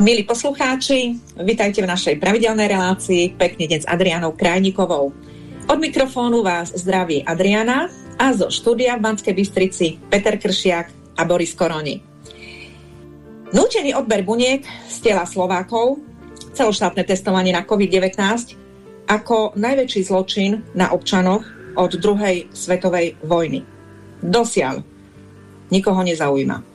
Milí poslucháči, vitajte v našej pravidelnej relácii Pekný deň s Adrianou Krajnikovou. Od mikrofónu vás zdraví Adriana a zo štúdia v Banskej Bystrici Peter Kršiak a Boris Koroni. Nútený odber buniek z tela Slovákov, celoštátne testovanie na COVID-19 ako najväčší zločin na občanoch od druhej svetovej vojny. Dosiaľ nikoho nezaujíma.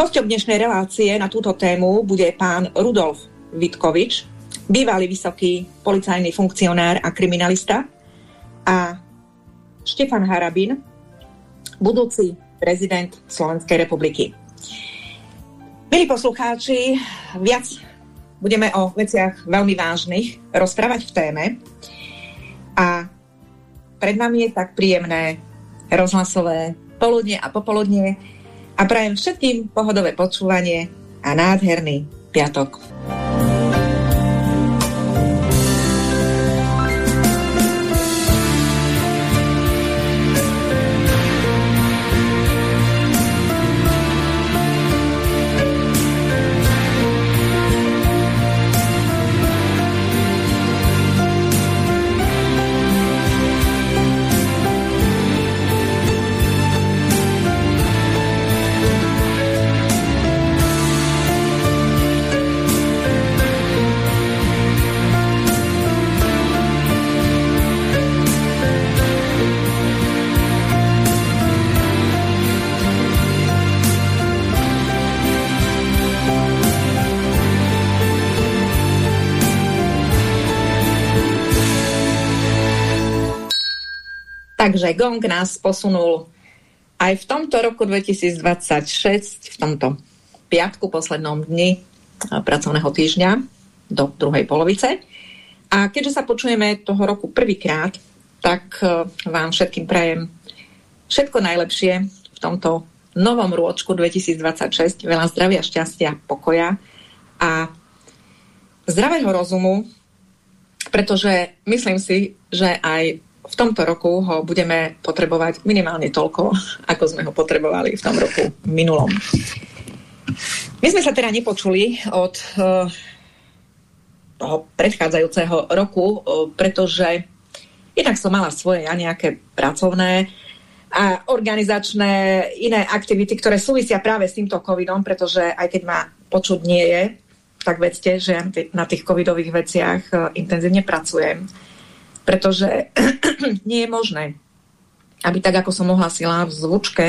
Hosťom dnešnej relácie na túto tému bude pán Rudolf Vitkovič, bývalý vysoký policajný funkcionár a kriminalista a Štefan Harabin, budúci prezident Slovenskej republiky. Milí poslucháči, viac budeme o veciach veľmi vážnych rozprávať v téme a pred nami je tak príjemné rozhlasové poludne a popoludne, a prajem všetkým pohodové počúvanie a nádherný piatok. Takže Gong nás posunul aj v tomto roku 2026, v tomto piatku, poslednom dni pracovného týždňa do druhej polovice. A keďže sa počujeme toho roku prvýkrát, tak e, vám všetkým prajem všetko najlepšie v tomto novom rôčku 2026. Veľa zdravia, šťastia, pokoja a zdravého rozumu, pretože myslím si, že aj v tomto roku ho budeme potrebovať minimálne toľko, ako sme ho potrebovali v tom roku minulom. My sme sa teda nepočuli od uh, toho predchádzajúceho roku, uh, pretože jednak som mala svoje ja nejaké pracovné a organizačné iné aktivity, ktoré súvisia práve s týmto covidom, pretože aj keď ma počuť nie je, tak vedzte, že na tých covidových veciach uh, intenzívne pracujem pretože nie je možné, aby tak, ako som ohlasila v zvučke,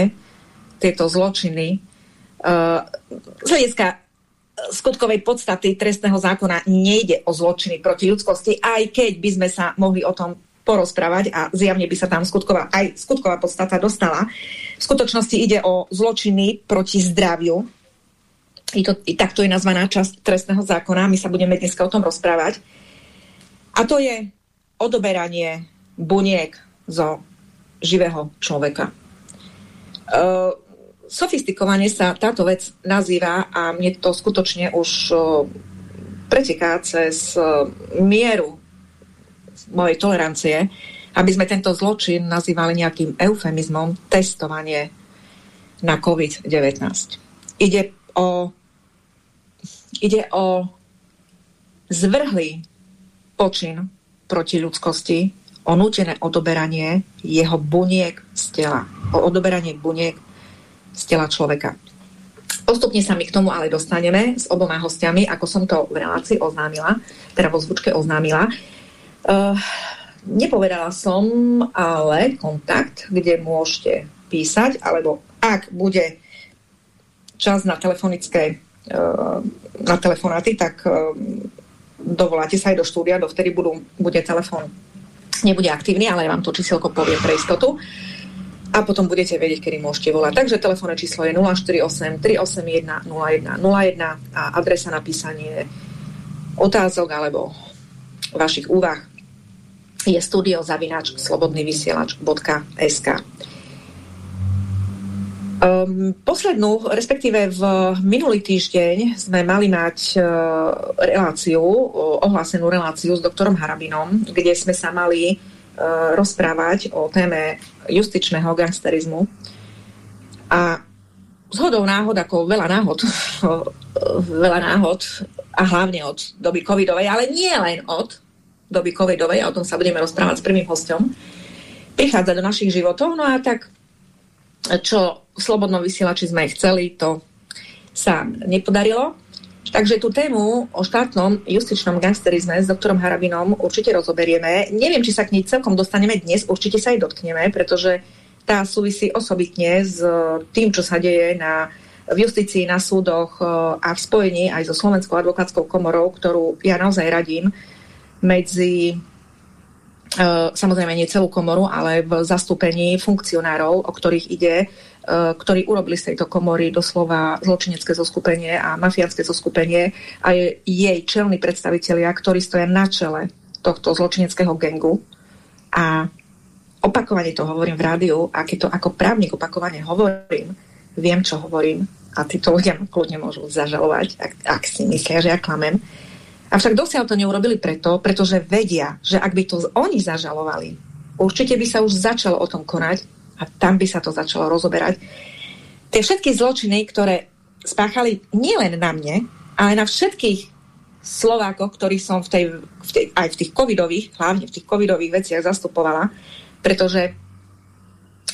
tieto zločiny uh, z hľadiska skutkovej podstaty trestného zákona nejde o zločiny proti ľudskosti, aj keď by sme sa mohli o tom porozprávať a zjavne by sa tam skutková, aj skutková podstata dostala. V skutočnosti ide o zločiny proti zdraviu. I, to, i takto je nazvaná časť trestného zákona. My sa budeme dneska o tom rozprávať. A to je odoberanie buniek zo živého človeka. Uh, sofistikovane sa táto vec nazýva a mne to skutočne už uh, preteká cez uh, mieru mojej tolerancie, aby sme tento zločin nazývali nejakým eufemizmom testovanie na COVID-19. Ide o, ide o zvrhlý počin proti ľudskosti, o nutené odoberanie jeho buniek z tela. O odoberanie buniek z tela človeka. Postupne sa my k tomu ale dostaneme s oboma hostiami, ako som to v relácii oznámila, teda vo zvučke oznámila. Uh, nepovedala som ale kontakt, kde môžete písať, alebo ak bude čas na telefonické uh, na telefonáty, tak uh, dovoláte sa aj do štúdia, dovtedy budú, bude telefón. Nebude aktívny, ale ja vám to číselko poviem pre istotu. A potom budete vedieť, kedy môžete volať. Takže telefónne číslo je 048 381 01 01 a adresa na písanie otázok alebo vašich úvah je studiozavináč slobodnyvysielač.sk Um, poslednú, respektíve v minulý týždeň sme mali mať uh, reláciu, uh, ohlásenú reláciu s doktorom Harabinom, kde sme sa mali uh, rozprávať o téme justičného gangsterizmu. A zhodou náhod, ako veľa náhod, veľa náhod a hlavne od doby covidovej, ale nie len od doby covidovej, a o tom sa budeme rozprávať s prvým hostom, prichádza do našich životov. No a tak, čo v Slobodnom vysielači sme chceli, to sa nepodarilo. Takže tú tému o štátnom justičnom gangsterizme s doktorom Harabinom určite rozoberieme. Neviem, či sa k nej celkom dostaneme dnes, určite sa aj dotkneme, pretože tá súvisí osobitne s tým, čo sa deje na, v justícii, na súdoch e, a v spojení aj so Slovenskou advokátskou komorou, ktorú ja naozaj radím medzi e, samozrejme nie celú komoru, ale v zastúpení funkcionárov, o ktorých ide E, ktorí urobili z tejto komory doslova zločinecké zoskupenie a mafiánske zoskupenie a je, jej čelní predstavitelia, ktorí stoja na čele tohto zločineckého gengu a opakovane to hovorím v rádiu a keď to ako právnik opakovane hovorím, viem, čo hovorím a títo ľudia kľudne môžu zažalovať, ak, ak si myslia, že ja klamem. Avšak dosiaľ to neurobili preto, pretože vedia, že ak by to oni zažalovali, určite by sa už začalo o tom konať a tam by sa to začalo rozoberať. Tie všetky zločiny, ktoré spáchali nielen na mne, ale na všetkých Slovákoch, ktorých som v tej, v tej, aj v tých covidových, hlavne v tých covidových veciach zastupovala, pretože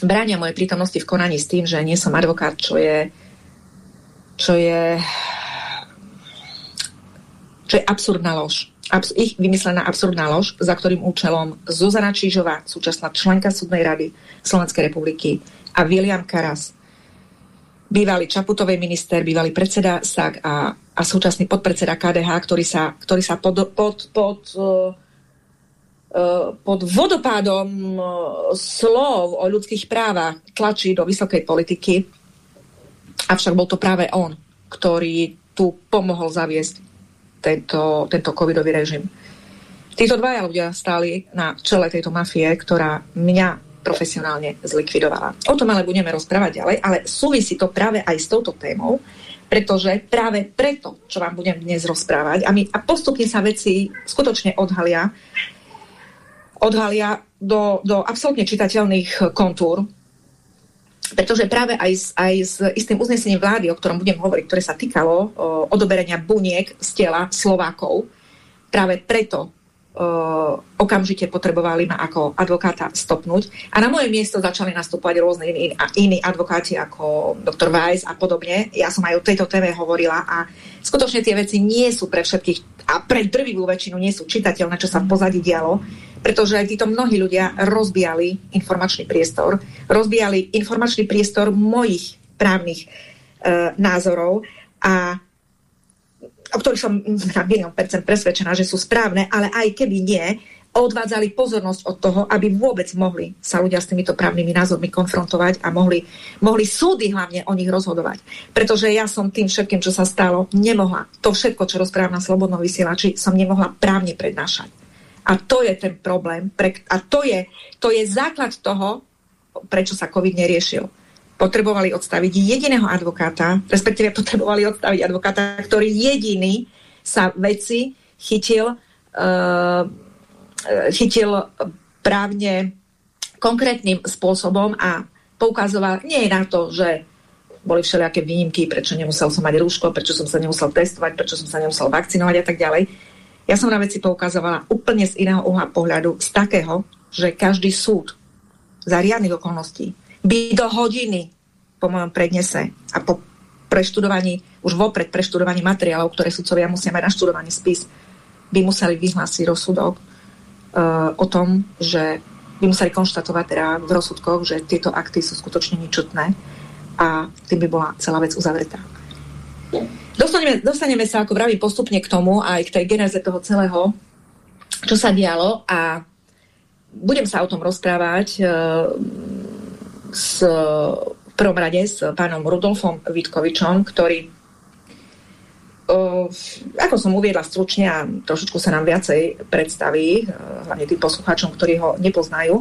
bránia moje prítomnosti v konaní s tým, že nie som advokát, čo je čo je čo je absurdná lož abs- ich vymyslená absurdná lož, za ktorým účelom Zuzana Čížová, súčasná členka súdnej rady Slovenskej republiky a William Karas, bývalý Čaputovej minister, bývalý predseda SAK a, a súčasný podpredseda KDH, ktorý sa, ktorý sa pod, pod, pod, uh, pod vodopádom uh, slov o ľudských právach tlačí do vysokej politiky. Avšak bol to práve on, ktorý tu pomohol zaviesť tento, tento covidový režim. Títo dvaja ľudia stáli na čele tejto mafie, ktorá mňa profesionálne zlikvidovala. O tom ale budeme rozprávať ďalej, ale súvisí to práve aj s touto témou, pretože práve preto, čo vám budem dnes rozprávať, a, my, a postupne sa veci skutočne odhalia, odhalia do, do absolútne čitateľných kontúr, pretože práve aj s, aj s istým uznesením vlády, o ktorom budem hovoriť, ktoré sa týkalo o, odoberania buniek z tela Slovákov, práve preto o, okamžite potrebovali ma ako advokáta stopnúť. A na moje miesto začali nastupovať rôzne iní, iní advokáti ako doktor Weiss a podobne. Ja som aj o tejto téme hovorila a skutočne tie veci nie sú pre všetkých a pre drvivú väčšinu nie sú čitateľné, čo sa v pozadí dialo pretože aj títo mnohí ľudia rozbijali informačný priestor, rozbijali informačný priestor mojich právnych e, názorov a o ktorých som na milión percent presvedčená, že sú správne, ale aj keby nie, odvádzali pozornosť od toho, aby vôbec mohli sa ľudia s týmito právnymi názormi konfrontovať a mohli, mohli súdy hlavne o nich rozhodovať. Pretože ja som tým všetkým, čo sa stalo, nemohla. To všetko, čo rozprávam na Slobodnom vysielači, som nemohla právne prednášať. A to je ten problém. Pre, a to je, to je základ toho, prečo sa COVID neriešil. Potrebovali odstaviť jediného advokáta, respektíve potrebovali odstaviť advokáta, ktorý jediný sa veci chytil, uh, chytil právne konkrétnym spôsobom a poukazoval nie na to, že boli všelijaké výnimky, prečo nemusel som mať rúško, prečo som sa nemusel testovať, prečo som sa nemusel vakcinovať a tak ďalej ja som na veci poukazovala úplne z iného uhla pohľadu, z takého, že každý súd za riadnych okolností by do hodiny po mojom prednese a po preštudovaní, už vopred preštudovaní materiálov, ktoré sudcovia musia mať na študovaný spis, by museli vyhlásiť rozsudok uh, o tom, že by museli konštatovať teda v rozsudkoch, že tieto akty sú skutočne ničutné a tým by bola celá vec uzavretá. Dostaneme, dostaneme sa, ako vravím, postupne k tomu, aj k tej geneze toho celého, čo sa dialo a budem sa o tom rozprávať uh, s, v prvom rade s pánom Rudolfom Vitkovičom, ktorý uh, ako som uviedla stručne a trošičku sa nám viacej predstaví, uh, hlavne tým poslucháčom, ktorí ho nepoznajú.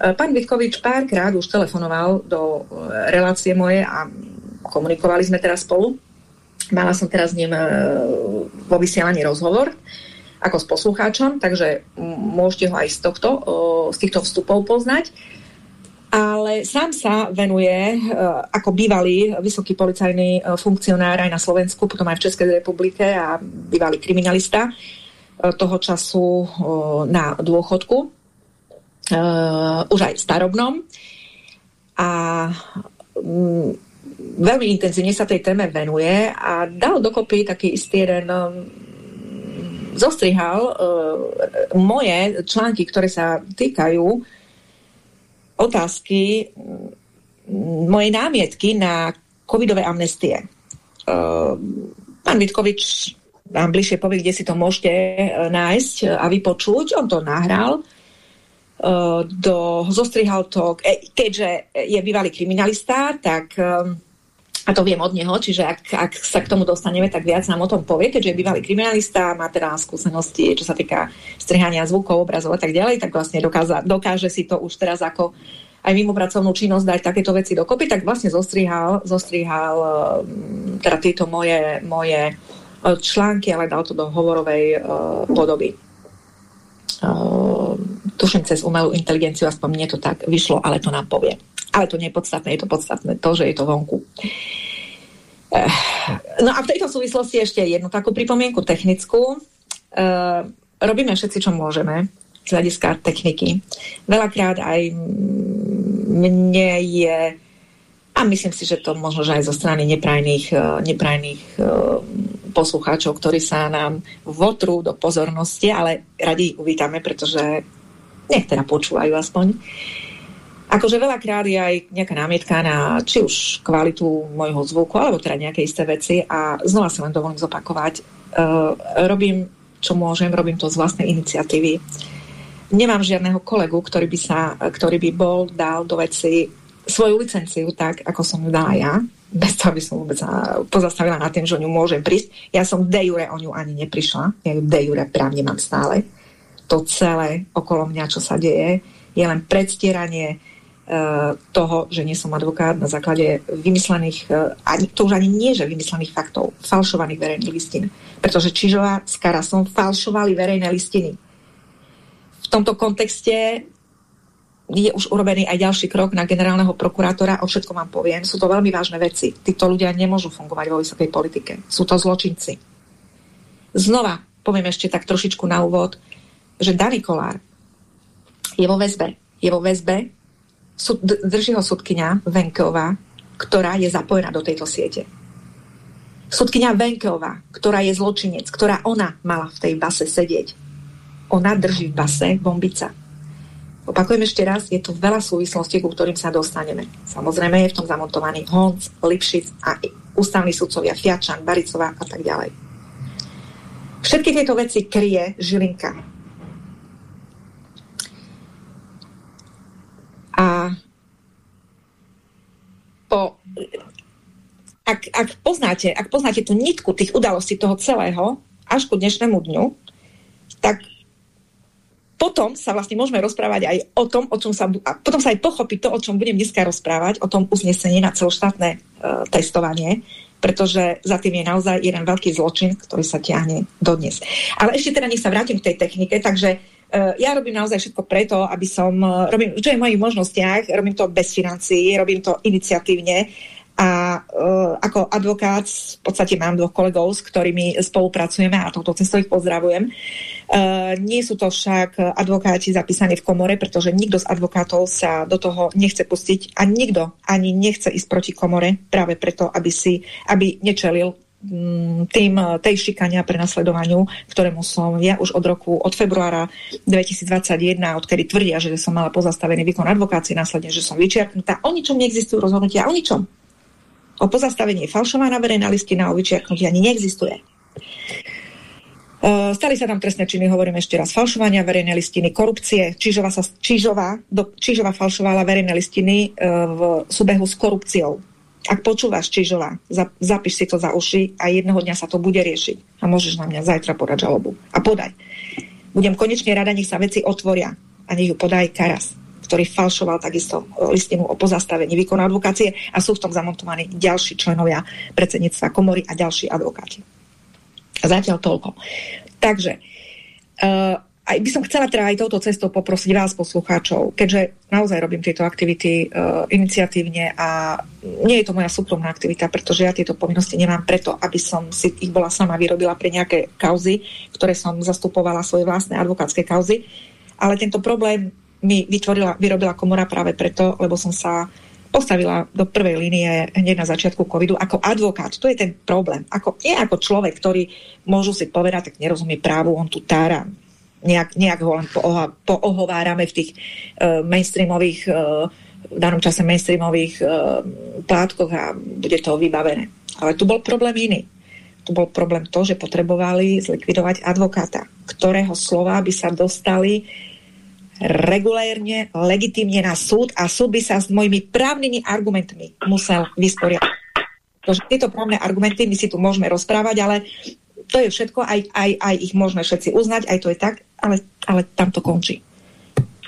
Pán Vitkovič párkrát už telefonoval do relácie moje a komunikovali sme teraz spolu Mala som teraz s ním e, vo vysielaní rozhovor ako s poslucháčom, takže môžete ho aj z, tohto, z týchto vstupov poznať. ale sám sa venuje ako bývalý vysoký policajný funkcionár aj na Slovensku, potom aj v Českej republike a bývalý kriminalista toho času na dôchodku, už aj starobnom. A veľmi intenzívne sa tej téme venuje a dal dokopy taký istý jeden zostrihal uh, moje články, ktoré sa týkajú otázky mojej námietky na covidové amnestie. Uh, pán Vitkovič vám bližšie povie, kde si to môžete uh, nájsť a vypočuť. On to nahral, uh, do, zostrihal to, keďže je bývalý kriminalista, tak uh, a to viem od neho, čiže ak, ak sa k tomu dostaneme, tak viac nám o tom povie, keďže je bývalý kriminalista, má teda skúsenosti, čo sa týka strihania zvukov, obrazov a tak ďalej, tak vlastne dokáza, dokáže si to už teraz ako aj mimo pracovnú činnosť dať takéto veci dokopy, tak vlastne zostrihal, zostrihal mm, teda tieto moje, moje e, články, ale dal to do hovorovej uh, podoby. Uh, tuším cez umelú inteligenciu, aspoň mne to tak vyšlo, ale to nám povie. Ale to nie je podstatné, je to podstatné to, že je to vonku. Eh, no a v tejto súvislosti ešte jednu takú pripomienku technickú. Eh, robíme všetci, čo môžeme z hľadiska techniky. Veľakrát aj mne je a myslím si, že to možno že aj zo strany neprajných, eh, neprajných poslucháčov, ktorí sa nám votrú do pozornosti, ale radi ich uvítame, pretože nech teda počúvajú aspoň. Uh, Akože veľakrát je aj nejaká námietka na či už kvalitu môjho zvuku, alebo teda nejaké isté veci a znova sa len dovolím zopakovať. Uh, robím, čo môžem, robím to z vlastnej iniciatívy. Nemám žiadneho kolegu, ktorý by, sa, ktorý by bol, dal do veci svoju licenciu tak, ako som ju dala ja, bez toho, aby som vôbec pozastavila na tým, že o ňu môžem prísť. Ja som de jure o ňu ani neprišla. Ja ju de jure právne mám stále. To celé okolo mňa, čo sa deje, je len predstieranie toho, že nie som advokát na základe vymyslených, eh, ani, to už ani nie, že vymyslených faktov, falšovaných verejných listín. Pretože Čižová s Karasom falšovali verejné listiny. V tomto kontexte je už urobený aj ďalší krok na generálneho prokurátora, o všetko vám poviem. Sú to veľmi vážne veci. Títo ľudia nemôžu fungovať vo vysokej politike. Sú to zločinci. Znova poviem ešte tak trošičku na úvod, že Dani Kolár je vo väzbe. Je vo väzbe drží ho sudkynia Venkeová, ktorá je zapojená do tejto siete. Sudkynia Venkeová, ktorá je zločinec, ktorá ona mala v tej base sedieť. Ona drží v base bombica. Opakujem ešte raz, je tu veľa súvislostí, ku ktorým sa dostaneme. Samozrejme je v tom zamontovaný Honc, Lipšic a ústavní sudcovia Fiačan, Baricová a tak ďalej. Všetky tieto veci kryje Žilinka. A po, ak, ak, poznáte, ak poznáte tú nitku tých udalostí toho celého až ku dnešnému dňu, tak potom sa vlastne môžeme rozprávať aj o tom, o čom sa, a potom sa aj pochopí to, o čom budem dneska rozprávať, o tom uznesení na celoštátne e, testovanie, pretože za tým je naozaj jeden veľký zločin, ktorý sa ťahne dodnes. Ale ešte teda nech sa vrátim k tej technike, takže ja robím naozaj všetko preto, aby som, eh, robím, čo je v mojich možnostiach, robím to bez financií, robím to iniciatívne a uh, ako advokát v podstate mám dvoch kolegov, s ktorými spolupracujeme a touto cestou ich pozdravujem. Uh, nie sú to však advokáti zapísaní v komore, pretože nikto z advokátov sa do toho nechce pustiť a nikto ani nechce ísť proti komore práve preto, aby, si, aby nečelil tým eh, tej šikania pre nasledovaniu, ktorému som ja už od roku, od februára 2021, odkedy tvrdia, že som mala pozastavený výkon advokácie, následne, že som vyčiarknutá. O ničom neexistujú rozhodnutia, o ničom. O pozastavení je falšovaná verejná listina, o vyčiarknutí ani neexistuje. Uh, stali sa tam trestné činy, hovorím ešte raz, falšovania verejnej listiny, korupcie. Čižova, sa, Čižova, do, Čižova falšovala verejné listiny uh, v súbehu s korupciou ak počúvaš Čižová, zapíš si to za uši a jedného dňa sa to bude riešiť. A môžeš na mňa zajtra podať žalobu. A podaj. Budem konečne rada, nech sa veci otvoria a nech ju podaj Karas, ktorý falšoval takisto listinu o pozastavení výkonu advokácie a sú v tom zamontovaní ďalší členovia predsedníctva komory a ďalší advokáti. Zatiaľ toľko. Takže uh, aj by som chcela teda aj touto cestou poprosiť vás, poslucháčov, keďže naozaj robím tieto aktivity uh, iniciatívne a nie je to moja súkromná aktivita, pretože ja tieto povinnosti nemám preto, aby som si ich bola sama vyrobila pre nejaké kauzy, ktoré som zastupovala svoje vlastné advokátske kauzy. Ale tento problém mi vytvorila, vyrobila komora práve preto, lebo som sa postavila do prvej línie hneď na začiatku covidu ako advokát. To je ten problém. Ako, nie ako človek, ktorý môžu si povedať, tak nerozumie právu, on tu tára. Nejak, nejak ho len pooha, poohovárame v tých uh, mainstreamových, uh, v danom čase mainstreamových uh, plátkoch a bude to vybavené. Ale tu bol problém iný. Tu bol problém to, že potrebovali zlikvidovať advokáta, ktorého slova by sa dostali regulérne, legitimne na súd a súd by sa s mojimi právnymi argumentmi musel vysporiadať. Pretože tieto právne argumenty my si tu môžeme rozprávať, ale to je všetko, aj, aj, aj ich môžeme všetci uznať, aj to je tak, ale, ale tam to končí.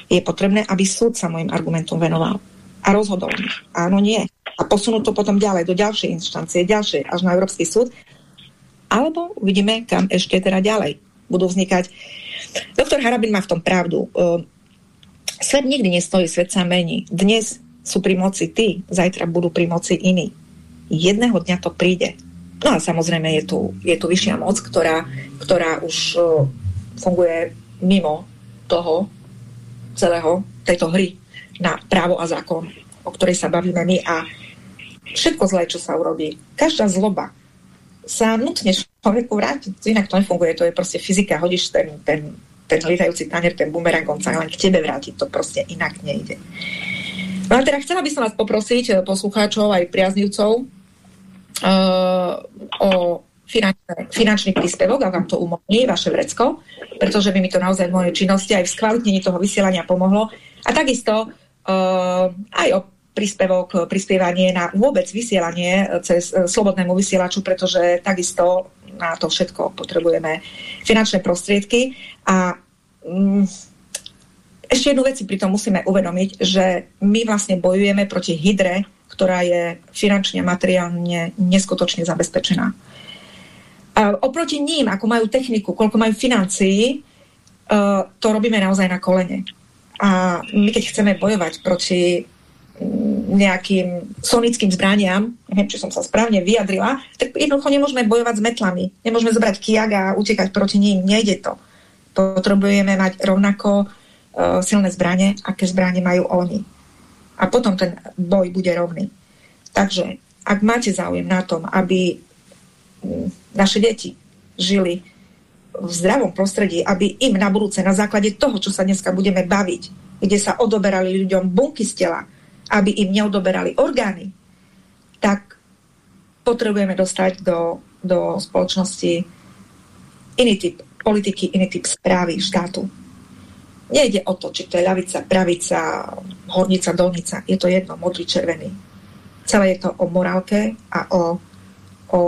Je potrebné, aby súd sa môjim argumentom venoval a rozhodol. Áno, nie. A posunúť to potom ďalej, do ďalšej inštancie, ďalšej, až na Európsky súd. Alebo uvidíme, kam ešte teda ďalej budú vznikať. Doktor Harabin má v tom pravdu. Ehm, Svet nikdy nestojí, svet sa mení. Dnes sú pri moci tí, zajtra budú pri moci iní. Jedného dňa to príde. No a samozrejme je tu, je tu vyššia moc, ktorá, ktorá už uh, funguje mimo toho celého, tejto hry na právo a zákon, o ktorej sa bavíme my a všetko zlé, čo sa urobí, každá zloba sa nutne človeku vráti. Inak to nefunguje, to je proste fyzika. Hodíš ten, ten ten lietajúci tanier, ten bumerang, on sa len k tebe vráti. To proste inak nejde. No a teda chcela by som vás poprosiť, eh, poslucháčov aj priaznivcov, uh, o finančné, finančný príspevok, ak vám to umožní, vaše vrecko, pretože by mi to naozaj v mojej činnosti aj v skvalitnení toho vysielania pomohlo. A takisto uh, aj o príspevok, prispievanie na vôbec vysielanie cez slobodnému vysielaču, pretože takisto na to všetko potrebujeme finančné prostriedky a mm, ešte jednu vec si pritom musíme uvedomiť, že my vlastne bojujeme proti hydre, ktorá je finančne a materiálne neskutočne zabezpečená. Oproti ním, ako majú techniku, koľko majú financií, uh, to robíme naozaj na kolene. A my keď chceme bojovať proti nejakým sonickým zbraniam, neviem, či som sa správne vyjadrila, tak jednoducho nemôžeme bojovať s metlami. Nemôžeme zobrať kijak a utekať proti ním. Nejde to. Potrebujeme mať rovnako uh, silné zbranie, aké zbranie majú oni. A potom ten boj bude rovný. Takže, ak máte záujem na tom, aby naše deti žili v zdravom prostredí, aby im na budúce, na základe toho, čo sa dneska budeme baviť, kde sa odoberali ľuďom bunky z tela, aby im neodoberali orgány, tak potrebujeme dostať do, do spoločnosti iný typ politiky, iný typ správy štátu. Nejde o to, či to je ľavica, pravica, hornica, dolnica. Je to jedno, modrý, červený. Celé je to o morálke a o, o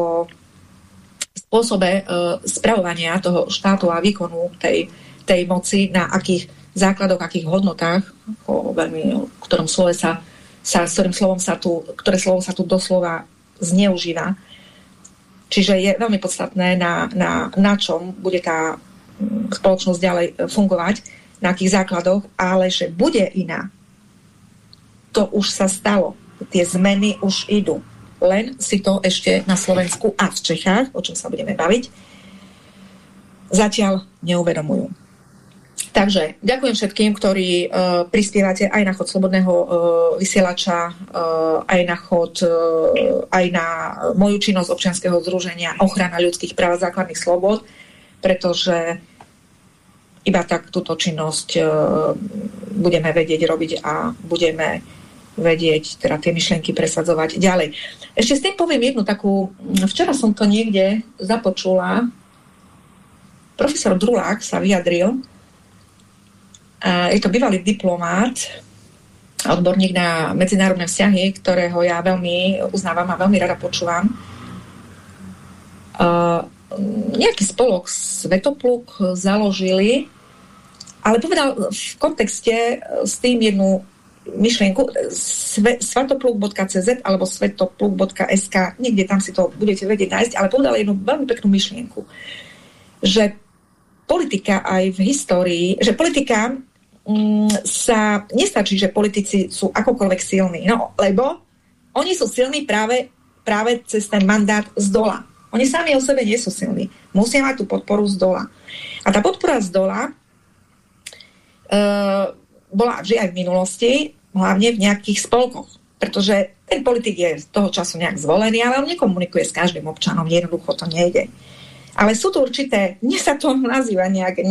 spôsobe uh, spravovania toho štátu a výkonu tej, tej moci, na akých základoch, akých hodnotách, o veľmi, ktorom slove sa sa, ktorým slovom sa tu, ktoré slovo sa tu doslova zneužíva. Čiže je veľmi podstatné, na, na, na čom bude tá mm, spoločnosť ďalej e, fungovať, na akých základoch, ale že bude iná. To už sa stalo. Tie zmeny už idú. Len si to ešte na Slovensku a v Čechách, o čom sa budeme baviť, zatiaľ neuvedomujú. Takže ďakujem všetkým, ktorí uh, prispievate aj na chod slobodného uh, vysielača, uh, aj na chod, uh, aj na moju činnosť občianskeho združenia ochrana ľudských práv a základných slobod, pretože iba tak túto činnosť uh, budeme vedieť robiť a budeme vedieť teda tie myšlienky presadzovať ďalej. Ešte s tým poviem jednu takú, včera som to niekde započula, profesor Drulák sa vyjadril, je to bývalý diplomát, odborník na medzinárodné vzťahy, ktorého ja veľmi uznávam a veľmi rada počúvam. Uh, nejaký spolok Svetopluk založili, ale povedal v kontexte s tým jednu myšlienku svatopluk.cz alebo svetopluk.sk, niekde tam si to budete vedieť nájsť, ale povedal jednu veľmi peknú myšlienku, že politika aj v histórii, že politika mm, sa nestačí, že politici sú akokoľvek silní, no lebo oni sú silní práve, práve cez ten mandát z dola. Oni sami o sebe nie sú silní. Musia mať tú podporu z dola. A tá podpora z dola uh, bola vždy aj v minulosti, hlavne v nejakých spolkoch. Pretože ten politik je z toho času nejak zvolený, ale on nekomunikuje s každým občanom, jednoducho to nejde. Ale sú tu určité, mne sa to nazýva nejak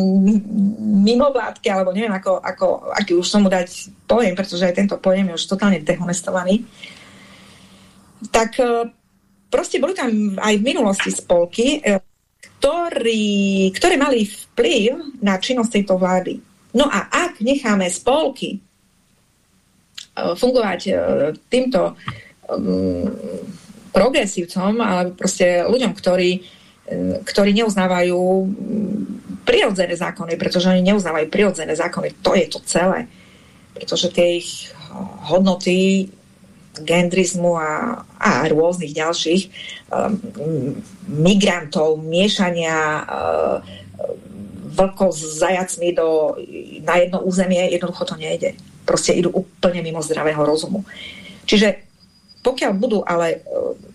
mimovládky, alebo neviem, ako, ako, aký už som mu dať pojem, pretože aj tento pojem je už totálne dehonestovaný. Tak e, proste boli tam aj v minulosti spolky, e, ktorý, ktoré mali vplyv na činnosť tejto vlády. No a ak necháme spolky e, fungovať týmto progresívcom, alebo proste ľuďom, ktorí ktorí neuznávajú prirodzené zákony, pretože oni neuznávajú prirodzené zákony. To je to celé. Pretože tie ich hodnoty gendrizmu a, a rôznych ďalších um, migrantov, miešania uh, vlkov s zajacmi do, na jedno územie, jednoducho to nejde. Proste idú úplne mimo zdravého rozumu. Čiže pokiaľ budú ale e,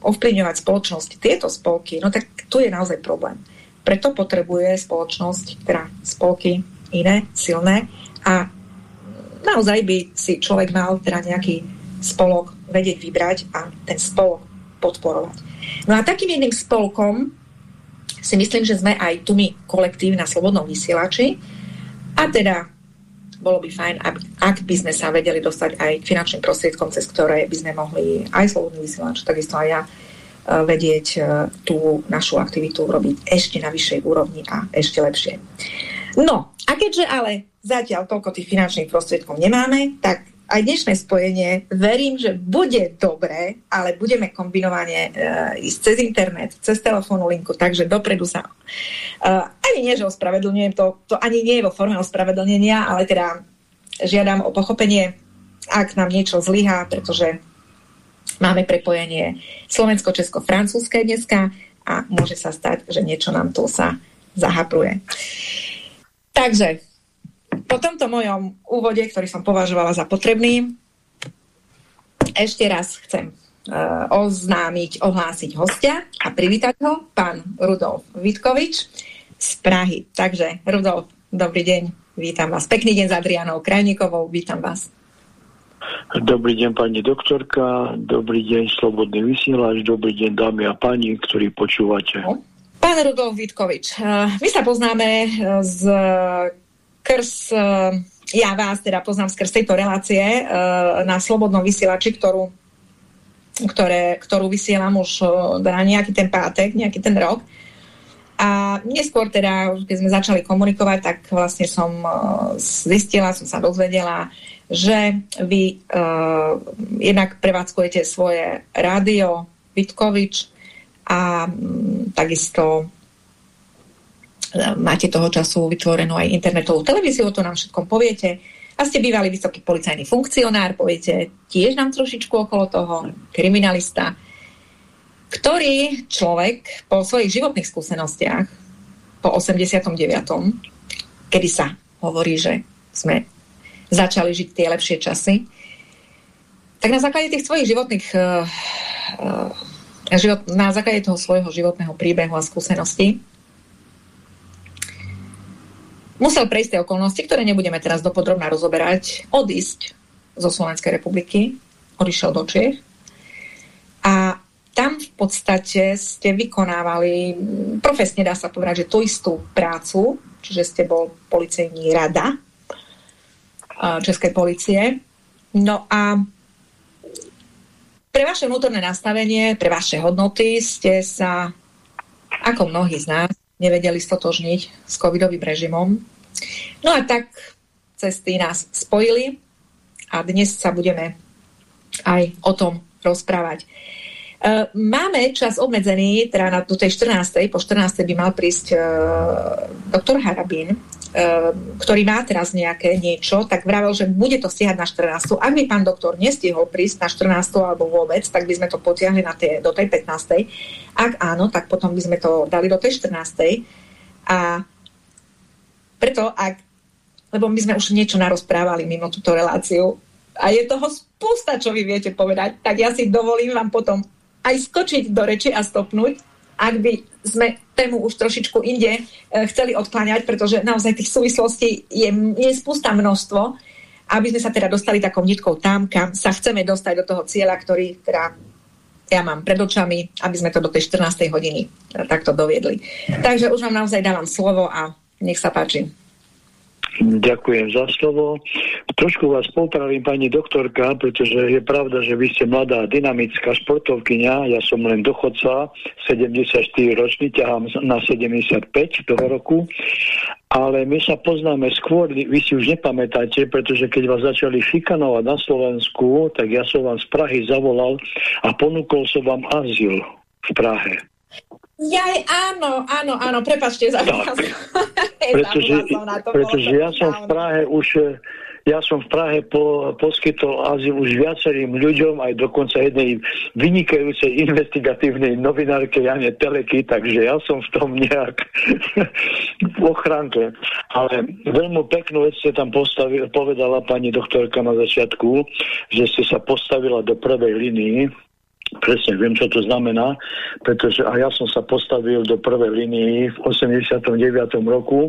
ovplyvňovať spoločnosť tieto spolky, no tak tu je naozaj problém. Preto potrebuje spoločnosť, teda spolky iné, silné a naozaj by si človek mal teda nejaký spolok vedieť vybrať a ten spolok podporovať. No a takým jedným spolkom si myslím, že sme aj tu my kolektív na Slobodnom vysielači a teda bolo by fajn, aby, ak by sme sa vedeli dostať aj k finančným prostriedkom, cez ktoré by sme mohli aj slobodný vysielač, takisto aj ja, e, vedieť e, tú našu aktivitu robiť ešte na vyššej úrovni a ešte lepšie. No, a keďže ale zatiaľ toľko tých finančných prostriedkov nemáme, tak aj dnešné spojenie verím, že bude dobré, ale budeme kombinovane uh, ísť cez internet, cez telefónu linku, takže dopredu sa uh, ani nie, že ospravedlňujem to, to ani nie je vo forme ospravedlnenia, ale teda žiadam o pochopenie, ak nám niečo zlyhá, pretože máme prepojenie slovensko-česko-francúzske dneska a môže sa stať, že niečo nám tu sa zahapruje. Takže po tomto mojom úvode, ktorý som považovala za potrebný, ešte raz chcem uh, oznámiť, ohlásiť hostia a privítať ho, pán Rudolf Vitkovič z Prahy. Takže, Rudolf, dobrý deň, vítam vás. Pekný deň s Adrianou Krajníkovou, vítam vás. Dobrý deň, pani doktorka, dobrý deň, slobodný vysielač, dobrý deň, dámy a páni, ktorí počúvate. Pán Rudolf Vitkovič, uh, my sa poznáme z skrz, eh, ja vás teda poznám skrz tejto relácie eh, na Slobodnom vysielači, ktorú, ktoré, ktorú vysielam už teda nejaký ten pátek, nejaký ten rok. A neskôr teda, keď sme začali komunikovať, tak vlastne som zistila, som sa dozvedela, že vy uh, jednak prevádzkujete svoje rádio Vitkovič a um, takisto máte toho času vytvorenú aj internetovú televíziu, to nám všetkom poviete. A ste bývalý vysoký policajný funkcionár, poviete tiež nám trošičku okolo toho, kriminalista, ktorý človek po svojich životných skúsenostiach po 89. kedy sa hovorí, že sme začali žiť tie lepšie časy, tak na základe tých svojich životných uh, život, na základe toho svojho životného príbehu a skúseností musel prejsť tie okolnosti, ktoré nebudeme teraz dopodrobná rozoberať, odísť zo Slovenskej republiky, odišiel do Čiech. A tam v podstate ste vykonávali, profesne dá sa povedať, že tú istú prácu, čiže ste bol policejní rada Českej policie. No a pre vaše vnútorné nastavenie, pre vaše hodnoty ste sa, ako mnohí z nás, nevedeli stotožniť s covidovým režimom. No a tak cesty nás spojili a dnes sa budeme aj o tom rozprávať. E, máme čas obmedzený, teda na do tej 14. Po 14. by mal prísť uh, doktor Harabín, ktorý má teraz nejaké niečo, tak vravel, že bude to stiehať na 14. Ak by pán doktor nestihol prísť na 14. alebo vôbec, tak by sme to potiahli na tie, do tej 15. Ak áno, tak potom by sme to dali do tej 14. A preto ak, lebo my sme už niečo narozprávali mimo túto reláciu a je toho spústa, čo vy viete povedať, tak ja si dovolím vám potom aj skočiť do reči a stopnúť, ak by sme tému už trošičku inde e, chceli odkláňať, pretože naozaj tých súvislostí je, je spústa množstvo, aby sme sa teda dostali takou nitkou tam, kam sa chceme dostať do toho cieľa, ktorý teda ja mám pred očami, aby sme to do tej 14. hodiny takto doviedli. Takže už vám naozaj dávam slovo a nech sa páči. Ďakujem za slovo. Trošku vás popravím, pani doktorka, pretože je pravda, že vy ste mladá dynamická športovkyňa, ja som len dochodca, 74 ročný, ťahám na 75 toho roku, ale my sa poznáme skôr, vy si už nepamätáte, pretože keď vás začali šikanovať na Slovensku, tak ja som vám z Prahy zavolal a ponúkol som vám azyl v Prahe. Jaj, áno, áno, áno, prepačte za pretože, to, pretože ja som v Prahe už ja som v Prahe po, poskytol azyl už viacerým ľuďom, aj dokonca jednej vynikajúcej investigatívnej novinárke Jane Teleky, takže ja som v tom nejak v ochránke. Ale veľmi peknú vec ste tam postavili, povedala pani doktorka na začiatku, že ste sa postavila do prvej linii Presne viem, čo to znamená, pretože a ja som sa postavil do prvej linii v 89. roku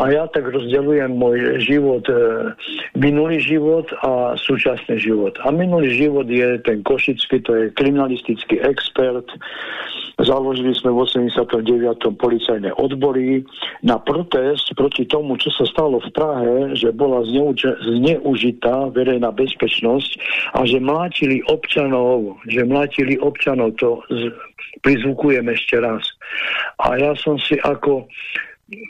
a ja tak rozdelujem môj život, e, minulý život a súčasný život. A minulý život je ten Košický, to je kriminalistický expert, Založili sme v 89. policajné odbory na protest proti tomu, čo sa stalo v Prahe, že bola zneužitá verejná bezpečnosť a že mlátili občanov, že mlátili občanov, to prizvukujem ešte raz. A ja som si ako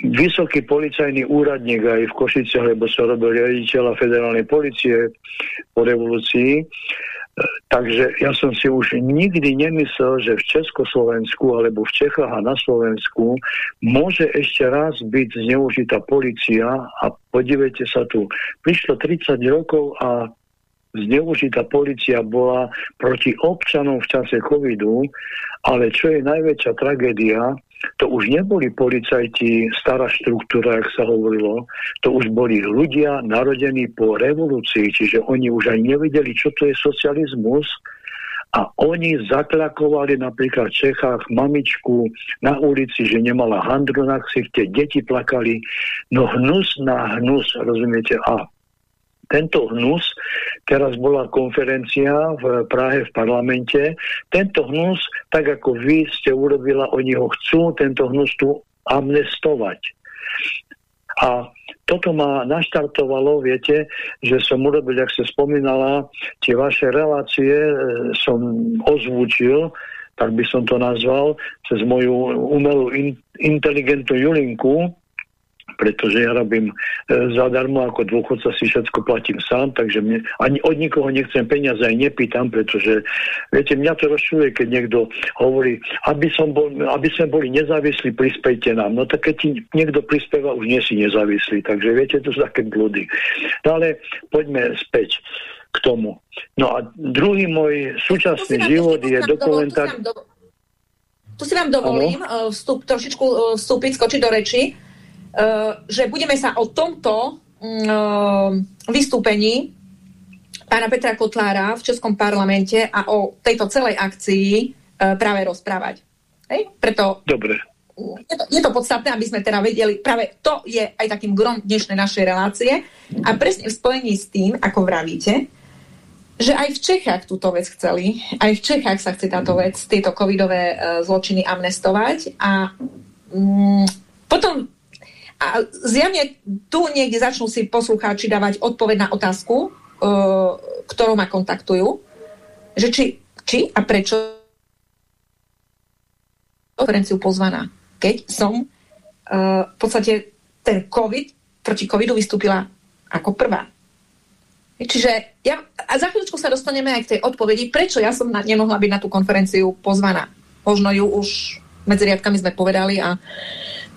vysoký policajný úradník aj v Košiciach, lebo som robil riaditeľa federálnej policie po revolúcii, Takže ja som si už nikdy nemyslel, že v Československu alebo v Čechách a na Slovensku môže ešte raz byť zneužitá policia a podívejte sa tu, prišlo 30 rokov a zneužitá policia bola proti občanom v čase covidu, ale čo je najväčšia tragédia, to už neboli policajti, stará štruktúra, jak sa hovorilo, to už boli ľudia narodení po revolúcii, čiže oni už aj nevedeli, čo to je socializmus, a oni zaklakovali napríklad v Čechách mamičku na ulici, že nemala handru na ksichte, deti plakali, no hnus na hnus, rozumiete? A tento hnus, teraz bola konferencia v Prahe v parlamente, tento hnus, tak ako vy ste urobila, oni ho chcú, tento hnus tu amnestovať. A toto ma naštartovalo, viete, že som urobil, ak sa spomínala, tie vaše relácie e, som ozvučil, tak by som to nazval, cez moju umelú in, inteligentnú Julinku, pretože ja robím e, zadarmo, ako dôchodca si všetko platím sám, takže mne, ani od nikoho nechcem peniaze, aj nepýtam, pretože viete, mňa to rozšuje, keď niekto hovorí, aby, som bol, aby sme boli nezávislí, prispejte nám. No tak keď ti niekto prispieva, už nie si nezávislý, takže viete, to sú také blúdy. No ale poďme späť k tomu. No a druhý môj súčasný život je dokumentár... Tu si vám dovolím ano? E, vstup, trošičku e, vstúpiť, skočiť do reči. Eh, že budeme sa o tomto mm, eh, vystúpení pána Petra Kotlára v Českom parlamente a o tejto celej akcii eh, práve rozprávať. Hej? Preto Dobre. Je to, je to podstatné, aby sme teda vedeli, práve to je aj takým grom dnešnej našej relácie a presne v spojení s tým, ako vravíte, že aj v Čechách túto vec chceli, aj v Čechách sa chce táto vec, tieto covidové zločiny amnestovať a mm, potom a zjavne tu niekde začnú si poslucháči dávať odpoveď na otázku, uh, ktorú ma kontaktujú, že či, či a prečo konferenciu pozvaná, keď som uh, v podstate ten COVID, proti covidu vystúpila ako prvá. Čiže ja, a za chvíľučku sa dostaneme aj k tej odpovedi, prečo ja som na, nemohla byť na tú konferenciu pozvaná. Možno ju už medzi riadkami sme povedali a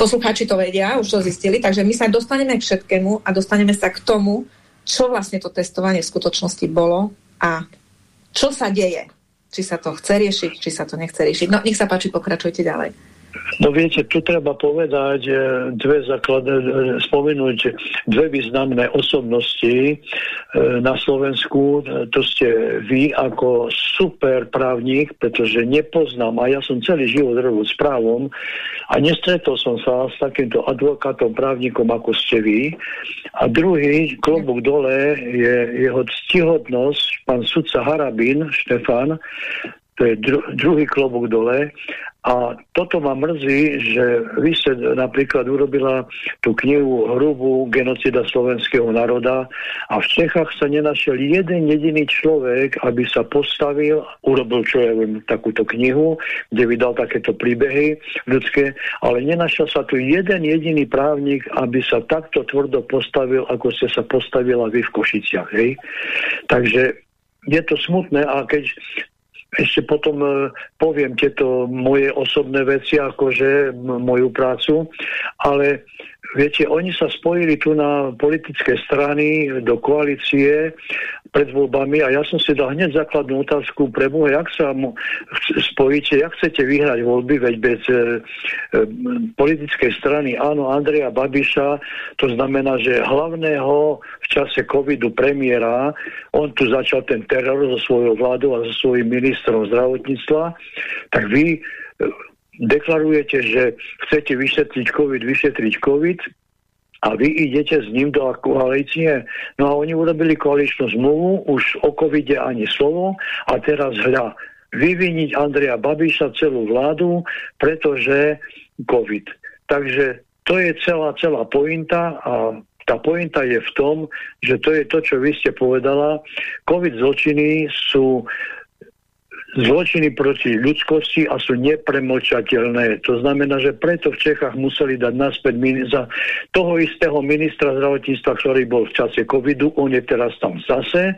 poslucháči to vedia, už to zistili, takže my sa dostaneme k všetkému a dostaneme sa k tomu, čo vlastne to testovanie v skutočnosti bolo a čo sa deje. Či sa to chce riešiť, či sa to nechce riešiť. No, nech sa páči, pokračujte ďalej. No viete, tu treba povedať e, dve základné, e, spomenúť dve významné osobnosti e, na Slovensku. To ste vy ako super právnik, pretože nepoznám, a ja som celý život robil s právom a nestretol som sa s takýmto advokátom, právnikom, ako ste vy. A druhý, klobúk dole, je jeho ctihodnosť, pán sudca Harabín, Štefan, to je dru, druhý klobúk dole. A toto ma mrzí, že vy ste napríklad urobila tú knihu Hrubú genocida slovenského národa a v Čechách sa nenašiel jeden jediný človek, aby sa postavil, urobil čo ja viem, takúto knihu, kde vydal takéto príbehy ľudské, ale nenašiel sa tu jeden jediný právnik, aby sa takto tvrdo postavil, ako ste sa postavila vy v Košiciach. Hej? Takže je to smutné a keď ešte potom e, poviem tieto moje osobné veci, akože moju prácu, ale viete, oni sa spojili tu na politické strany do koalície pred voľbami a ja som si dal hneď základnú otázku pre Boha, jak sa mu spojíte, jak chcete vyhrať voľby, veď bez e, e, politickej strany áno Andreja Babiša, to znamená, že hlavného v čase covidu premiéra, on tu začal ten teror so svojou vládou a so svojím ministrom zdravotníctva, tak vy e, deklarujete, že chcete vyšetriť COVID, vyšetriť COVID, a vy idete s ním do koalície. No a oni urobili koaličnú zmluvu, už o covide ani slovo a teraz hľa, vyviniť Andreja Babiša celú vládu, pretože COVID. Takže to je celá, celá pointa a tá pointa je v tom, že to je to, čo vy ste povedala. COVID zločiny sú zločiny proti ľudskosti a sú nepremlčateľné. To znamená, že preto v Čechách museli dať naspäť za toho istého ministra zdravotníctva, ktorý bol v čase covidu, on je teraz tam zase.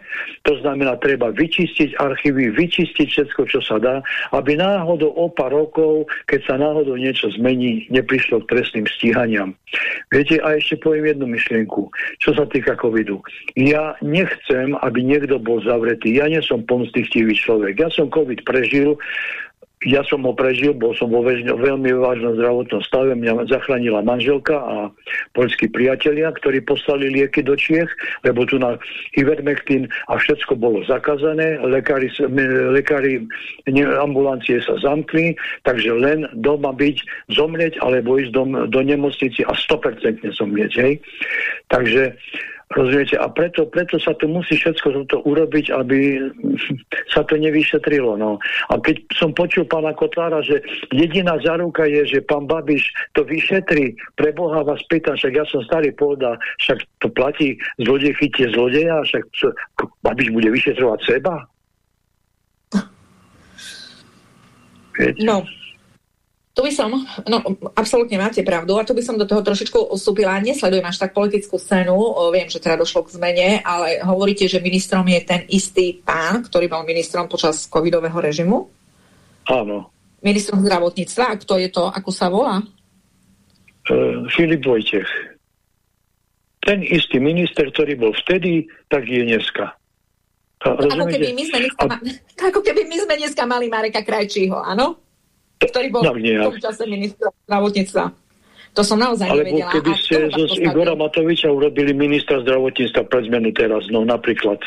To znamená, treba vyčistiť archívy, vyčistiť všetko, čo sa dá, aby náhodou o pár rokov, keď sa náhodou niečo zmení, neprišlo k trestným stíhaniam. Viete, a ešte poviem jednu myšlienku, čo sa týka covidu. Ja nechcem, aby niekto bol zavretý. Ja nie som pomstichtivý človek. Ja som prežil, ja som ho prežil, bol som vo väžne, veľmi vážnom zdravotnom stave, mňa zachránila manželka a poľskí priatelia, ktorí poslali lieky do Čiech, lebo tu na Ivermectin a všetko bolo zakázané, lekári, lekári ambulancie sa zamkli, takže len doma byť, zomrieť, alebo ísť do, do nemocnici a 100% zomrieť. Hej? Takže Rozumiete? A preto, preto sa to musí všetko toto urobiť, aby sa to nevyšetrilo. No. A keď som počul pána Kotlára, že jediná záruka je, že pán Babiš to vyšetrí, pre Boha vás pýtam, však ja som starý pôda, však to platí, zlodej chytie zlodeja, však Babiš bude vyšetrovať seba? Viete? No, tu by som, no absolútne máte pravdu a tu by som do toho trošičku ustúpila. Nesledujem až tak politickú scénu, o, viem, že teda došlo k zmene, ale hovoríte, že ministrom je ten istý pán, ktorý bol ministrom počas covidového režimu? Áno. Ministrom zdravotníctva, a kto je to, ako sa volá? Uh, Filip Vojtech. Ten istý minister, ktorý bol vtedy, tak je dneska. Ako keby, my sme dneska, a... ako keby my sme dneska mali Mareka Krajčího, áno? Ktorý bol no, v tom čase ministra zdravotníctva. To som naozaj Alebo nevedela. keby ste zo Igora Matoviča urobili ministra zdravotníctva pre zmenu teraz, no napríklad.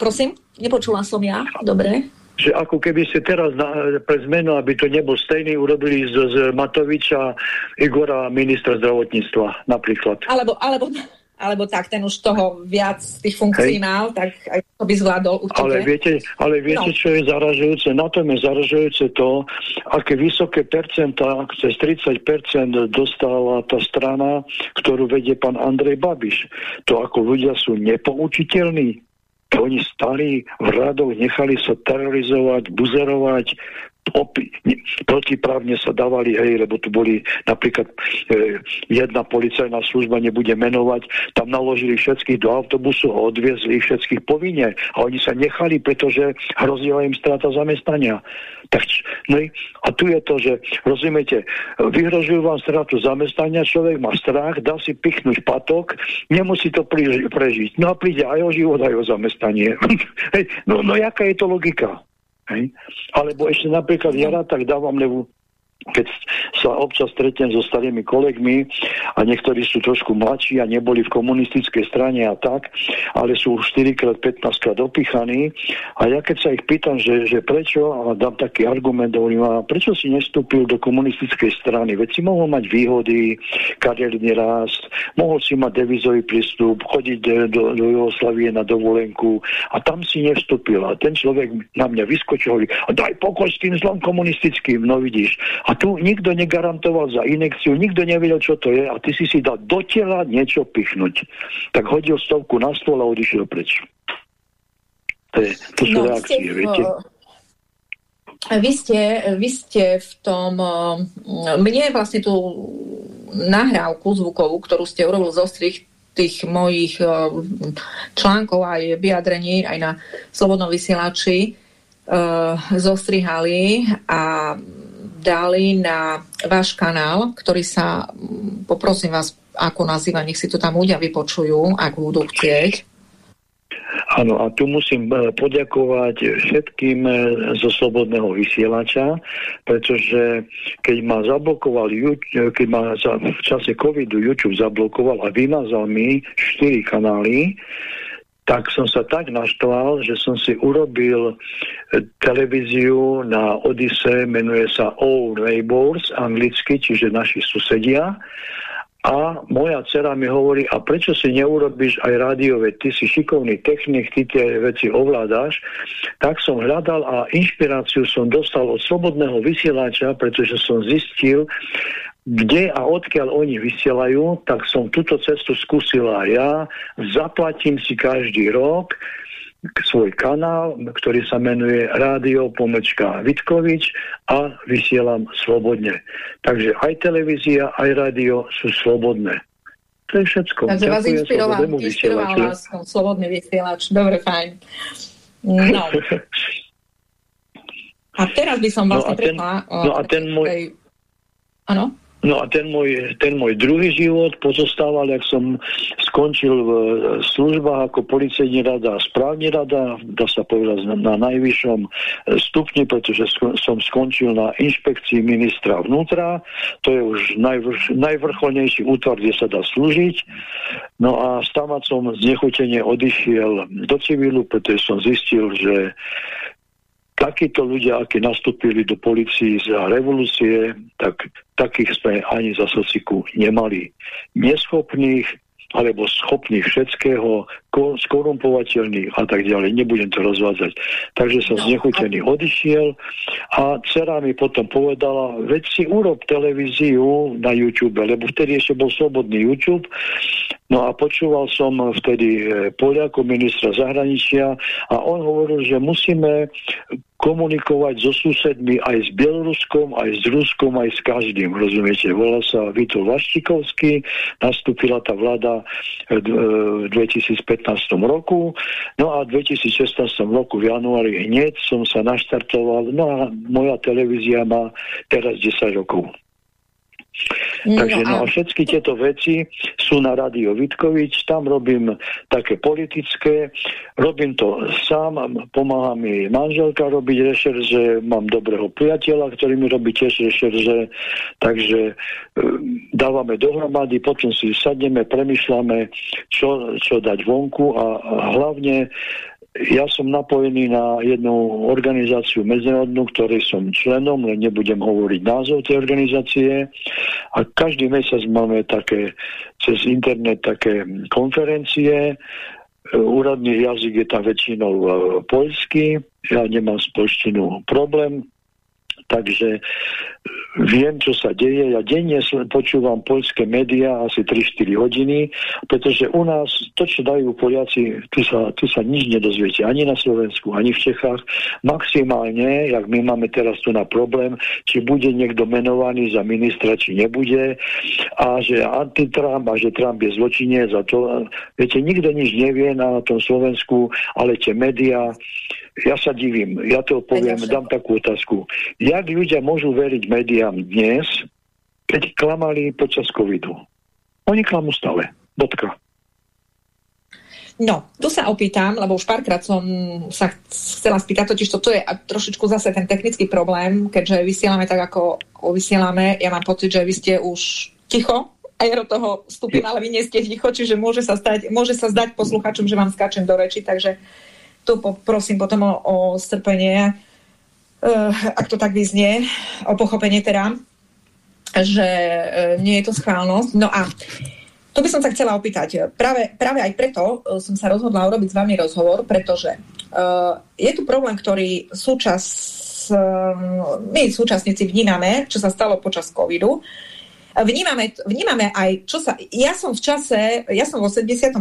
Prosím, nepočula som ja. Dobre. Že ako keby ste teraz na, pre zmenu, aby to nebol stejný, urobili z, z Matoviča Igora ministra zdravotníctva napríklad. Alebo, alebo, alebo tak ten už toho viac tých funkcií Hej. mal, tak aj to by zvládol určite. Ale viete, ale viete no. čo je zaražujúce? Na tom je zaražujúce to, aké vysoké percentá, cez 30% dostala tá strana, ktorú vedie pán Andrej Babiš. To ako ľudia sú nepoučiteľní, oni stali v radoch, nechali sa terorizovať, buzerovať, opi- protiprávne sa dávali, hej, lebo tu boli napríklad e, jedna policajná služba, nebude menovať, tam naložili všetkých do autobusu a odviezli všetkých povinne a oni sa nechali, pretože hrozila im strata zamestnania. Tak, no a tu je to, že rozumiete, vyhrožujú vám stratu zamestnania, človek má strach, dá si pichnúť patok, nemusí to prežiť. No a príde aj o život, aj o zamestnanie. no, no jaká je to logika? Hej? Alebo ešte napríklad ja rád tak dávam, lebo keď sa občas stretnem so starými kolegmi a niektorí sú trošku mladší a neboli v komunistickej strane a tak, ale sú už 4 krát 15 krát opichaní a ja keď sa ich pýtam, že, že prečo, a dám taký argument, hovorím, a prečo si nestúpil do komunistickej strany, veď si mohol mať výhody, kariérny rast, mohol si mať devizový prístup, chodiť do, do Jugoslavie na dovolenku a tam si nevstúpil. A ten človek na mňa vyskočil a daj pokoj s tým zlom komunistickým, no vidíš. A a tu nikto negarantoval za inekciu, nikto nevedel, čo to je a ty si si dal do tela niečo pichnúť. Tak hodil stovku na stôl a odišiel preč. To, je, to sú no, reakcie, ste, viete? Vy ste, vy ste v tom... Mne vlastne tú nahrávku zvukovú, ktorú ste urobil zo strich tých mojich článkov aj vyjadrení aj na Slobodnom vysielači zostrihali a dali na váš kanál, ktorý sa, mm, poprosím vás, ako nazýva, nech si to tam ľudia vypočujú, ak budú chcieť. Áno, a tu musím e, poďakovať všetkým e, zo Slobodného vysielača, pretože keď ma zablokoval, e, keď ma v čase covidu YouTube zablokoval a vymazal mi 4 kanály, tak som sa tak naštval, že som si urobil e, televíziu na Odise, menuje sa All Neighbors, anglicky, čiže naši susedia. A moja dcera mi hovorí, a prečo si neurobiš aj rádiové, ty si šikovný technik, ty tie veci ovládáš. Tak som hľadal a inšpiráciu som dostal od slobodného vysielača, pretože som zistil, kde a odkiaľ oni vysielajú, tak som túto cestu skúsila ja. Zaplatím si každý rok svoj kanál, ktorý sa menuje Rádio Pomečka Vitkovič a vysielam slobodne. Takže aj televízia, aj rádio sú slobodné. To je všetko. Takže vás inšpiroval, inšpiroval vás slobodný vysielač. Dobre, fajn. No. A teraz by som vlastne no ten, No a ten môj... Áno? No a ten môj, ten môj druhý život pozostával, ak som skončil v službách ako policejný rada a správny rada, dá sa povedať na, na najvyššom stupni, pretože som skončil na inšpekcii ministra vnútra. To je už najvrš, najvrcholnejší útvar, kde sa dá slúžiť. No a stávať som znechutenie odišiel do civilu, pretože som zistil, že takíto ľudia, akí nastúpili do policii za revolúcie, tak takých sme ani za sociku nemali. Neschopných, alebo schopných všetkého, skorumpovateľných a tak ďalej. Nebudem to rozvádzať. Takže som no, znechutený odišiel a dcera mi potom povedala, veď si urob televíziu na YouTube, lebo vtedy ešte bol slobodný YouTube. No a počúval som vtedy e, Poliako, ministra zahraničia a on hovoril, že musíme komunikovať so susedmi aj s Bieloruskom, aj s Ruskom, aj s každým, rozumiete. Volal sa Vito Vaštikovský, nastúpila tá vláda e, v 2015 roku, no a v 2016 roku v januári hneď som sa naštartoval, no a moja televízia má teraz 10 rokov. No Takže no a všetky tieto veci sú na Radio Vitkovič, tam robím také politické, robím to sám, pomáha mi manželka robiť rešerže, mám dobrého priateľa, ktorý mi robí tiež rešerže, takže e, dávame dohromady, potom si sadneme, premyšľame, čo, čo dať vonku a hlavne ja som napojený na jednu organizáciu medzinárodnú, ktorej som členom, len nebudem hovoriť názov tej organizácie. A každý mesiac máme také, cez internet také konferencie. Úradný jazyk je tam väčšinou e, poľský. Ja nemám s polštinu problém, takže viem, čo sa deje. Ja denne počúvam poľské médiá asi 3-4 hodiny, pretože u nás to, čo dajú Poliaci, tu sa, tu sa nič nedozviete. Ani na Slovensku, ani v Čechách. Maximálne, jak my máme teraz tu na problém, či bude niekto menovaný za ministra, či nebude. A že anti-Trump a že Trump je zločinec a to... Viete, nikto nič nevie na tom Slovensku, ale tie médiá ja sa divím, ja to poviem, dám takú otázku. Jak ľudia môžu veriť médiám dnes, keď klamali počas covidu? Oni klamú stále. Bodka. No, tu sa opýtam, lebo už párkrát som sa chcela spýtať, totiž toto je trošičku zase ten technický problém, keďže vysielame tak, ako vysielame. Ja mám pocit, že vy ste už ticho a ja do toho vstúpim, ale vy nie ste ticho, čiže môže sa, stať, môže sa zdať posluchačom, že vám skáčem do reči, takže tu poprosím potom o, o strpenie, uh, ak to tak vyznie, o pochopenie teda, že uh, nie je to schválnosť. No a to by som sa chcela opýtať. Práve, práve aj preto e, som sa rozhodla urobiť s vami rozhovor, pretože uh, je tu problém, ktorý súčas, uh, my súčasníci vnímame, čo sa stalo počas covidu. Vnímame, vnímame aj, čo sa... Ja som v čase, ja som v 89.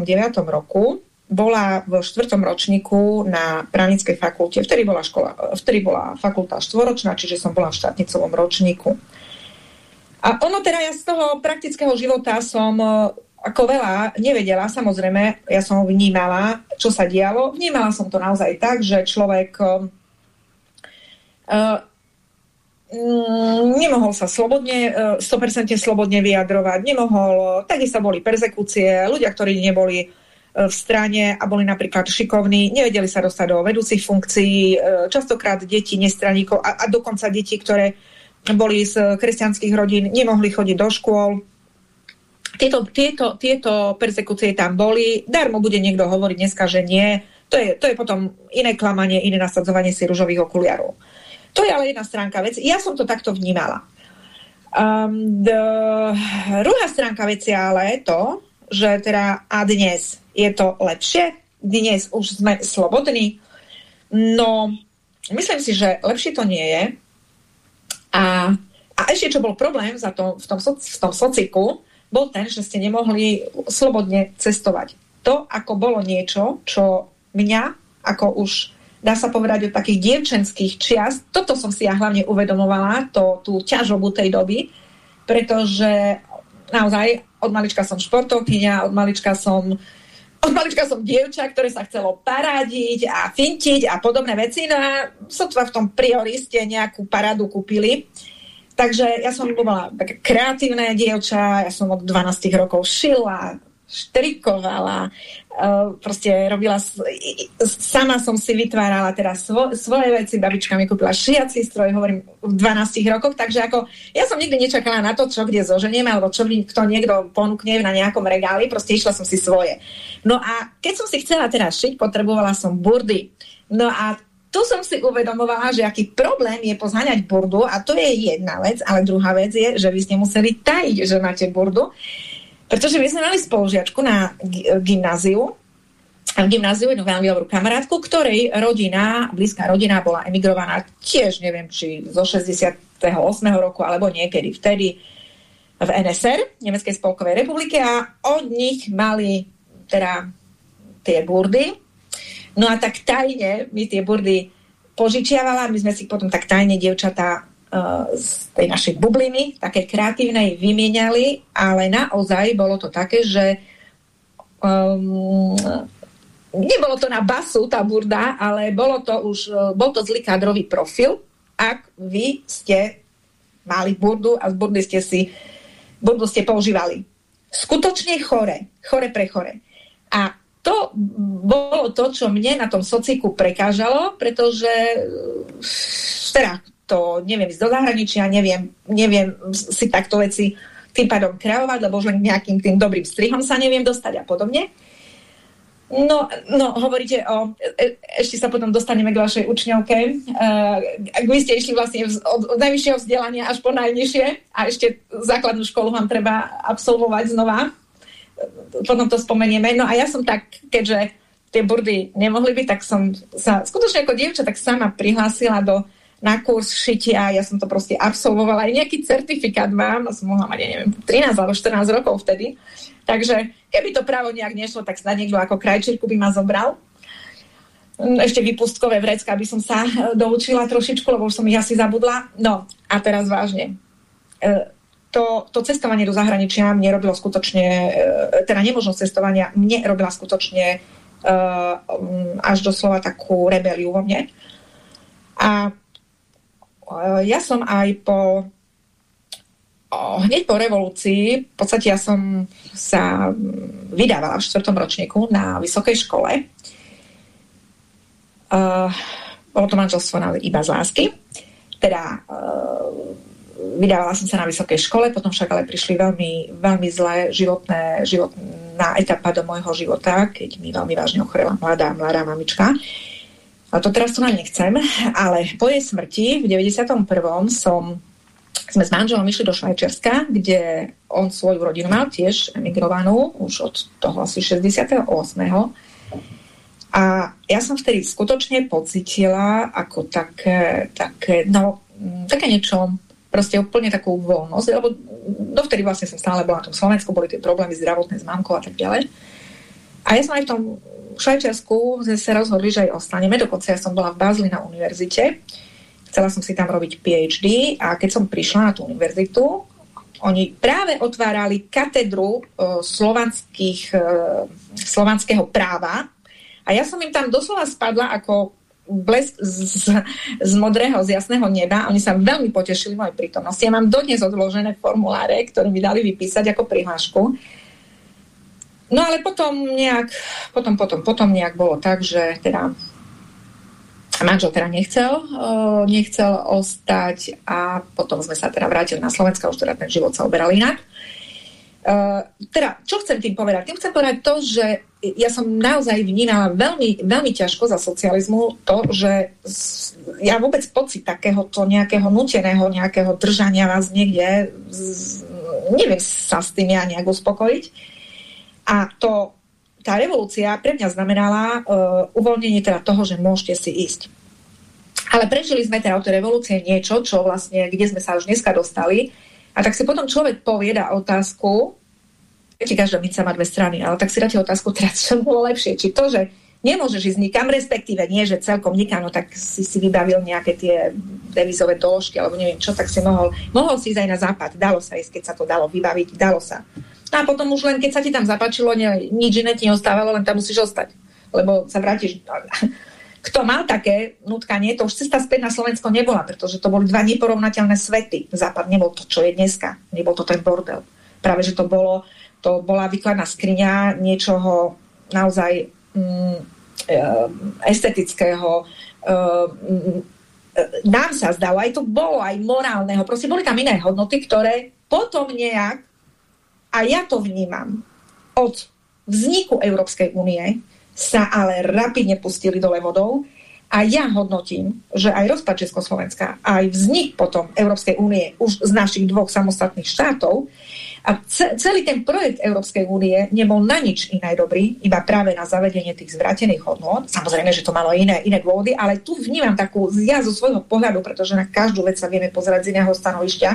roku bola v štvrtom ročníku na právnickej fakulte, vtedy bola, škola, vtedy bola fakulta štvoročná, čiže som bola v štátnicovom ročníku. A ono teda ja z toho praktického života som e, ako veľa nevedela, samozrejme, ja som vnímala, čo sa dialo. Vnímala som to naozaj tak, že človek uh, nemohol sa slobodne, uh, 100% slobodne vyjadrovať, nemohol, takisto boli persekúcie, ľudia, ktorí neboli v strane a boli napríklad šikovní, nevedeli sa dostať do vedúcich funkcií, častokrát deti nestraníkov a, a dokonca deti, ktoré boli z kresťanských rodín, nemohli chodiť do škôl. Tieto, tieto, tieto persekúcie tam boli. Darmo bude niekto hovoriť dneska, že nie. To je, to je potom iné klamanie, iné nasadzovanie si ružových okuliarov. To je ale jedna stránka vec. Ja som to takto vnímala. Um, druhá stránka veci ale je to, že teda a dnes je to lepšie? Dnes už sme slobodní? No, myslím si, že lepšie to nie je. A, a ešte, čo bol problém za to, v, tom, v tom sociku, bol ten, že ste nemohli slobodne cestovať. To, ako bolo niečo, čo mňa, ako už dá sa povedať o takých dievčenských čiast, toto som si ja hlavne uvedomovala, to, tú ťažobu tej doby, pretože naozaj od malička som športovkyňa, od malička som od malička som dievča, ktoré sa chcelo parádiť a fintiť a podobné veci. No a sotva v tom prioriste nejakú parádu kúpili. Takže ja som bola také kreatívne dievča, ja som od 12 rokov šila, štrikovala, proste robila, sama som si vytvárala teda svo, svoje veci, babička mi kúpila šiací stroj, hovorím, v 12 rokoch, takže ako, ja som nikdy nečakala na to, čo kde zoženieme, alebo čo mi kto niekto ponúkne na nejakom regáli, proste išla som si svoje. No a keď som si chcela teda šiť, potrebovala som burdy. No a tu som si uvedomovala, že aký problém je pozháňať burdu a to je jedna vec, ale druhá vec je, že vy ste museli tajiť, že máte burdu. Pretože my sme mali spolužiačku na gymnáziu, v gymnáziu jednu veľmi dobrú kamarátku, ktorej rodina, blízka rodina bola emigrovaná tiež, neviem, či zo 68. roku, alebo niekedy vtedy v NSR, Nemeckej spolkovej republike a od nich mali teda tie burdy. No a tak tajne mi tie burdy požičiavala, my sme si potom tak tajne, dievčatá, z tej našej bubliny, také kreatívnej, vymieniali, ale naozaj bolo to také, že um, nebolo to na basu tá burda, ale bolo to už, bol to zlý kádrový profil, ak vy ste mali burdu a z burdy ste si burdu ste používali. Skutočne chore, chore pre chore. A to bolo to, čo mne na tom sociku prekážalo, pretože teda to neviem ísť do zahraničia, neviem, neviem si takto veci tým pádom kreovať, lebo už len nejakým tým dobrým strihom sa neviem dostať a podobne. No, no, hovoríte o... E, ešte sa potom dostaneme k vašej učňovke. Uh, ak vy ste išli vlastne od, od najvyššieho vzdelania až po najnižšie a ešte základnú školu vám treba absolvovať znova. Potom to spomenieme. No a ja som tak, keďže tie burdy nemohli byť, tak som sa skutočne ako dievča tak sama prihlásila do na kurz šitia, ja som to proste absolvovala, aj nejaký certifikát mám, a som mohla mať, ja neviem, 13 alebo 14 rokov vtedy. Takže keby to právo nejak nešlo, tak snad niekto ako krajčírku by ma zobral. Ešte vypustkové vrecka by som sa e, doučila trošičku, lebo už som ich asi zabudla. No a teraz vážne. E, to, to cestovanie do zahraničia mne robilo skutočne, e, teda nemožnosť cestovania mne robila skutočne až doslova takú rebeliu vo mne. A ja som aj po hneď po revolúcii, v podstate ja som sa vydávala v čtvrtom ročníku na vysokej škole. Uh, bolo to manželstvo iba z lásky. Teda uh, vydávala som sa na vysokej škole, potom však ale prišli veľmi, veľmi zlé životné, životná etapa do môjho života, keď mi veľmi vážne ochorela mladá, mladá mamička. A to teraz tu na nechcem, ale po jej smrti v 91. som sme s manželom išli do Švajčiarska, kde on svoju rodinu mal tiež emigrovanú, už od toho asi 68. A ja som vtedy skutočne pocitila ako také, také, no, také niečo, proste úplne takú voľnosť, lebo dovtedy vlastne som stále bola na tom Slovensku, boli tie problémy zdravotné s mamkou a tak ďalej. A ja som aj v tom Švajčiarsku sme sa rozhodli, že aj ostaneme, dokonca ja som bola v Bázli na univerzite, chcela som si tam robiť PhD a keď som prišla na tú univerzitu, oni práve otvárali katedru uh, uh, slovanského práva a ja som im tam doslova spadla ako blesk z, z modrého, z jasného neba. Oni sa veľmi potešili mojej prítomnosti. Ja mám dodnes odložené formuláre, ktoré mi dali vypísať ako prihlášku. No ale potom nejak, potom, potom, potom nejak bolo tak, že teda manžel teda nechcel, uh, nechcel ostať a potom sme sa teda vrátili na Slovensko, už teda ten život sa oberal inak. Uh, teda, čo chcem tým povedať? Tým chcem povedať to, že ja som naozaj vnímala veľmi, veľmi ťažko za socializmu to, že ja vôbec pocit takéhoto nejakého nuteného, nejakého držania vás niekde, z, neviem sa s tým ja nejak uspokojiť. A to, tá revolúcia pre mňa znamenala uh, uvoľnenie teda toho, že môžete si ísť. Ale prežili sme teda od tej revolúcie niečo, čo vlastne, kde sme sa už dneska dostali. A tak si potom človek povieda otázku, Viete, každá minca má dve strany, ale tak si dáte otázku teraz, čo bolo lepšie. Či to, že nemôžeš ísť nikam, respektíve nie, že celkom nikam, no tak si si vybavil nejaké tie devizové dĺžky, alebo neviem čo, tak si mohol, mohol si ísť aj na západ. Dalo sa ísť, keď sa to dalo vybaviť, dalo sa. No a potom už len, keď sa ti tam zapáčilo, ne, nič iné ti neostávalo, len tam musíš ostať. Lebo sa vrátiš... Kto mal také nutkanie, to už cesta späť na Slovensko nebola, pretože to boli dva neporovnateľné svety. Západ nebol to, čo je dneska. Nebol to ten bordel. Práve, že to bolo to bola výkladná skriňa niečoho naozaj mm, e, estetického. Mm, nám sa zdalo, aj to bolo, aj morálneho. Proste boli tam iné hodnoty, ktoré potom nejak, a ja to vnímam, od vzniku Európskej únie sa ale rapidne pustili dole vodou a ja hodnotím, že aj rozpad Československa, aj vznik potom Európskej únie už z našich dvoch samostatných štátov a celý ten projekt Európskej únie nebol na nič iné dobrý, iba práve na zavedenie tých zvratených hodnot. Samozrejme, že to malo iné, iné dôvody, ale tu vnímam takú ja zo svojho pohľadu, pretože na každú vec sa vieme pozerať z iného stanovišťa.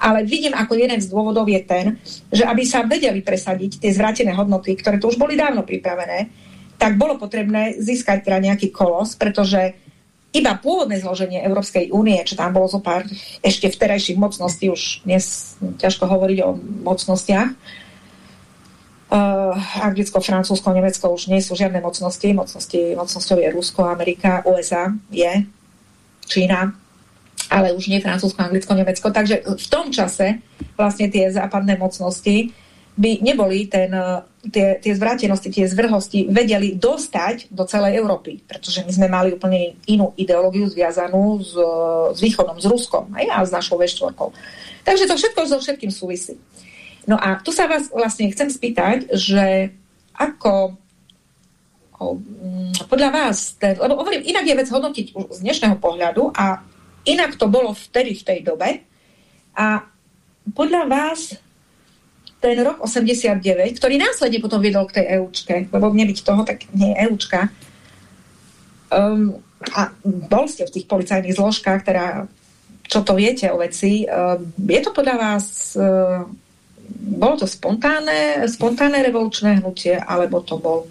Ale vidím, ako jeden z dôvodov je ten, že aby sa vedeli presadiť tie zvratené hodnoty, ktoré tu už boli dávno pripravené, tak bolo potrebné získať teda nejaký kolos, pretože iba pôvodné zloženie Európskej únie, čo tam bolo zo pár ešte vterajších mocností, už dnes ťažko hovoriť o mocnostiach. Uh, Anglicko, Francúzsko, Nemecko už nie sú žiadne mocnosti. Mocnosti mocnosťou je Rusko, Amerika, USA je, Čína, ale už nie Francúzsko, Anglicko, Nemecko. Takže v tom čase vlastne tie západné mocnosti by neboli ten tie, tie zvrátenosti, tie zvrhosti vedeli dostať do celej Európy, pretože my sme mali úplne inú ideológiu zviazanú s, s východom, s Ruskom aj, a s našou veštvorkou. Takže to všetko so všetkým súvisí. No a tu sa vás vlastne chcem spýtať, že ako mm, podľa vás, ten, lebo hovorím, inak je vec hodnotiť z dnešného pohľadu a inak to bolo vtedy v tej dobe a podľa vás ten rok 89, ktorý následne potom viedol k tej EUčke, lebo nebyť toho, tak nie je EUčka. Um, a bol ste v tých policajných zložkách, teda čo to viete o veci. Um, je to podľa vás um, bolo to spontánne, spontánne revolučné hnutie, alebo to bol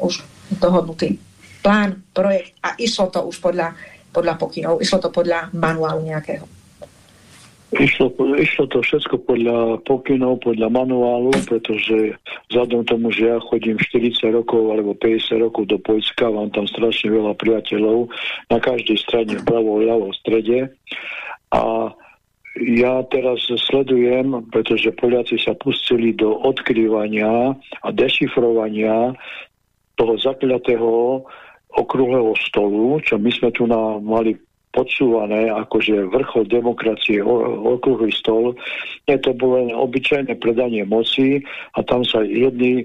už dohodnutý plán, projekt a išlo to už podľa, podľa pokynov, išlo to podľa manuálu nejakého? Išlo, išlo to všetko podľa pokynov, podľa manuálu, pretože vzhľadom tomu, že ja chodím 40 rokov alebo 50 rokov do Poľska, mám tam strašne veľa priateľov na každej strane, pravo, ľavo, v strede. A ja teraz sledujem, pretože Poliaci sa pustili do odkrývania a dešifrovania toho zakľatého okrúhleho stolu, čo my sme tu na, mali podsúvané akože vrchol demokracie, okrúhly stol. Nie, to bolo len obyčajné predanie moci a tam sa jedni e,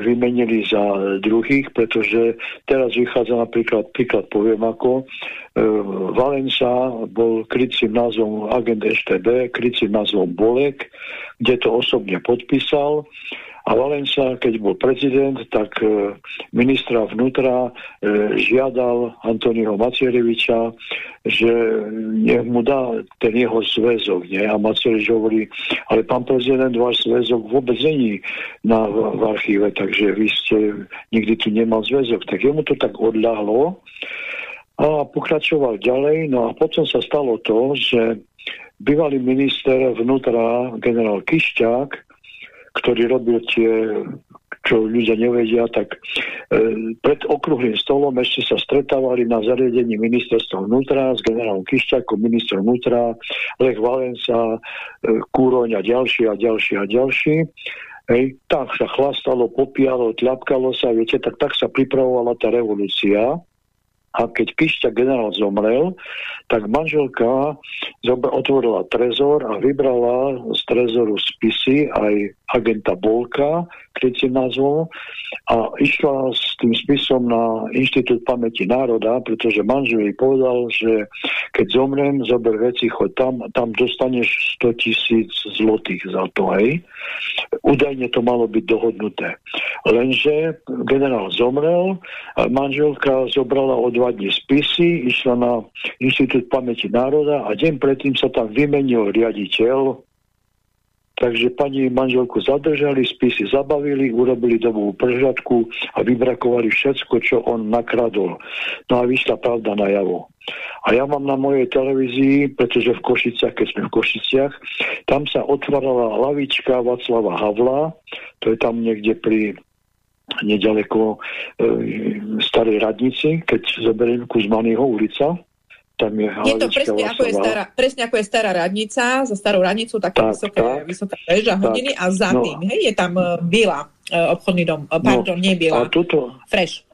vymenili za druhých, pretože teraz vychádza napríklad, príklad poviem ako, e, Valenca bol krycím názvom agent EŠTB, krycím názvom Bolek, kde to osobne podpísal a Valenca, keď bol prezident, tak e, ministra vnútra e, žiadal Antoního Maciereviča, že nech mu dá ten jeho zväzok. Nie? A Macierevič hovorí, ale pán prezident, váš zväzok vôbec není na, v archíve, takže vy ste nikdy tu nemal zväzok. Tak jemu to tak odľahlo a pokračoval ďalej. No a potom sa stalo to, že bývalý minister vnútra, generál Kišťák, ktorý robil tie čo ľudia nevedia, tak e, pred okruhlým stolom ešte sa stretávali na zariadení ministerstva vnútra s generálom Kišťakom, ministrom vnútra, Lech Valenca, e, Kúroň a ďalší a ďalší a ďalší. Hej, tak sa chlastalo, popíjalo, tľapkalo sa, viete, tak, tak sa pripravovala tá revolúcia. A keď Kišťa generál zomrel, tak manželka otvorila trezor a vybrala z trezoru spisy aj agenta Bolka, krycím názvom, a išla s tým spisom na Inštitút pamäti národa, pretože manžel jej povedal, že keď zomrem, zober veci, choď tam, tam dostaneš 100 tisíc zlotých za to, hej. Údajne to malo byť dohodnuté. Lenže generál zomrel, manželka zobrala od dva dní spisy, išla na Inštitút pamäti národa a deň predtým sa tam vymenil riaditeľ Takže pani manželku zadržali, spisy zabavili, urobili dobovú prehľadku a vybrakovali všetko, čo on nakradol. No a vyšla pravda na javo. A ja mám na mojej televízii, pretože v Košiciach, keď sme v Košiciach, tam sa otvárala lavička Václava Havla, to je tam niekde pri nedaleko e, starej radnici, keď zoberiem Kuzmanyho ulica. Tam je, je to presne ako je, stará, presne ako je stará radnica, za starou radnicou taká tak, vysoká, tak, vysoká väža hodiny a za no, tým, hej, je tam uh, Bila, uh, obchodný dom, uh, pardon, no, nie Bila, a tuto, Fresh.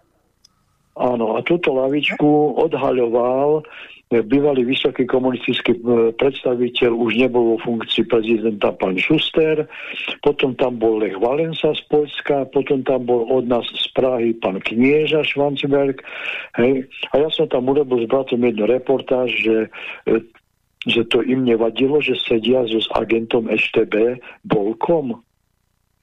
Áno, a túto lavičku odhaľoval bývalý vysoký komunistický e, predstaviteľ už nebol vo funkcii prezidenta pán Schuster, potom tam bol Lech Valensa z Polska, potom tam bol od nás z Prahy pán Knieža Schwanzberg. Hej. A ja som tam urobil s bratom jednu reportáž, že e, že to im nevadilo, že sedia so s agentom STB Bolkom.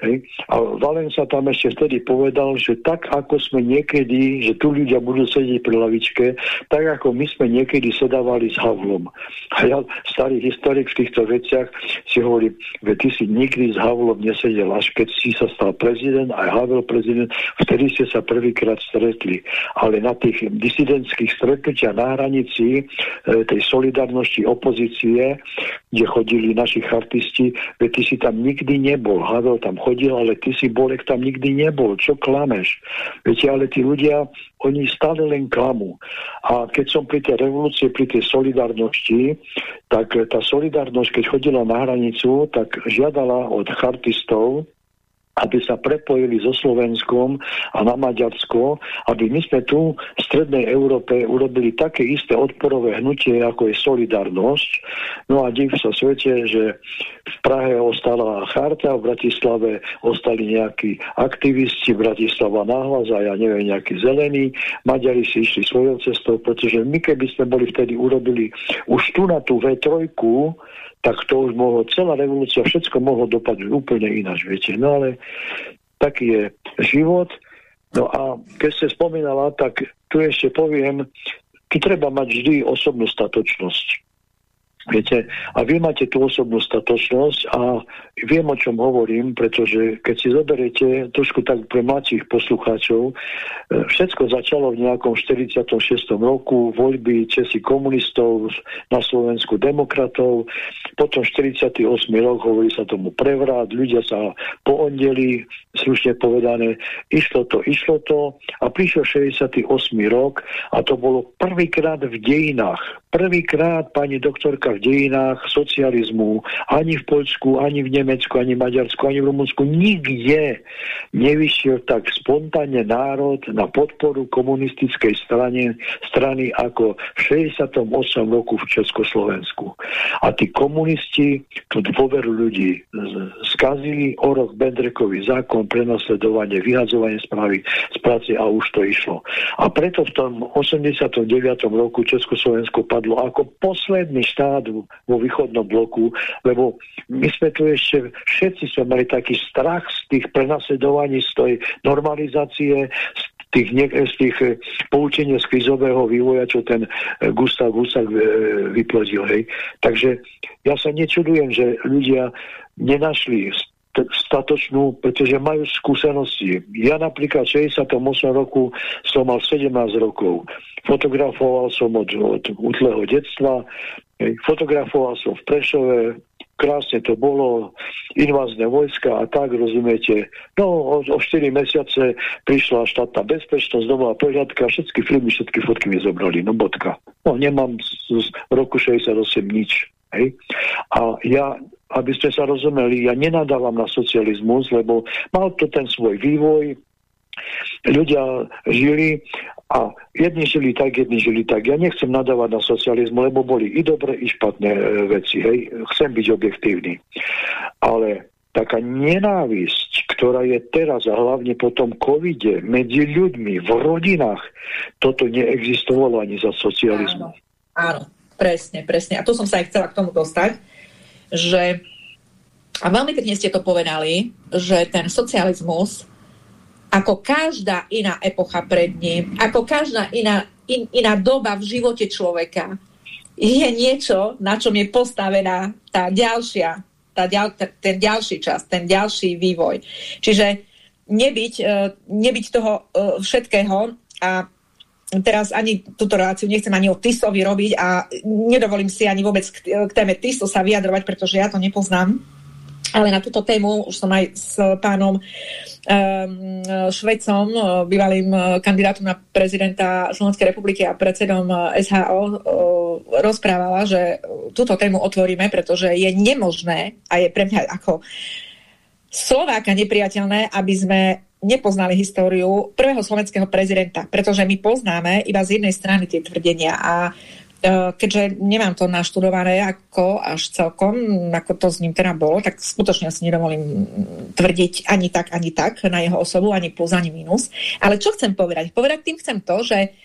Hej. A Valen tam ešte vtedy povedal, že tak ako sme niekedy, že tu ľudia budú sedieť pri lavičke, tak ako my sme niekedy sedávali s Havlom. A ja, starý historik v týchto veciach, si hovorí, že ty si nikdy s Havlom nesedel, až keď si sa stal prezident, aj Havel prezident, vtedy ste sa prvýkrát stretli. Ale na tých disidentských stretnutiach na hranici e, tej solidarnosti opozície, kde chodili naši chartisti, veď ty si tam nikdy nebol. Havel tam chodil chodil, ale ty si Bolek tam nikdy nebol, čo klameš? Viete, ale tí ľudia, oni stále len klamú. A keď som pri tej revolúcii, pri tej solidárnosti, tak tá solidárnosť, keď chodila na hranicu, tak žiadala od chartistov, aby sa prepojili so Slovenskom a na Maďarsko, aby my sme tu v Strednej Európe urobili také isté odporové hnutie, ako je solidarnosť. No a div sa svete, že v Prahe ostala charta, v Bratislave ostali nejakí aktivisti, Bratislava nahlas a ja neviem, nejakí zelení. Maďari si išli svojou cestou, pretože my keby sme boli vtedy urobili už tu na tú V3, tak to už mohlo, celá revolúcia, všetko mohlo dopadnúť úplne ináč, viete. No ale taký je život. No a keď ste spomínala, tak tu ešte poviem, tu treba mať vždy osobnú statočnosť. Viete, a vy máte tú osobnú statočnosť a viem, o čom hovorím, pretože keď si zoberiete trošku tak pre mladších poslucháčov, e, všetko začalo v nejakom 46. roku, voľby Česi komunistov na Slovensku demokratov, potom 48. rok, hovorí sa tomu prevrat, ľudia sa poondeli, slušne povedané, išlo to, išlo to a prišiel 68. rok a to bolo prvýkrát v dejinách prvýkrát pani doktorka v dejinách socializmu ani v Poľsku, ani v Nemecku, ani v Maďarsku, ani v Rumunsku nikde nevyšiel tak spontánne národ na podporu komunistickej strane, strany ako v 68 roku v Československu. A tí komunisti tú dôveru ľudí skazili o rok Bendrekový zákon, prenasledovanie, vyhadzovanie správy z práce a už to išlo. A preto v tom 89. roku Československo padlo ako posledný štát vo východnom bloku, lebo my sme tu ešte, všetci sme mali taký strach z tých prenasledovaní, z tej normalizácie, z tých, z tých eh, poučenia z krizového vývoja, čo ten eh, Gustav Gustav eh, vyplodil. Hej. Takže ja sa nečudujem, že ľudia nenašli statočnú, pretože majú skúsenosti. Ja napríklad v 68 roku som mal 17 rokov. Fotografoval som od, od útleho detstva, fotografoval som v Prešove, krásne to bolo, invázne vojska a tak, rozumiete. No, o, o 4 mesiace prišla štátna bezpečnosť, nová prehľadka, všetky filmy, všetky fotky mi zobrali, no bodka. No, nemám z, z roku 68 nič. Hej. A ja, aby ste sa rozumeli, ja nenadávam na socializmus, lebo mal to ten svoj vývoj, ľudia žili a jedni žili tak, jedni žili tak. Ja nechcem nadávať na socializmu, lebo boli i dobré, i špatné e, veci. Hej. Chcem byť objektívny. Ale taká nenávisť, ktorá je teraz a hlavne po tom covide medzi ľuďmi v rodinách, toto neexistovalo ani za socializmu. Áno, áno, presne, presne. A tu som sa aj chcela k tomu dostať, že a veľmi pekne ste to povedali, že ten socializmus ako každá iná epocha pred ním, ako každá iná, in, iná doba v živote človeka, je niečo, na čom je postavená tá ďalšia, tá ďal, ten ďalší čas, ten ďalší vývoj. Čiže nebyť, e, nebyť toho e, všetkého a teraz ani túto reláciu nechcem ani o Tisovi robiť a nedovolím si ani vôbec k, téme Tiso sa vyjadrovať, pretože ja to nepoznám ale na túto tému už som aj s pánom um, Švecom, bývalým kandidátom na prezidenta Slovenskej republiky a predsedom SHO uh, rozprávala, že túto tému otvoríme, pretože je nemožné a je pre mňa ako Slováka nepriateľné, aby sme nepoznali históriu prvého slovenského prezidenta, pretože my poznáme iba z jednej strany tie tvrdenia a keďže nemám to naštudované ako až celkom, ako to s ním teda bolo, tak skutočne si nedovolím tvrdiť ani tak, ani tak na jeho osobu, ani plus, ani minus. Ale čo chcem povedať? Povedať tým chcem to, že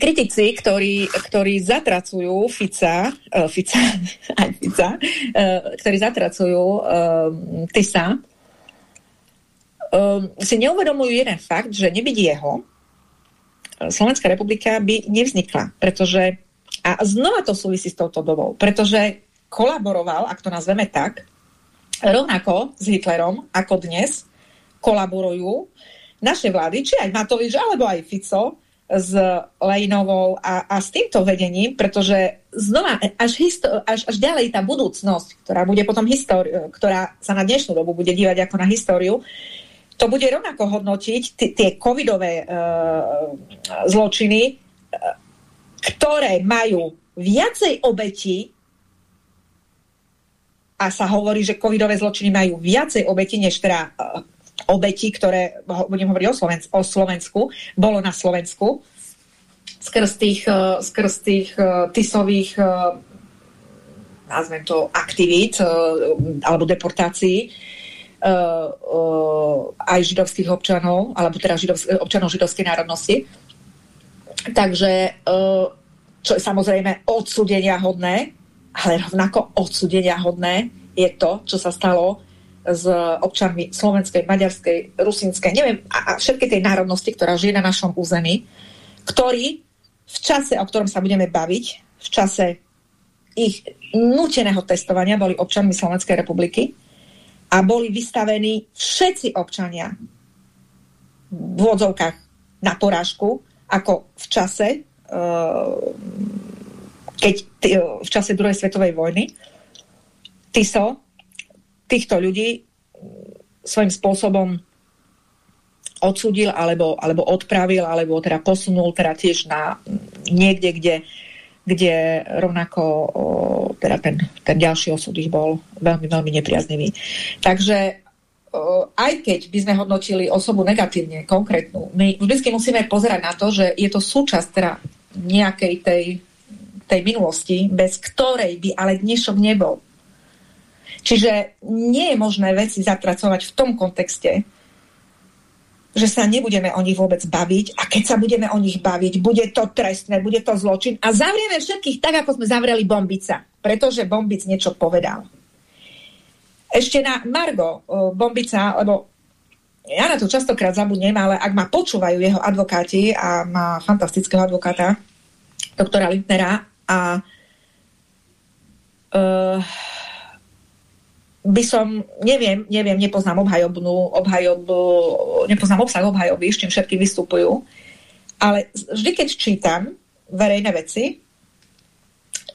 kritici, ktorí, ktorí zatracujú Fica, uh, Fica, aj Fica, uh, ktorí zatracujú uh, Tisa, uh, si neuvedomujú jeden fakt, že nebyť jeho, Slovenská republika by nevznikla, pretože, a znova to súvisí s touto dobou, pretože kolaboroval, ak to nazveme tak, rovnako s Hitlerom, ako dnes kolaborujú naše vlády, či aj Matovič, alebo aj Fico, s Lejnovou a, a s týmto vedením, pretože znova až, až, až ďalej tá budúcnosť, ktorá bude potom históri- ktorá sa na dnešnú dobu bude dívať ako na históriu, to bude rovnako hodnotiť tie covidové uh, zločiny, uh, ktoré majú viacej obetí a sa hovorí, že covidové zločiny majú viacej obetí, než teda uh, obetí, ktoré, budem hovoriť o, Slovensk o Slovensku, bolo na Slovensku, skrz tých, uh, skrz tých uh, tisových uh, nazvem to aktivít uh, alebo deportácií aj židovských občanov, alebo teda židovsk občanov židovskej národnosti. Takže, čo je samozrejme odsudenia hodné, ale rovnako odsudenia hodné je to, čo sa stalo s občanmi slovenskej, maďarskej, rusínskej, neviem, a, a všetky tej národnosti, ktorá žije na našom území, ktorí v čase, o ktorom sa budeme baviť, v čase ich nuteného testovania boli občanmi Slovenskej republiky a boli vystavení všetci občania v vodzovkách na porážku, ako v čase, eh, keď v čase druhej svetovej vojny. Tiso týchto ľudí svojím spôsobom odsudil alebo, alebo odpravil, alebo teda posunul teda tiež na niekde, kde kde rovnako o, teda ten, ten ďalší osud ich bol veľmi, veľmi nepriaznivý. Takže aj keď by sme hodnotili osobu negatívne, konkrétnu, my vždy musíme pozerať na to, že je to súčasť teda nejakej tej, tej minulosti, bez ktorej by ale dnešok nebol. Čiže nie je možné veci zapracovať v tom kontexte, že sa nebudeme o nich vôbec baviť a keď sa budeme o nich baviť, bude to trestné, bude to zločin a zavrieme všetkých tak, ako sme zavreli Bombica, pretože Bombic niečo povedal. Ešte na Margo Bombica, lebo ja na to častokrát zabudnem, ale ak ma počúvajú jeho advokáti a má fantastického advokáta, doktora Lindnera a uh, by som, neviem, neviem, nepoznám obhajobnú, obhajobu, nepoznám obsah obhajoby, s čím všetky vystupujú, ale vždy, keď čítam verejné veci,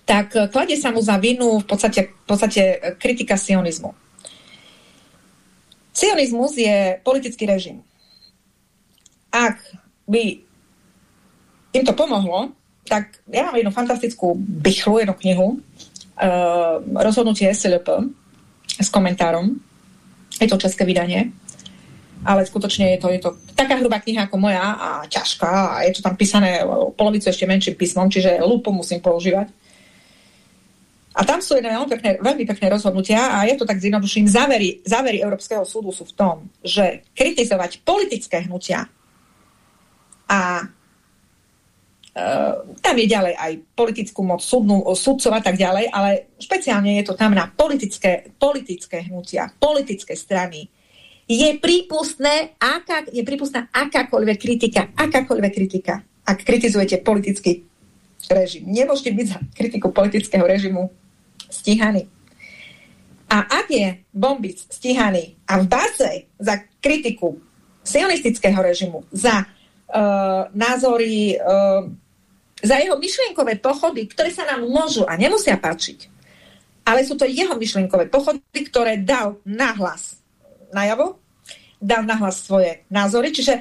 tak kladie sa mu za vinu v podstate, v podstate kritika sionizmu. Sionizmus je politický režim. Ak by im to pomohlo, tak ja mám jednu fantastickú bychlu, jednu knihu, uh, rozhodnutie SLP, s komentárom. Je to české vydanie, ale skutočne je to, je to taká hrubá kniha ako moja a ťažká a je to tam písané polovicu ešte menším písmom, čiže lupu musím používať. A tam sú jedné veľmi pekné, veľmi pekné rozhodnutia a je to tak zjednoduším. Závery, závery Európskeho súdu sú v tom, že kritizovať politické hnutia a tam je ďalej aj politickú moc, súdnu, súdcov a tak ďalej, ale špeciálne je to tam na politické, politické hnutia, politické strany. Je prípustné, aká, je prípustná akákoľvek kritika, akákoľvek kritika, ak kritizujete politický režim. Nemôžete byť za kritiku politického režimu stíhaný. A ak je bombic stíhaný a v base za kritiku sionistického režimu, za uh, názory uh, za jeho myšlienkové pochody, ktoré sa nám môžu a nemusia páčiť, ale sú to jeho myšlienkové pochody, ktoré dal nahlas najavo, dal nahlas svoje názory, čiže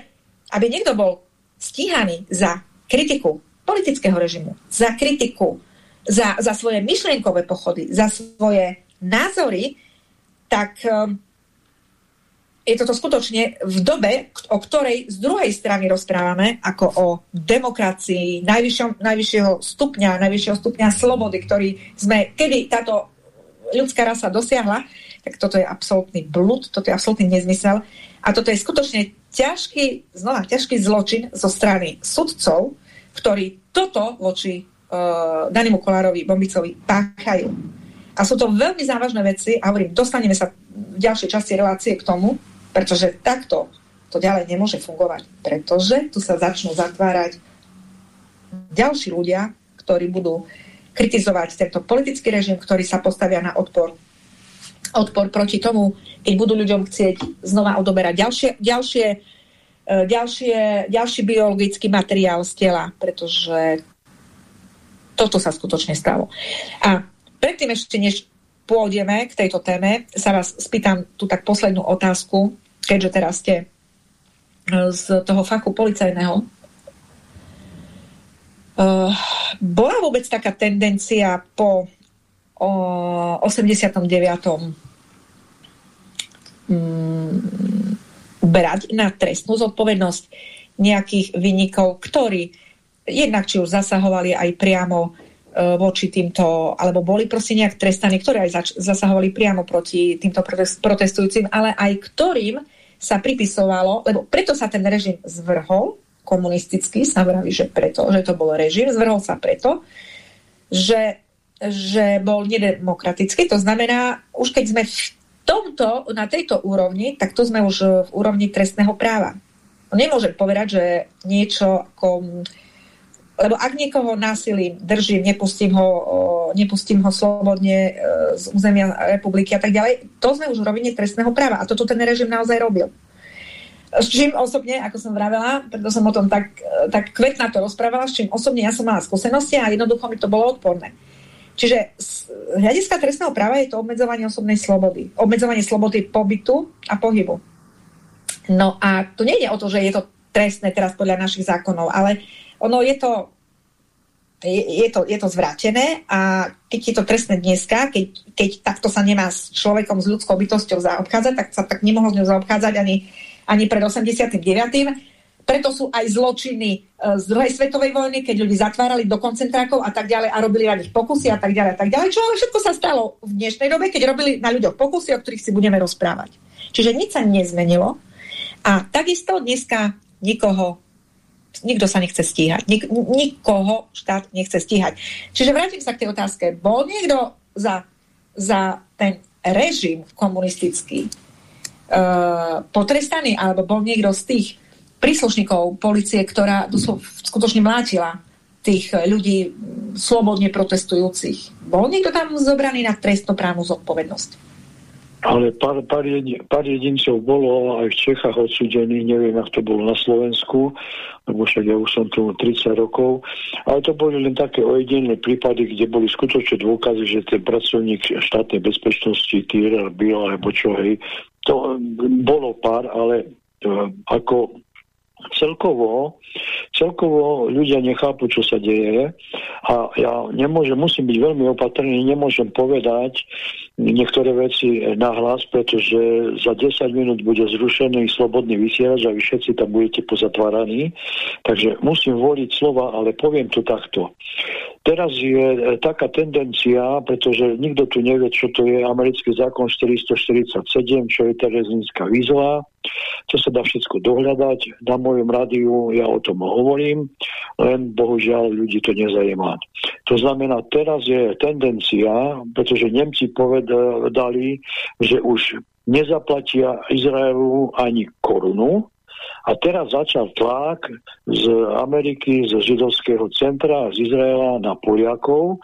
aby niekto bol stíhaný za kritiku politického režimu, za kritiku, za, za svoje myšlienkové pochody, za svoje názory, tak um, je toto skutočne v dobe, o ktorej z druhej strany rozprávame, ako o demokracii najvyššieho stupňa, najvyššieho stupňa slobody, ktorý sme, kedy táto ľudská rasa dosiahla, tak toto je absolútny blud, toto je absolútny nezmysel a toto je skutočne ťažký, znova ťažký zločin zo strany sudcov, ktorí toto voči uh, Danimu Kolárovi, Bombicovi páchajú. A sú to veľmi závažné veci a hovorím, dostaneme sa v ďalšej časti relácie k tomu, pretože takto to ďalej nemôže fungovať, pretože tu sa začnú zatvárať ďalší ľudia, ktorí budú kritizovať tento politický režim, ktorí sa postavia na odpor odpor proti tomu, keď budú ľuďom chcieť znova odoberať ďalšie, ďalšie, e, ďalšie, ďalší biologický materiál z tela, pretože toto sa skutočne stalo. A predtým ešte, než pôjdeme k tejto téme, sa vás spýtam tu tak poslednú otázku, keďže teraz ste e, z toho faku policajného, Uh, bola vôbec taká tendencia po o, 89. Um, brať na trestnú zodpovednosť nejakých vynikov, ktorí jednak či už zasahovali aj priamo uh, voči týmto, alebo boli proste nejak trestaní, ktorí aj zasahovali priamo proti týmto protestujúcim, ale aj ktorým sa pripisovalo, lebo preto sa ten režim zvrhol, komunistický sa vraví, že preto, že to bol režim, zvrhol sa preto, že, že bol nedemokratický, to znamená, už keď sme v tomto, na tejto úrovni, tak to sme už v úrovni trestného práva. Nemôžem povedať, že niečo ako lebo ak niekoho násilím držím, nepustím ho, nepustím ho slobodne e, z územia republiky a tak ďalej, to sme už v rovine trestného práva. A toto ten režim naozaj robil. S čím osobne, ako som vravela, preto som o tom tak, e, tak kvetná to rozprávala, s čím osobne ja som mala skúsenosti a jednoducho mi to bolo odporné. Čiže z hľadiska trestného práva je to obmedzovanie osobnej slobody. Obmedzovanie slobody pobytu a pohybu. No a tu nejde o to, že je to trestné teraz podľa našich zákonov, ale ono je to je, je, to, je to zvrátené a keď je to trestné dneska, keď, keď takto sa nemá s človekom, s ľudskou bytosťou zaobchádzať, tak sa tak nemohlo s ňou zaobchádzať ani, ani pred 89. Preto sú aj zločiny e, z druhej svetovej vojny, keď ľudí zatvárali do koncentrákov a tak ďalej a robili na nich pokusy a tak ďalej a tak ďalej. Čo ale všetko sa stalo v dnešnej dobe, keď robili na ľuďoch pokusy, o ktorých si budeme rozprávať. Čiže nič sa nezmenilo a takisto dneska nikoho nikto sa nechce stíhať. Nik nikoho štát nechce stíhať. Čiže vrátim sa k tej otázke. Bol niekto za, za ten režim komunistický uh, potrestaný, alebo bol niekto z tých príslušníkov policie, ktorá skutočne mlátila tých ľudí slobodne protestujúcich. Bol niekto tam zobraný na trestnoprávnu zodpovednosť? Ale pár, pár, jedin, pár jedincov bolo aj v Čechách odsudených, neviem, ak to bolo na Slovensku, lebo však ja už som tu 30 rokov, ale to boli len také ojedené prípady, kde boli skutočne dôkazy, že ten pracovník štátnej bezpečnosti, týr, byl alebo čo, hej, to bolo pár, ale uh, ako celkovo, celkovo ľudia nechápu, čo sa deje. A ja nemôžem, musím byť veľmi opatrný, nemôžem povedať niektoré veci nahlas, pretože za 10 minút bude zrušený slobodný vysielač a vy všetci tam budete pozatváraní. Takže musím voliť slova, ale poviem to takto. Teraz je taká tendencia, pretože nikto tu nevie, čo to je americký zákon 447, čo je Terezinská výzva, to sa dá všetko dohľadať. Na mojom rádiu ja o tom hovorím, len bohužiaľ ľudí to nezajíma. To znamená, teraz je tendencia, pretože Nemci povedali, že už nezaplatia Izraelu ani korunu, a teraz začal tlak z Ameriky, z židovského centra, z Izraela na Poliakov,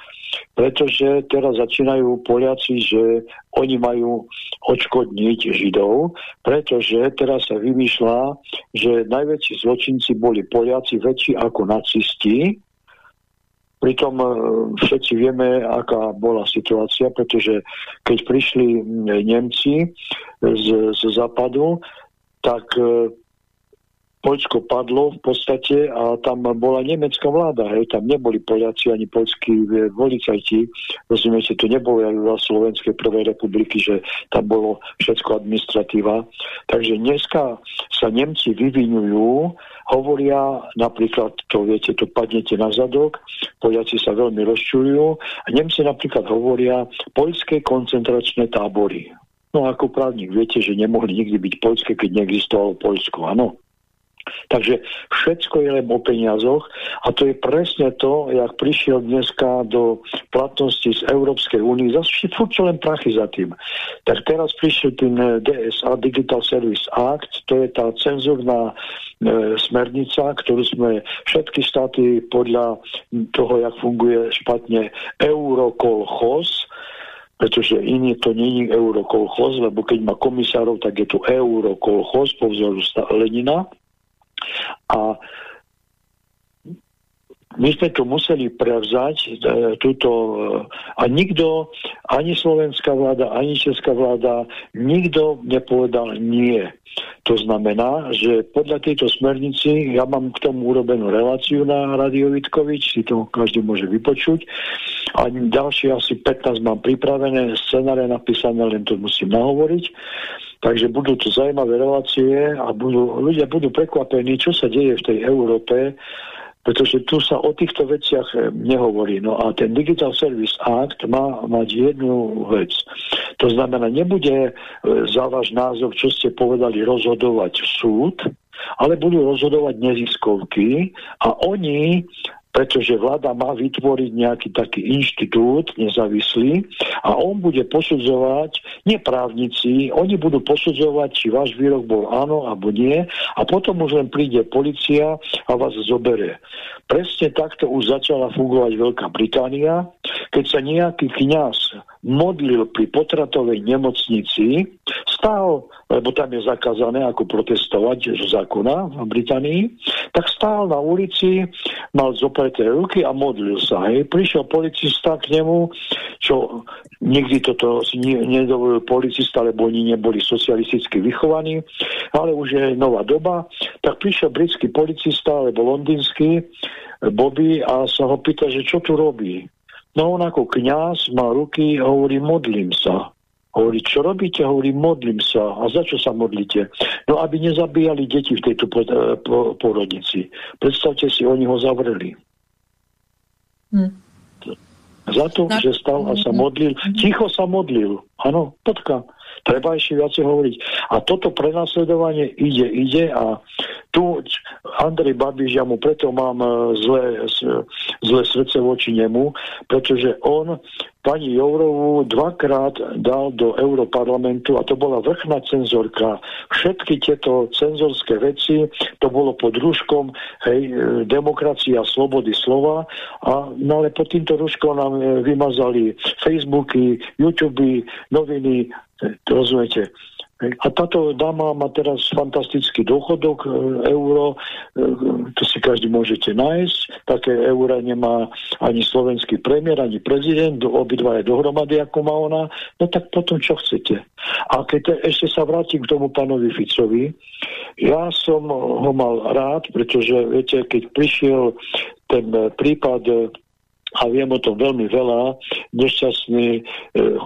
pretože teraz začínajú Poliaci, že oni majú odškodniť Židov, pretože teraz sa vymýšľa, že najväčší zločinci boli Poliaci väčší ako nacisti, Pritom e, všetci vieme, aká bola situácia, pretože keď prišli Nemci z, z západu, tak e, Poľsko padlo v podstate a tam bola nemecká vláda, hej, tam neboli Poliaci ani poľskí policajti, rozumiete, to nebolo aj Slovenskej prvej republiky, že tam bolo všetko administratíva. Takže dneska sa Nemci vyvinujú, hovoria napríklad, to viete, to padnete na zadok, Poliaci sa veľmi rozčujú a Nemci napríklad hovoria poľské koncentračné tábory. No ako právnik viete, že nemohli nikdy byť poľské, keď neexistovalo Poľsko, áno. Takže všetko je len o peniazoch a to je presne to, jak prišiel dneska do platnosti z Európskej únie. Zase furt len prachy za tým. Tak teraz prišiel ten eh, DSA, Digital Service Act, to je tá cenzúrna e, smernica, ktorú sme všetky štáty podľa toho, jak funguje špatne Eurokolchos, pretože iný to není eurokolchoz, lebo keď má komisárov, tak je tu eurokolchoz po vzoru Lenina. A my sme to museli prevzať, e, túto, e, a nikto, ani slovenská vláda, ani česká vláda, nikto nepovedal nie. To znamená, že podľa tejto smernici, ja mám k tomu urobenú reláciu na Radio Vitkovič, si to každý môže vypočuť, a ďalšie asi 15 mám pripravené, scenáre napísané, len to musím nahovoriť. Takže budú to zaujímavé relácie a budú, ľudia budú prekvapení, čo sa deje v tej Európe, pretože tu sa o týchto veciach eh, nehovorí. No a ten Digital Service Act má mať jednu vec. To znamená, nebude eh, za váš názor, čo ste povedali, rozhodovať súd, ale budú rozhodovať neziskovky a oni pretože vláda má vytvoriť nejaký taký inštitút nezávislý a on bude posudzovať, nie právnici, oni budú posudzovať, či váš výrok bol áno alebo nie a potom už len príde policia a vás zobere. Presne takto už začala fungovať Veľká Británia, keď sa nejaký kňaz modlil pri potratovej nemocnici, stál, lebo tam je zakázané ako protestovať zo zákona v Británii, tak stál na ulici, mal zopreté ruky a modlil sa. Hej. Prišiel policista k nemu, čo nikdy toto si nedovolil policista, lebo oni neboli socialisticky vychovaní, ale už je nová doba, tak prišiel britský policista, alebo londýnsky, Bobby a sa ho pýta, že čo tu robí. No on ako kňaz má ruky a hovorí, modlím sa. Hovorí, čo robíte? Hovorí, modlím sa. A za čo sa modlíte? No, aby nezabíjali deti v tejto porodnici. Predstavte si, oni ho zavreli. Hm. Za to, Na... že stal a sa modlil. Ticho sa modlil. Áno, potka. Treba ešte viacej hovoriť. A toto prenasledovanie ide, ide a tu Andrej Babiš, ja mu preto mám e, zlé, zlé srdce voči nemu, pretože on pani Jourovú dvakrát dal do Europarlamentu a to bola vrchná cenzorka. Všetky tieto cenzorské veci, to bolo pod rúškom hej, e, demokracia, slobody slova, a, no ale pod týmto rúškom nám e, vymazali Facebooky, YouTube, noviny, rozumiete, a táto dáma má teraz fantastický dôchodok, e, euro, e, to si každý môžete nájsť. Také euro nemá ani slovenský premiér, ani prezident, obidva je dohromady, ako má ona. No tak potom čo chcete? A keď ešte sa vrátim k tomu pánovi Ficovi, ja som ho mal rád, pretože viete, keď prišiel ten prípad a viem o tom veľmi veľa, nešťastný e,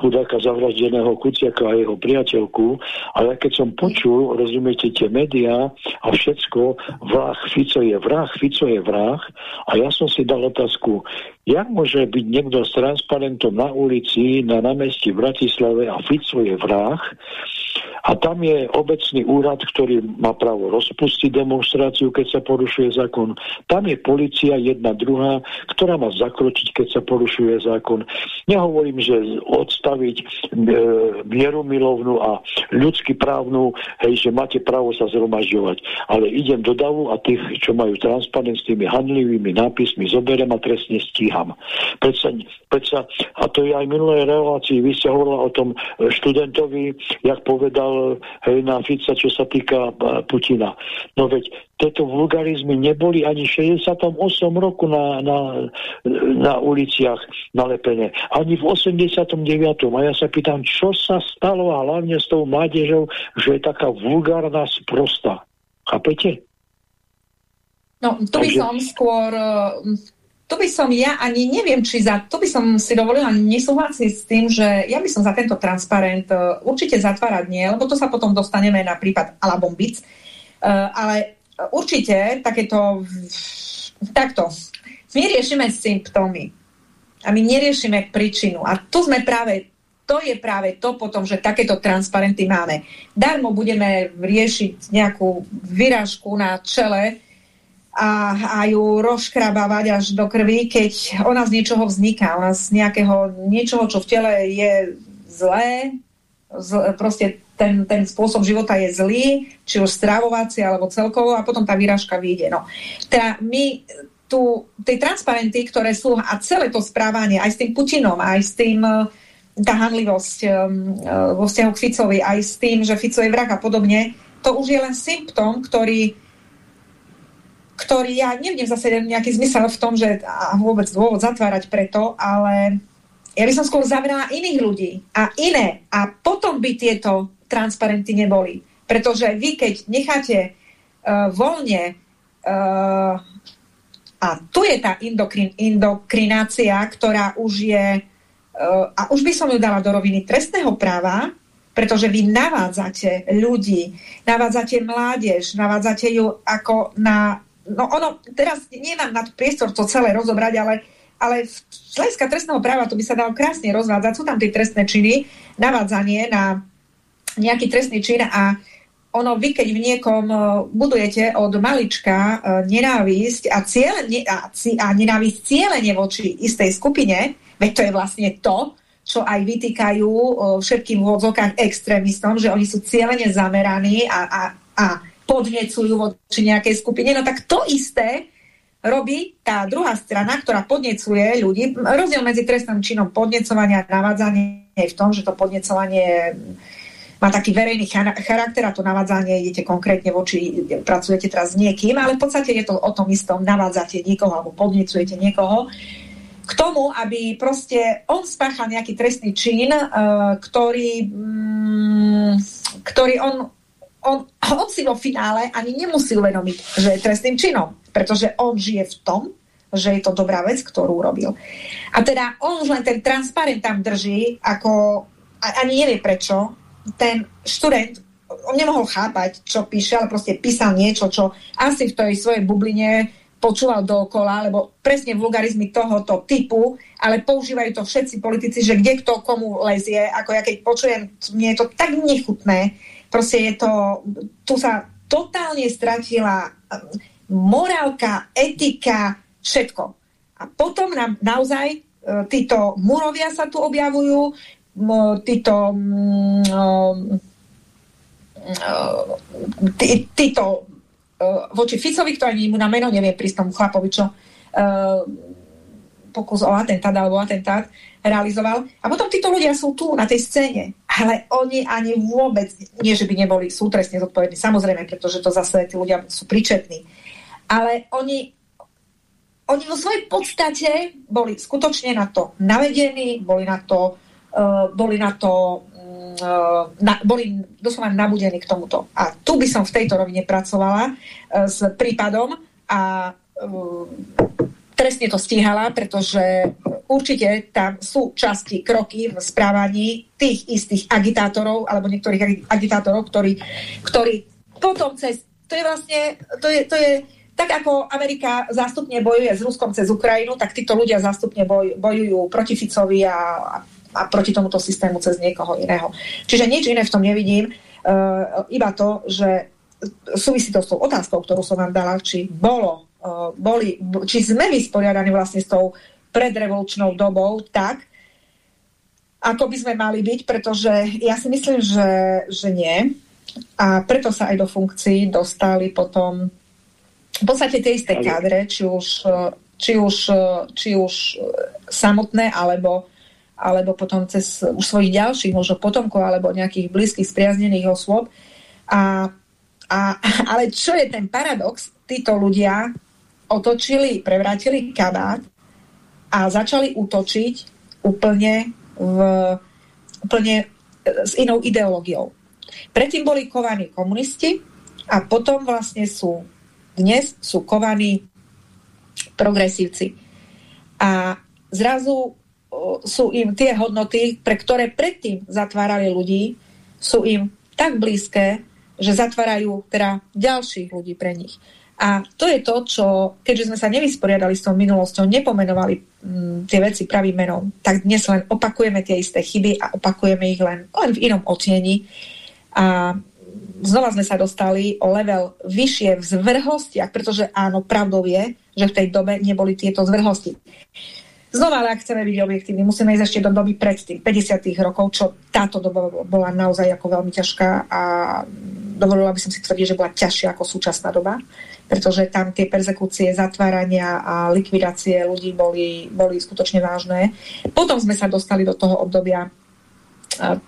chudáka zavraždeného Kuciaka a jeho priateľku. A ja keď som počul, rozumiete, tie médiá a všetko, vrah Fico je vrah, Fico je vrah. A ja som si dal otázku, jak môže byť niekto s transparentom na ulici, na námestí v Bratislave a Fico je vrah, a tam je obecný úrad, ktorý má právo rozpustiť demonstráciu, keď sa porušuje zákon. Tam je policia jedna druhá, ktorá má zakročiť, keď sa porušuje zákon. Nehovorím, že odstaviť e, mierumilovnú a ľudsky právnu, hej, že máte právo sa zhromažďovať. Ale idem do davu a tých, čo majú transparent s tými handlivými nápismi, zoberiem a trestne stíham. Predsa, predsa, a to je aj minulej relácii, vy ste hovorila o tom študentovi, jak povedal hej, na Fica, čo sa týka Putina. No veď tieto vulgarizmy neboli ani 68 roku na, na, na uliciach nalepené. Ani v 89. A ja sa pýtam, čo sa stalo a hlavne s tou mládežou, že je taká vulgárna sprosta. Chápete? No, to by som skôr to by som ja ani neviem, či za to by som si dovolila nesúhlasiť s tým, že ja by som za tento transparent uh, určite zatvárať nie, lebo to sa potom dostaneme na prípad ala bombic. Uh, ale určite takéto takto. My riešime symptómy a my neriešime príčinu. A tu sme práve to je práve to potom, že takéto transparenty máme. Darmo budeme riešiť nejakú vyrážku na čele a, a ju rozškrabávať až do krvi, keď ona z niečoho vzniká. Ona z nejakého niečoho, čo v tele je zlé, z, proste ten, ten spôsob života je zlý, či už stravovací alebo celkovo a potom tá výražka vyjde. No. Teda my tu, tie transparenty, ktoré sú a celé to správanie aj s tým Putinom, aj s tým tá hanlivosť um, vo vzťahu k Ficovi, aj s tým, že Fico je vrah a podobne, to už je len symptóm, ktorý ktorý ja nevidím zase nejaký zmysel v tom, že a vôbec dôvod zatvárať preto, ale ja by som skôr zamerala iných ľudí a iné a potom by tieto transparenty neboli. Pretože vy, keď necháte uh, voľne uh, a tu je tá indokrin, indokrinácia, ktorá už je uh, a už by som ju dala do roviny trestného práva, pretože vy navádzate ľudí, navádzate mládež, navádzate ju ako na no ono, teraz nemám na to priestor to celé rozobrať, ale, ale z hľadiska trestného práva to by sa dalo krásne rozvádzať. Sú tam tie trestné činy, navádzanie na nejaký trestný čin a ono, vy keď v niekom e, budujete od malička e, nenávisť a, cieľe, a, a nenávisť cieľene voči istej skupine, veď to je vlastne to, čo aj vytýkajú e, všetkým v odzokách extrémistom, že oni sú cieľene zameraní a, a, a podnecujú voči nejakej skupine, no tak to isté robí tá druhá strana, ktorá podnecuje ľudí. Rozdiel medzi trestným činom podnecovania a navádzanie je v tom, že to podnecovanie má taký verejný charakter a to navádzanie idete konkrétne voči, pracujete teraz s niekým, ale v podstate je to o tom istom, navádzate niekoho alebo podnecujete niekoho k tomu, aby proste on spáchal nejaký trestný čin, uh, ktorý, um, ktorý on on, on si vo finále ani nemusí uvedomiť, že je trestným činom, pretože on žije v tom, že je to dobrá vec, ktorú urobil. A teda on už len ten transparent tam drží, ako ani nevie prečo. Ten študent, on nemohol chápať, čo píše, ale proste písal niečo, čo asi v tej svojej bubline počúval dookola, lebo presne vulgarizmy tohoto typu, ale používajú to všetci politici, že kde kto komu lezie, ako ja keď počujem, mne je to tak nechutné, proste je to, tu sa totálne stratila morálka, etika, všetko. A potom nám naozaj e, títo murovia sa tu objavujú, títo tí, títo e, voči Ficovi, ktorý mu na meno nevie prísť tomu chlapovi, čo e, pokus o atentát alebo atentát realizoval. A potom títo ľudia sú tu na tej scéne. Ale oni ani vôbec, nie že by neboli sútrestne zodpovední, samozrejme, pretože to zase tí ľudia sú príčetní ale oni, oni vo svojej podstate boli skutočne na to navedení, boli na to, uh, boli na to uh, na, boli doslova nabudení k tomuto. A tu by som v tejto rovine pracovala uh, s prípadom a uh, trestne to stíhala, pretože určite tam sú časti, kroky v správaní tých istých agitátorov alebo niektorých agitátorov, ktorí, ktorí potom cez to je vlastne, to je, to je tak ako Amerika zástupne bojuje s Ruskom cez Ukrajinu, tak títo ľudia zástupne boj, bojujú proti Ficovi a, a, proti tomuto systému cez niekoho iného. Čiže nič iné v tom nevidím, uh, iba to, že súvisí to s tou otázkou, ktorú som vám dala, či bolo, boli, či sme vysporiadaní vlastne s tou predrevolučnou dobou tak, ako by sme mali byť, pretože ja si myslím, že, že nie. A preto sa aj do funkcií dostali potom v podstate tie isté kádre, či už, či už, či už samotné, alebo, alebo potom cez už svojich ďalších, možno potomkov, alebo nejakých blízkych spriaznených osôb. A, a, ale čo je ten paradox? Títo ľudia otočili, prevrátili kabát a začali útočiť úplne, v, úplne s inou ideológiou. Predtým boli kovaní komunisti a potom vlastne sú dnes sú kovaní progresívci. A zrazu sú im tie hodnoty, pre ktoré predtým zatvárali ľudí, sú im tak blízke, že zatvárajú teda ďalších ľudí pre nich. A to je to, čo, keďže sme sa nevysporiadali s tou minulosťou, nepomenovali m, mm, tie veci pravým menom, tak dnes len opakujeme tie isté chyby a opakujeme ich len, len v inom otieni. A znova sme sa dostali o level vyššie v zvrhostiach, pretože áno, pravdou je, že v tej dobe neboli tieto zvrhosti. Znova, ale ak chceme byť objektívni, musíme ísť ešte do doby predtým, 50. rokov, čo táto doba bola naozaj ako veľmi ťažká a dovolila by som si tvrdiť, že bola ťažšia ako súčasná doba, pretože tam tie persekúcie, zatvárania a likvidácie ľudí boli, boli skutočne vážne. Potom sme sa dostali do toho obdobia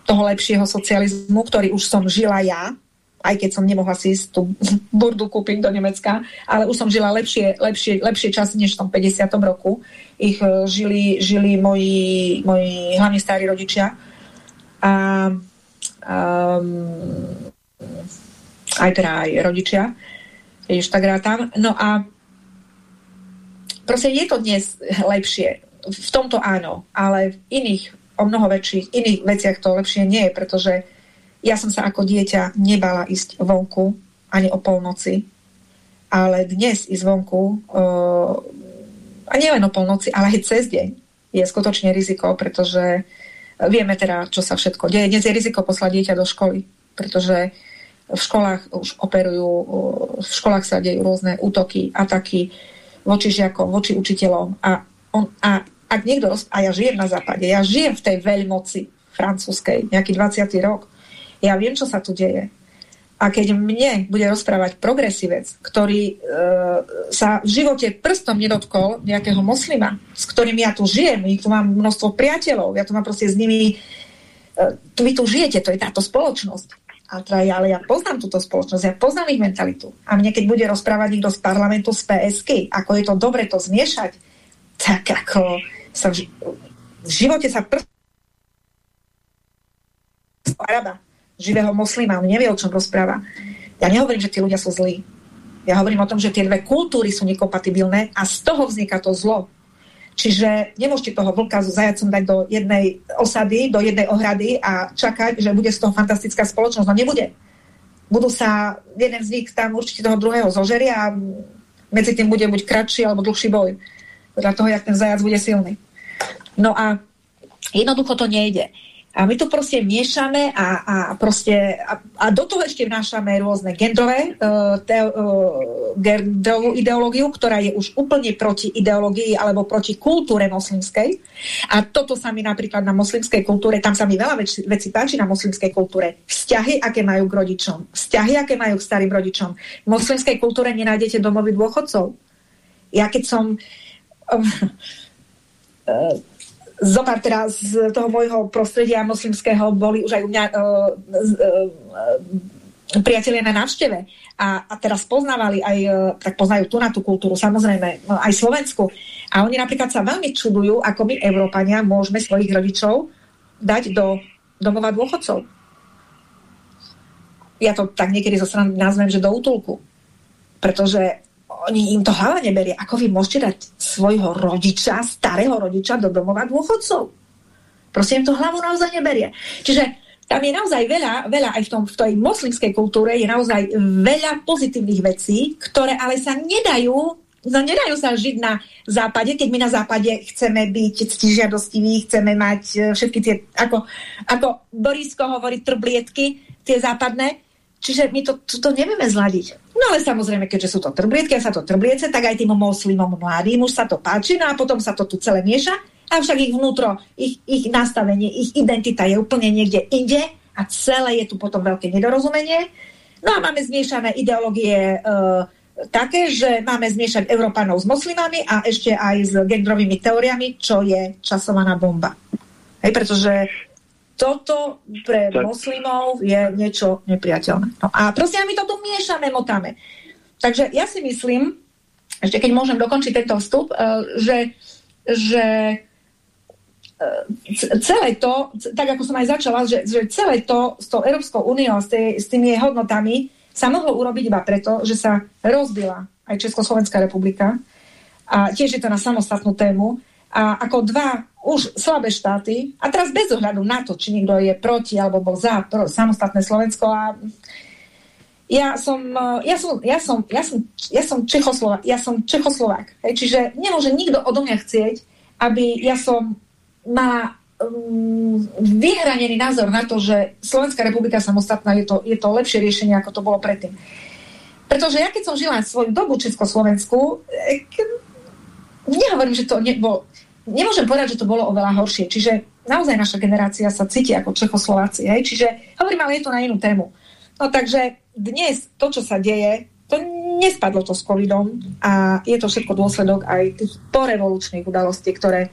toho lepšieho socializmu, ktorý už som žila ja, aj keď som nemohla si tú burdu kúpiť do Nemecka, ale už som žila lepšie, lepšie, lepšie časy než v tom 50. roku. Ich e, žili, žili moji, moji hlavne starí rodičia. A um, aj teda aj rodičia, už tak rátam. No a proste je to dnes lepšie. V tomto áno, ale v iných, o mnoho väčších, iných veciach to lepšie nie je, pretože ja som sa ako dieťa nebala ísť vonku ani o polnoci, ale dnes ísť vonku uh, a nielen o polnoci, ale aj cez deň je skutočne riziko, pretože vieme teda, čo sa všetko deje. Dnes je riziko poslať dieťa do školy, pretože v školách už operujú, v školách sa dejú rôzne útoky, ataky voči žiakom, voči učiteľom. A, on, a ak niekto, a ja žijem na západe, ja žijem v tej veľmoci francúzskej, nejaký 20. rok, ja viem, čo sa tu deje. A keď mne bude rozprávať progresívec, ktorý e, sa v živote prstom nedotkol nejakého moslima, s ktorým ja tu žijem, ich tu mám množstvo priateľov, ja tu mám proste s nimi, e, vy tu žijete, to je táto spoločnosť. A teda ja, ale ja poznám túto spoločnosť, ja poznám ich mentalitu. A mne, keď bude rozprávať niekto z parlamentu z PSK, ako je to dobre to zmiešať, tak ako sa v, v živote sa prstom Araba živého moslima, on nevie, o čom rozpráva. Ja nehovorím, že tí ľudia sú zlí. Ja hovorím o tom, že tie dve kultúry sú nekompatibilné a z toho vzniká to zlo. Čiže nemôžete toho vlka so zajacom dať do jednej osady, do jednej ohrady a čakať, že bude z toho fantastická spoločnosť. No nebude. Budú sa, jeden z nich tam určite toho druhého zožerie a medzi tým bude buď kratší alebo dlhší boj. Podľa toho, jak ten zajac bude silný. No a jednoducho to nejde. A my to proste miešame a, a, proste, a, a do toho ešte vnášame rôzne gendrové, uh, te, uh, gendrovú ideológiu, ktorá je už úplne proti ideológii alebo proti kultúre moslimskej. A toto sa mi napríklad na moslimskej kultúre, tam sa mi veľa veci, veci páči na moslimskej kultúre. Vzťahy, aké majú k rodičom. Vzťahy, aké majú k starým rodičom. V moslimskej kultúre nenájdete domovy dôchodcov. Ja keď som... Um, uh, zopár teda z toho môjho prostredia moslimského boli už aj u mňa uh, uh, priatelia na návšteve a, a teraz poznávali aj, uh, tak poznajú tu na tú kultúru, samozrejme, uh, aj Slovensku. A oni napríklad sa veľmi čudujú, ako my, Európania, môžeme svojich rodičov dať do domova dôchodcov. Ja to tak niekedy zo strany nazvem, že do útulku. Pretože oni im to hlava neberie. Ako vy môžete dať svojho rodiča, starého rodiča do domova dôchodcov? Proste im to hlavu naozaj neberie. Čiže tam je naozaj veľa, veľa aj v, tom, v tej moslimskej kultúre je naozaj veľa pozitívnych vecí, ktoré ale sa nedajú no nedajú sa žiť na západe, keď my na západe chceme byť ctižiadostiví, chceme mať e, všetky tie, ako, ako Borisko hovorí, trblietky, tie západné, čiže my to, to, to nevieme zladiť. No ale samozrejme, keďže sú to trblietky a sa to trbliece, tak aj tým moslimom mladým už sa to páči, no a potom sa to tu celé mieša, avšak ich vnútro, ich, ich nastavenie, ich identita je úplne niekde inde a celé je tu potom veľké nedorozumenie. No a máme zmiešané ideológie e, také, že máme zmiešať Európanov s moslimami a ešte aj s gendrovými teóriami, čo je časovaná bomba. Hej, pretože toto pre tak. moslimov je niečo nepriateľné. No a proste my to tu miešame, motáme. Takže ja si myslím, ešte keď môžem dokončiť tento vstup, eh, že, že eh, celé to, tak ako som aj začala, že, že celé to s tou Európskou úniou, s, s tými jej hodnotami sa mohlo urobiť iba preto, že sa rozbila aj Československá republika a tiež je to na samostatnú tému a ako dva už slabé štáty, a teraz bez ohľadu na to, či niekto je proti alebo bol za pro, samostatné Slovensko a ja som, ja som, ja som, ja som, ja som Čechoslovák, ja som Čechoslovák. Hej, čiže nemôže nikto odo mňa chcieť, aby ja som mala um, vyhranený názor na to, že Slovenská republika samostatná je to, je to lepšie riešenie, ako to bolo predtým. Pretože ja keď som žila svoju dobu v Československu, eh, nehovorím, že to nebolo, nemôžem povedať, že to bolo oveľa horšie. Čiže naozaj naša generácia sa cíti ako Čechoslováci. Hej? Čiže hovorím, ale je to na inú tému. No takže dnes to, čo sa deje, to nespadlo to s covidom a je to všetko dôsledok aj tých porevolučných udalostí, ktoré,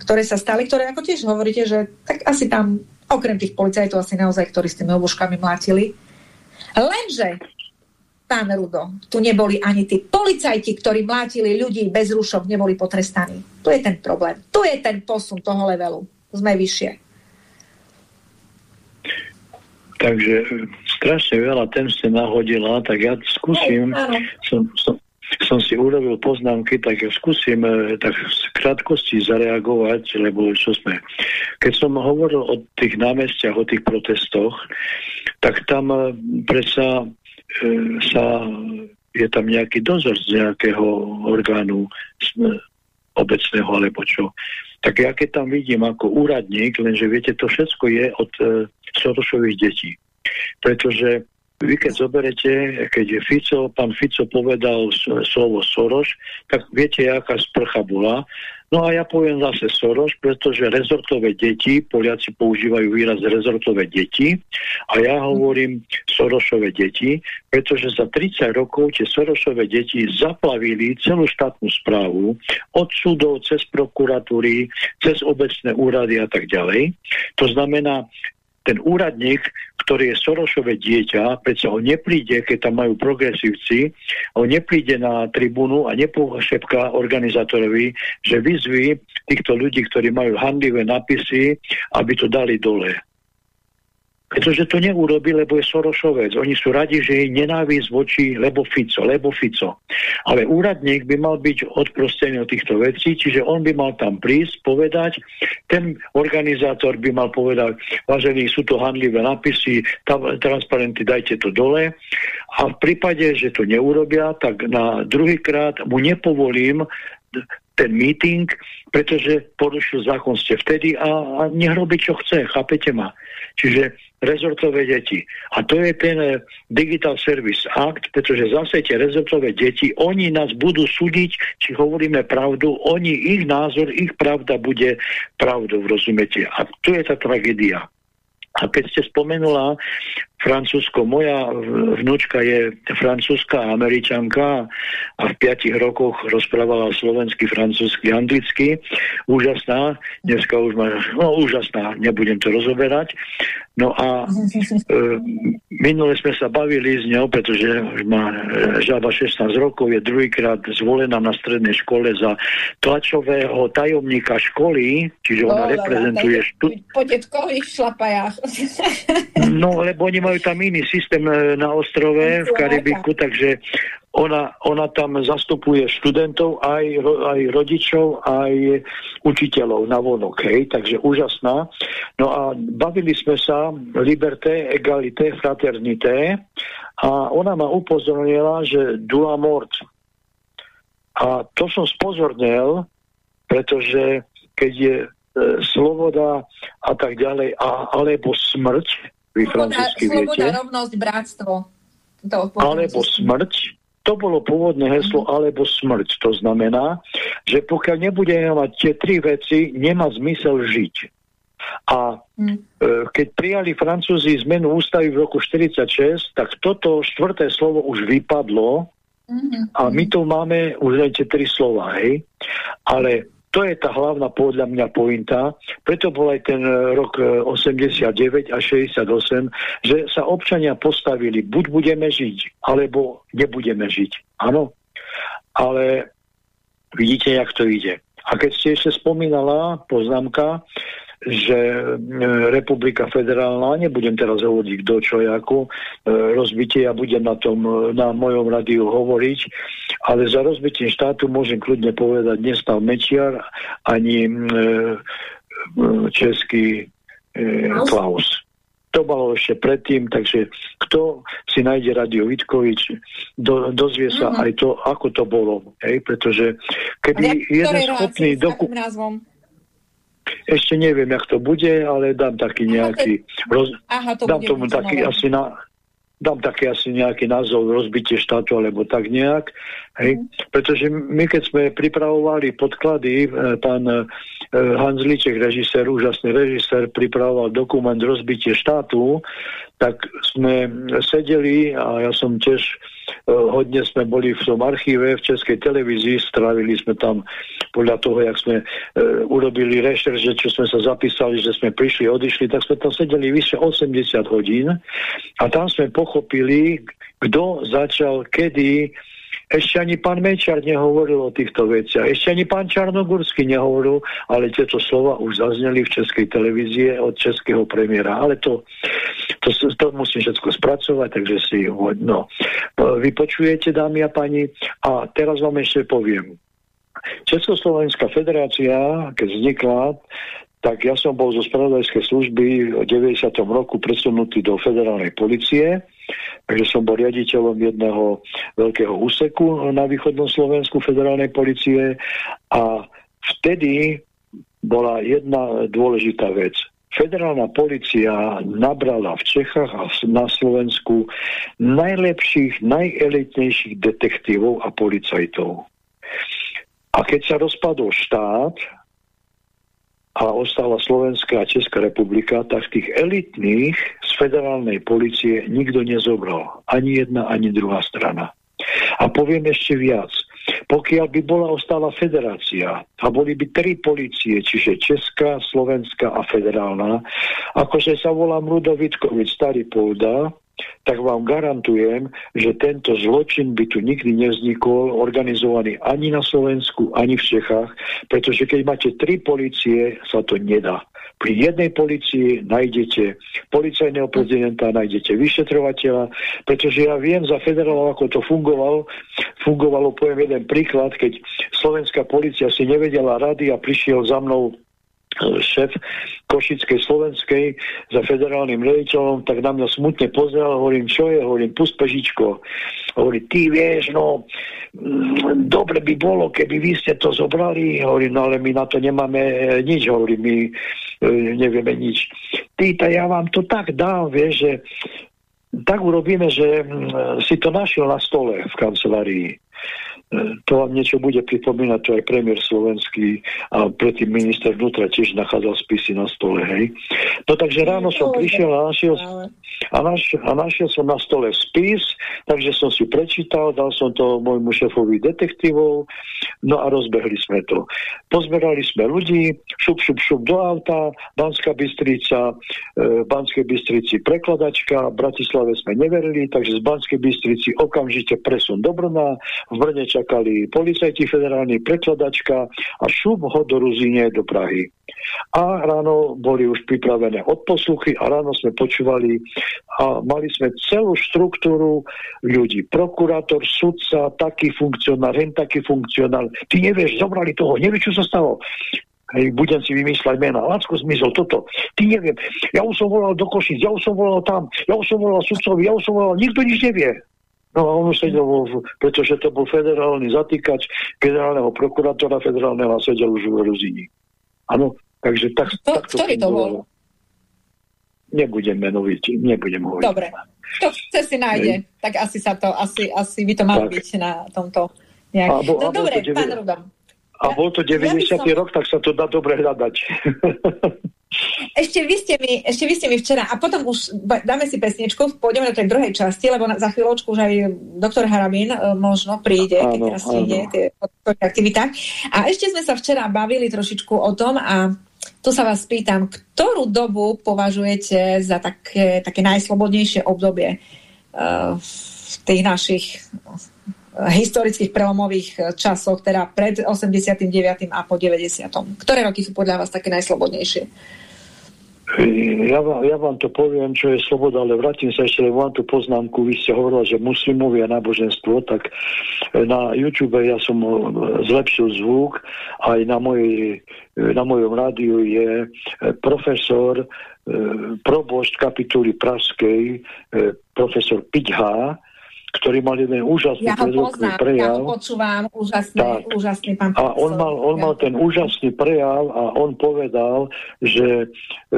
ktoré sa stali, ktoré ako tiež hovoríte, že tak asi tam okrem tých policajtov asi naozaj, ktorí s tými obuškami mlátili. Lenže pán Rudo, tu neboli ani tí policajti, ktorí mlátili ľudí bez rušok, neboli potrestaní. Tu je ten problém. Tu je ten posun toho levelu. Sme vyššie. Takže e, strašne veľa ten ste nahodila, tak ja skúsim, som, som, som si urobil poznámky, tak ja skúsim e, tak v krátkosti zareagovať, lebo čo sme. Keď som hovoril o tých námestiach, o tých protestoch, tak tam e, predsa sa, je tam nejaký dozor z nejakého orgánu obecného alebo čo. Tak ja keď tam vidím ako úradník, lenže viete, to všetko je od e, Sorošových detí. Pretože vy keď zoberete, keď Fico, pán Fico povedal slovo Soros, tak viete, aká sprcha bola. No a ja poviem zase Soros, pretože rezortové deti, Poliaci používajú výraz rezortové deti a ja hovorím Sorosové deti, pretože za 30 rokov tie Sorosové deti zaplavili celú štátnu správu od súdov cez prokuratúry, cez obecné úrady a tak ďalej. To znamená, ten úradník, ktorý je Sorošové dieťa, predsa on nepríde, keď tam majú progresívci, on nepríde na tribúnu a nepošepká organizátorovi, že vyzví týchto ľudí, ktorí majú handivé napisy, aby to dali dole. Pretože to neurobi, lebo je Sorošovec. Oni sú radi, že je nenávisť voči lebo Fico, lebo Fico. Ale úradník by mal byť odprostený od týchto vecí, čiže on by mal tam prísť, povedať, ten organizátor by mal povedať, vážení, sú to handlivé nápisy, tam, transparenty, dajte to dole. A v prípade, že to neurobia, tak na druhýkrát mu nepovolím ten meeting, pretože porušil zákon ste vtedy a, a nech robí, čo chce, chápete ma? Čiže rezortové deti. A to je ten eh, Digital Service Act, pretože zase tie rezortové deti, oni nás budú súdiť, či hovoríme pravdu, oni, ich názor, ich pravda bude pravdou, rozumiete? A tu je tá tragédia. A keď ste spomenula Francúzsko, moja vnúčka je francúzska američanka a v piatich rokoch rozprávala slovensky, francúzsky, anglicky. Úžasná, dneska už má, no úžasná, nebudem to rozoberať. No a e, minule sme sa bavili s ňou, pretože má e, žaba 16 rokov, je druhýkrát zvolená na strednej škole za tlačového tajomníka školy, čiže ona reprezentuje... Štu... Po detkových šlapajách. no, lebo oni majú tam iný systém e, na ostrove v Karibiku, takže ona, ona tam zastupuje študentov, aj, aj rodičov, aj učiteľov na vonok, hej, takže úžasná. No a bavili sme sa liberté, egalité, fraternité a ona ma upozornila, že dula mort. A to som spozornil, pretože keď je e, sloboda a tak ďalej, a, alebo smrť, vy francúzsky viete. Rovnosť, bratstvo. alebo smrť, to bolo pôvodné heslo alebo smrť. To znamená, že pokiaľ nebudeme mať tie tri veci, nemá zmysel žiť. A mm. e, keď prijali Francúzi zmenu ústavy v roku 1946, tak toto štvrté slovo už vypadlo mm-hmm. a my tu máme už len tie tri slova, hej. Ale to je tá hlavná podľa mňa pointa. Preto bol aj ten e, rok 89 e, a 68, že sa občania postavili, buď budeme žiť, alebo nebudeme žiť. Áno, ale vidíte, jak to ide. A keď ste ešte spomínala, poznámka, že e, Republika federálna, nebudem teraz hovoriť kto čo ako, e, rozbitie, ja budem na tom, e, na mojom radiu hovoriť, ale za rozbitím štátu môžem kľudne povedať, nestal Mečiar ani český Klaus. To bolo ešte predtým, takže kto si nájde Radio Vitkovič, do, dozvie sa mm -hmm. aj to, ako to bolo. Hej? Pretože keby jeden schopný... Doku... Ešte neviem, jak to bude, ale dám taký nejaký... Aha, roz... Aha, to dám tomu taký nové. asi na... Dám taký asi nejaký názov rozbitie štátu, alebo tak nejak. Hej? Mm. Pretože my, keď sme pripravovali podklady, e, pán e, Hans Liček, režisér, úžasný režisér, pripravoval dokument rozbitie štátu, tak sme sedeli a ja som tiež Eh, hodne sme boli v tom archíve v Českej televízii, strávili sme tam podľa toho, jak sme uh, urobili rešerže, čo sme sa zapísali, že sme prišli, odišli, tak sme tam sedeli vyše 80 hodín. A tam sme pochopili, kto začal kedy ešte ani pán Mečar nehovoril o týchto veciach. Ešte ani pán Čarnogórsky nehovoril, ale tieto slova už zazneli v českej televízie od českého premiéra. Ale to, to, to musím všetko spracovať, takže si no. Vy počujete, dámy a pani, a teraz vám ešte poviem. Československá federácia, keď vznikla, tak ja som bol zo spravodajskej služby v 90. roku presunutý do federálnej policie Takže som bol riaditeľom jedného veľkého úseku na východnom Slovensku federálnej policie a vtedy bola jedna dôležitá vec. Federálna policia nabrala v Čechách a na Slovensku najlepších, najelitnejších detektívov a policajtov. A keď sa rozpadol štát, a ostala Slovenská a Česká republika, tak tých elitných z federálnej policie nikto nezobral. Ani jedna, ani druhá strana. A poviem ešte viac. Pokiaľ by bola ostala federácia a boli by tri policie, čiže Česká, Slovenská a federálna, akože sa volám Rudovitkovič, starý Polda, tak vám garantujem, že tento zločin by tu nikdy nevznikol, organizovaný ani na Slovensku, ani v Čechách, pretože keď máte tri policie, sa to nedá. Pri jednej policii nájdete policajného prezidenta, nájdete vyšetrovateľa, pretože ja viem za federálov, ako to fungovalo. Fungovalo, poviem jeden príklad, keď slovenská policia si nevedela rady a prišiel za mnou šéf Košickej Slovenskej za federálnym riaditeľom, tak na mňa smutne pozeral, hovorím, čo je, hovorím, pust pežičko. Hovorí, ty vieš, no, mm, dobre by bolo, keby vy ste to zobrali, hovorím, no ale my na to nemáme e, nič, hovorím, my e, nevieme nič. Ty, ja vám to tak dám, vieš, že tak urobíme, že mm, si to našiel na stole v kancelárii to vám niečo bude pripomínať, to aj premiér slovenský a predtým minister vnútra tiež nachádzal spisy na stole, hej. No takže ráno som prišiel a našiel, a, naš, a našiel som na stole spis, takže som si prečítal, dal som to môjmu šefovi detektívov, no a rozbehli sme to. Pozberali sme ľudí, šup, šup, šup do auta, Banská Bystrica, e, Banskej Bystrici prekladačka, v Bratislave sme neverili, takže z Banskej Bystrici okamžite presun do Brna, v Brne čakali policajti federálni, prekladačka a šup ho do Ruzíne do Prahy. A ráno boli už pripravené odposluchy a ráno sme počúvali a mali sme celú štruktúru ľudí. Prokurátor, sudca, taký funkcionár, hen taký funkcionár. Ty nevieš, zobrali toho, nevieš, čo sa stalo. Hej, budem si vymýšľať mena. Lacko zmizol toto. Ty neviem. Ja už som volal do Košic, ja už som volal tam, ja už som volal sudcovi, ja už som volal, nikto nič nevie. No a on sedel, pretože to bol federálny zatýkač generálneho prokurátora federálneho a sedel už v Ruzini. Áno, takže tak, to, tak to Ktorý to bol? Nebudem menoviť, nebudem hovoriť. Dobre, to chce si nájde, Hej. tak asi sa to, asi, asi by to malo tak. byť na tomto nejak. A bo, no, dobre, pán Rudom. A bol to 90. Ja som... rok, tak sa to dá dobre hľadať. Ešte vy, ste mi, ešte vy ste mi včera, a potom už dáme si pesničku, pôjdeme do tej druhej časti, lebo na, za chvíľočku už aj doktor Harabín e, možno príde, áno, keď teraz príde tie aktivita. A ešte sme sa včera bavili trošičku o tom a tu sa vás pýtam, ktorú dobu považujete za také, také najslobodnejšie obdobie v tých našich historických prelomových časoch, teda pred 89. a po 90. Ktoré roky sú podľa vás také najslobodnejšie? Ja vám, ja vám to poviem, čo je sloboda, ale vrátim sa ešte, lebo mám tú poznámku. Vy ste hovorili, že muslimovia náboženstvo, tak na YouTube ja som zlepšil zvuk, aj na, mojej, na mojom rádiu je profesor, probošt kapituly Praskej, profesor Piťha, ktorý mal jeden úžasný ja poznám, prejav. Ja ho počúvam, úžasný, tak. úžasný pán A on mal, on mal ten úžasný prejav a on povedal, že e,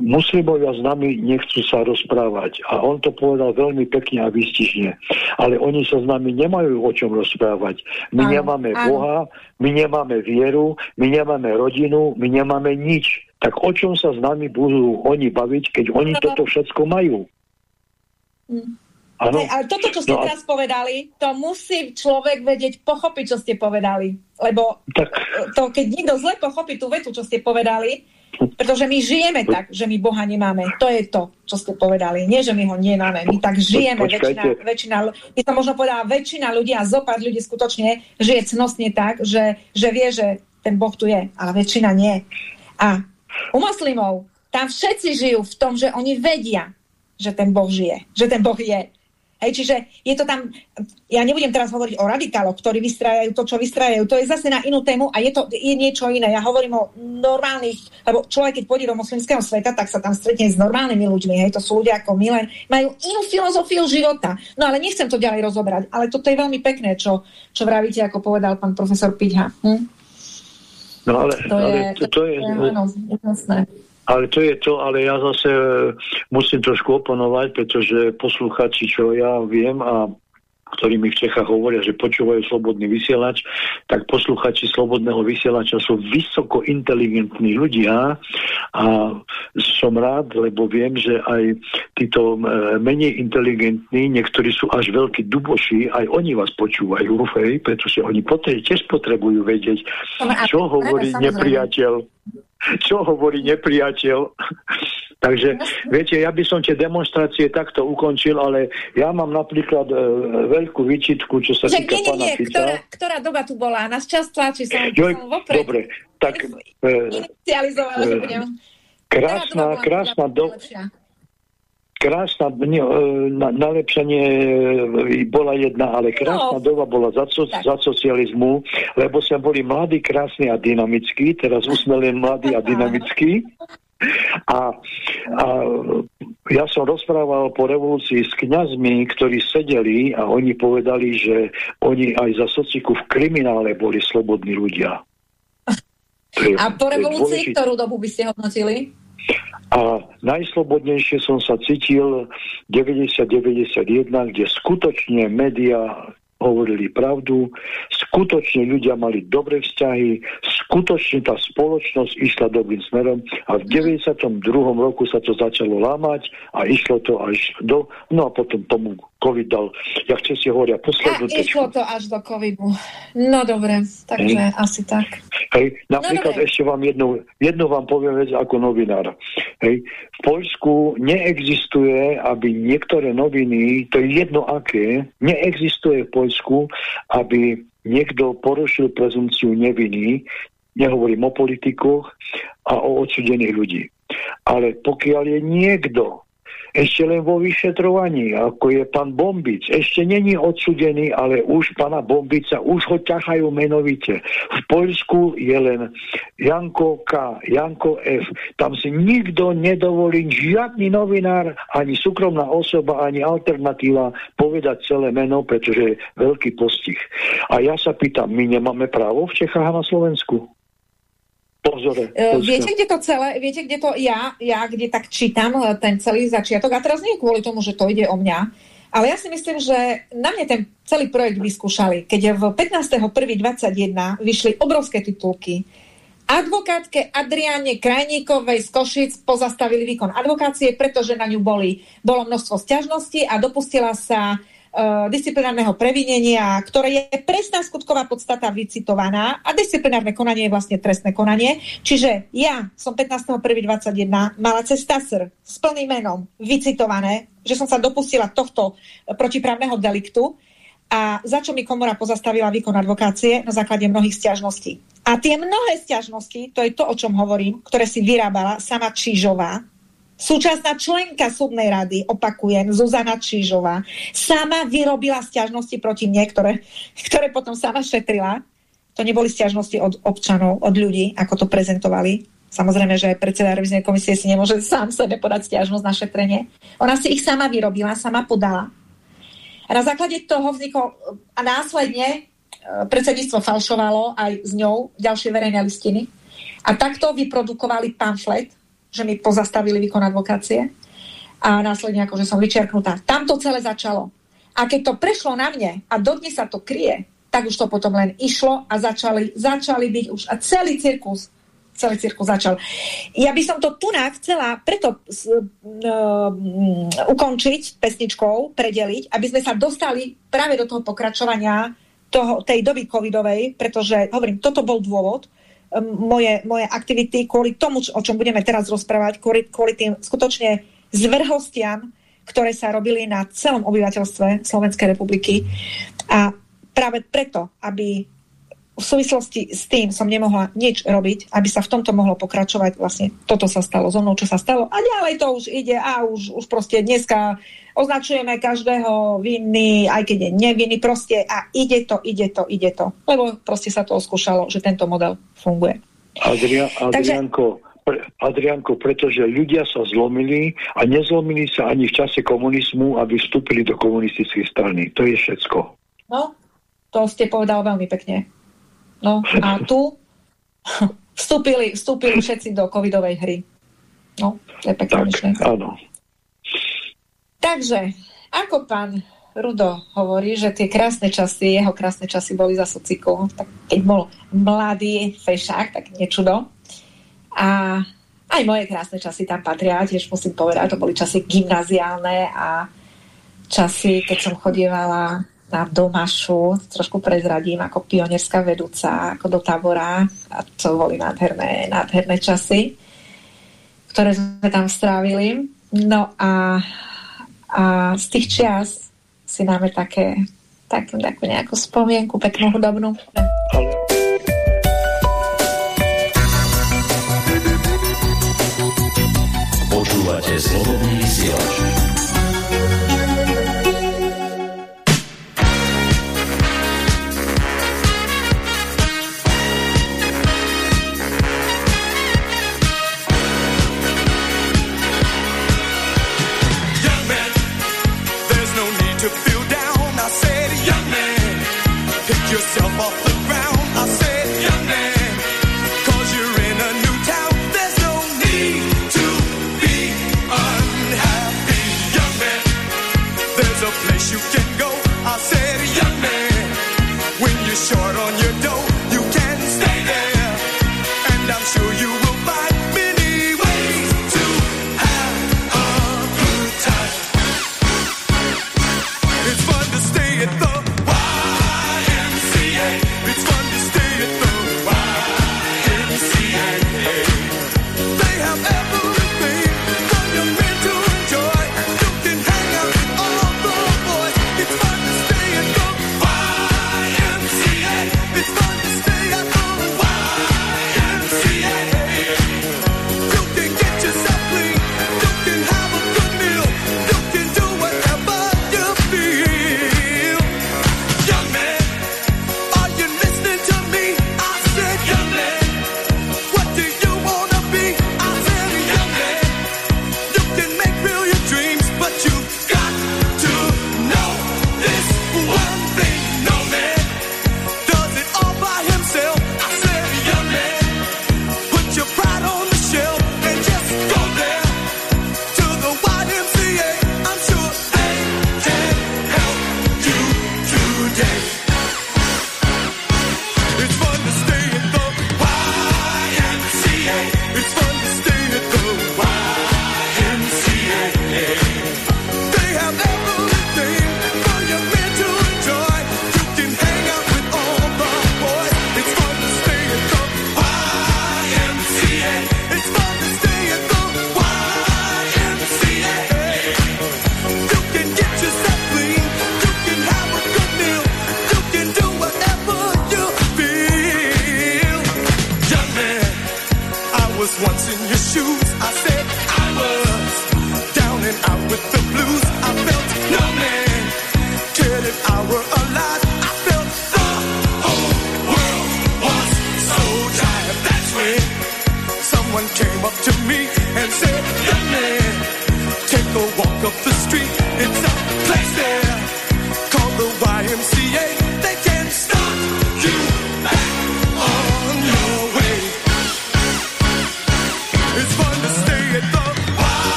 muslimovia s nami nechcú sa rozprávať. A on to povedal veľmi pekne a výstižne. Ale oni sa s nami nemajú o čom rozprávať. My áno, nemáme áno. Boha, my nemáme vieru, my nemáme rodinu, my nemáme nič. Tak o čom sa s nami budú oni baviť, keď oni no, toto všetko majú? Mm. Ano. ale toto, čo ste no, teraz povedali, to musí človek vedieť pochopiť, čo ste povedali. Lebo tak. to, keď niekto zle pochopí tú vetu, čo ste povedali, pretože my žijeme tak, že my Boha nemáme. To je to, čo ste povedali. Nie, že my ho nemáme. My tak žijeme. Väčšina, väčšina, my som možno povedala, väčšina ľudí a zopár ľudí skutočne žije cnostne tak, že, že vie, že ten Boh tu je, ale väčšina nie. A u moslimov tam všetci žijú v tom, že oni vedia, že ten Boh žije, že ten Boh je. Hej, čiže je to tam, ja nebudem teraz hovoriť o radikáloch, ktorí vystrájajú to, čo vystrájajú, to je zase na inú tému a je to je niečo iné. Ja hovorím o normálnych, lebo človek, keď pôjde do moslimského sveta, tak sa tam stretne s normálnymi ľuďmi, hej, to sú ľudia ako Milen, majú inú filozofiu života. No ale nechcem to ďalej rozobrať, ale toto je veľmi pekné, čo, čo vravíte, ako povedal pán profesor Piťha. Hm? No ale to, ale je, to, to je, to je, jasné. Ale to je to, ale ja zase e, musím trošku oponovať, pretože posluchači, čo ja viem a ktorí mi v Čechách hovoria, že počúvajú slobodný vysielač, tak posluchači slobodného vysielača sú vysoko inteligentní ľudia a som rád, lebo viem, že aj títo e, menej inteligentní, niektorí sú až veľkí duboši, aj oni vás počúvajú, hej, pretože oni potre- tiež potrebujú vedieť, čo hovorí nepriateľ čo hovorí nepriateľ. Takže, viete, ja by som tie demonstrácie takto ukončil, ale ja mám napríklad e, veľkú výčitku, čo sa týka nie, pána nie, Fica. Ktorá, ktorá doba tu bola? Nás čas tlačí, som, Joj, som vopred. Dobre, tak... E, inicializovala, e, že budem... Krásna, krásna doba krásna e, na, nalepšenie e, bola jedna, ale krásna no. doba bola za, so, za socializmu, lebo sme boli mladí, krásni a dynamickí, teraz už sme len mladí a dynamickí. A, a ja som rozprával po revolúcii s kňazmi, ktorí sedeli a oni povedali, že oni aj za sociku v kriminále boli slobodní ľudia. a po revolúcii ktorú dobu by ste hodnotili? A najslobodnejšie som sa cítil 90-91, kde skutočne média hovorili pravdu, skutočne ľudia mali dobré vzťahy, skutočne tá spoločnosť išla dobrým smerom a v 92. roku sa to začalo lámať a išlo to až do, no a potom tomu COVID dal, jak si hovoria, poslednú A išlo to až do COVIDu. No dobre, takže hmm. asi tak. Hej, napríklad no, ešte vám jednu, jednu vám poviem vec ako novinár. Hej, v Poľsku neexistuje, aby niektoré noviny, to je jedno aké, neexistuje v Poľsku, aby niekto porušil prezumciu neviny, nehovorím o politikoch a o odsudených ľudí. Ale pokiaľ je niekto ešte len vo vyšetrovaní, ako je pán Bombic. Ešte není odsudený, ale už pána Bombica, už ho ťahajú menovite. V Poľsku je len Janko K, Janko F. Tam si nikto nedovolí, žiadny novinár, ani súkromná osoba, ani alternatíva povedať celé meno, pretože je veľký postih. A ja sa pýtam, my nemáme právo v Čechách a na Slovensku? Pozore. Uh, viete, kde to celé, viete, kde to ja, ja kde tak čítam e, ten celý začiatok, a teraz nie kvôli tomu, že to ide o mňa, ale ja si myslím, že na mne ten celý projekt vyskúšali, keď v 15.1.21 vyšli obrovské titulky. Advokátke Adriáne Krajníkovej z Košic pozastavili výkon advokácie, pretože na ňu boli, bolo množstvo stiažností a dopustila sa uh, disciplinárneho previnenia, ktoré je presná skutková podstata vycitovaná a disciplinárne konanie je vlastne trestné konanie. Čiže ja som 15.1.21 mala cez TASR s plným menom vycitované, že som sa dopustila tohto protiprávneho deliktu a za čo mi komora pozastavila výkon advokácie na základe mnohých stiažností. A tie mnohé stiažnosti, to je to, o čom hovorím, ktoré si vyrábala sama Čížová, Súčasná členka súdnej rady, opakujem, Zuzana Čížová, sama vyrobila stiažnosti proti mne, ktoré, ktoré potom sama šetrila. To neboli stiažnosti od občanov, od ľudí, ako to prezentovali. Samozrejme, že predseda reviznej komisie si nemôže sám sebe podať stiažnosť na šetrenie. Ona si ich sama vyrobila, sama podala. A na základe toho vzniklo a následne e, predsedníctvo falšovalo aj s ňou ďalšie verejné listiny. A takto vyprodukovali pamflet, že mi pozastavili výkon advokácie a následne akože som vyčerknutá. Tam to celé začalo. A keď to prešlo na mne a dodnes sa to kryje, tak už to potom len išlo a začali, začali byť už a celý cirkus celý cirkus začal. Ja by som to tu chcela preto uh, ukončiť pesničkou, predeliť, aby sme sa dostali práve do toho pokračovania toho, tej doby covidovej, pretože, hovorím, toto bol dôvod, moje, moje aktivity kvôli tomu, o čom budeme teraz rozprávať, kvôli, kvôli tým skutočne zvrhostiam, ktoré sa robili na celom obyvateľstve Slovenskej republiky. A práve preto, aby v súvislosti s tým som nemohla nič robiť, aby sa v tomto mohlo pokračovať. Vlastne toto sa stalo so mnou, čo sa stalo. A ďalej to už ide a už, už proste dneska označujeme každého vinný, aj keď je nevinný proste a ide to, ide to, ide to. Lebo proste sa to oskúšalo, že tento model funguje. Adria, Adrianko, pre, Adrianko, pretože ľudia sa zlomili a nezlomili sa ani v čase komunizmu, aby vstúpili do komunistickej strany. To je všetko. No, to ste povedal veľmi pekne. No a tu vstúpili, vstúpili všetci do covidovej hry. No, to je pekná tak, áno. Takže, ako pán Rudo hovorí, že tie krásne časy, jeho krásne časy boli za sociku, tak keď bol mladý fešák, tak nečudo. A aj moje krásne časy tam patria, tiež musím povedať, to boli časy gymnaziálne a časy, keď som chodievala na Domašu, trošku prezradím ako pionierská vedúca, ako do tábora a to boli nádherné, nádherné časy, ktoré sme tam strávili. No a, a z tých čias si dáme také, tak, takú nejakú spomienku, peknú hudobnú. Počúvate slobodný short on you.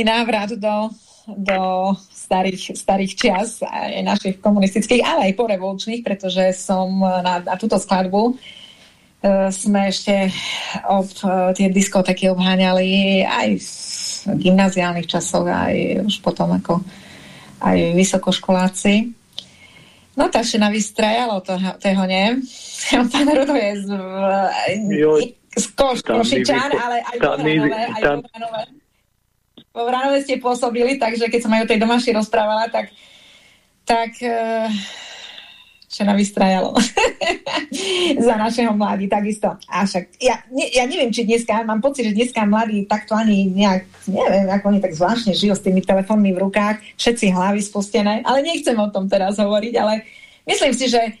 Úžasný návrat do, do starých, starých čias, aj našich komunistických, ale aj porevolučných, pretože som na, na túto skladbu uh, sme ešte ob, uh, tie diskotéky obháňali aj v gymnaziálnych časoch, aj už potom ako aj vysokoškoláci. No tak sa vystrajalo to, toho, nie? Pán Rudo je z, z Koš, Košičan, ale aj Bohranové, aj Bohranové vo Vranove ste pôsobili, takže keď som aj o tej domaši rozprávala, tak, tak čo nám vystrajalo za našeho mladí, takisto. A však, ja, ne, ja neviem, či dneska, mám pocit, že dneska mladí takto ani nejak, neviem, ako oni tak zvláštne žijú s tými telefónmi v rukách, všetci hlavy spustené, ale nechcem o tom teraz hovoriť, ale myslím si, že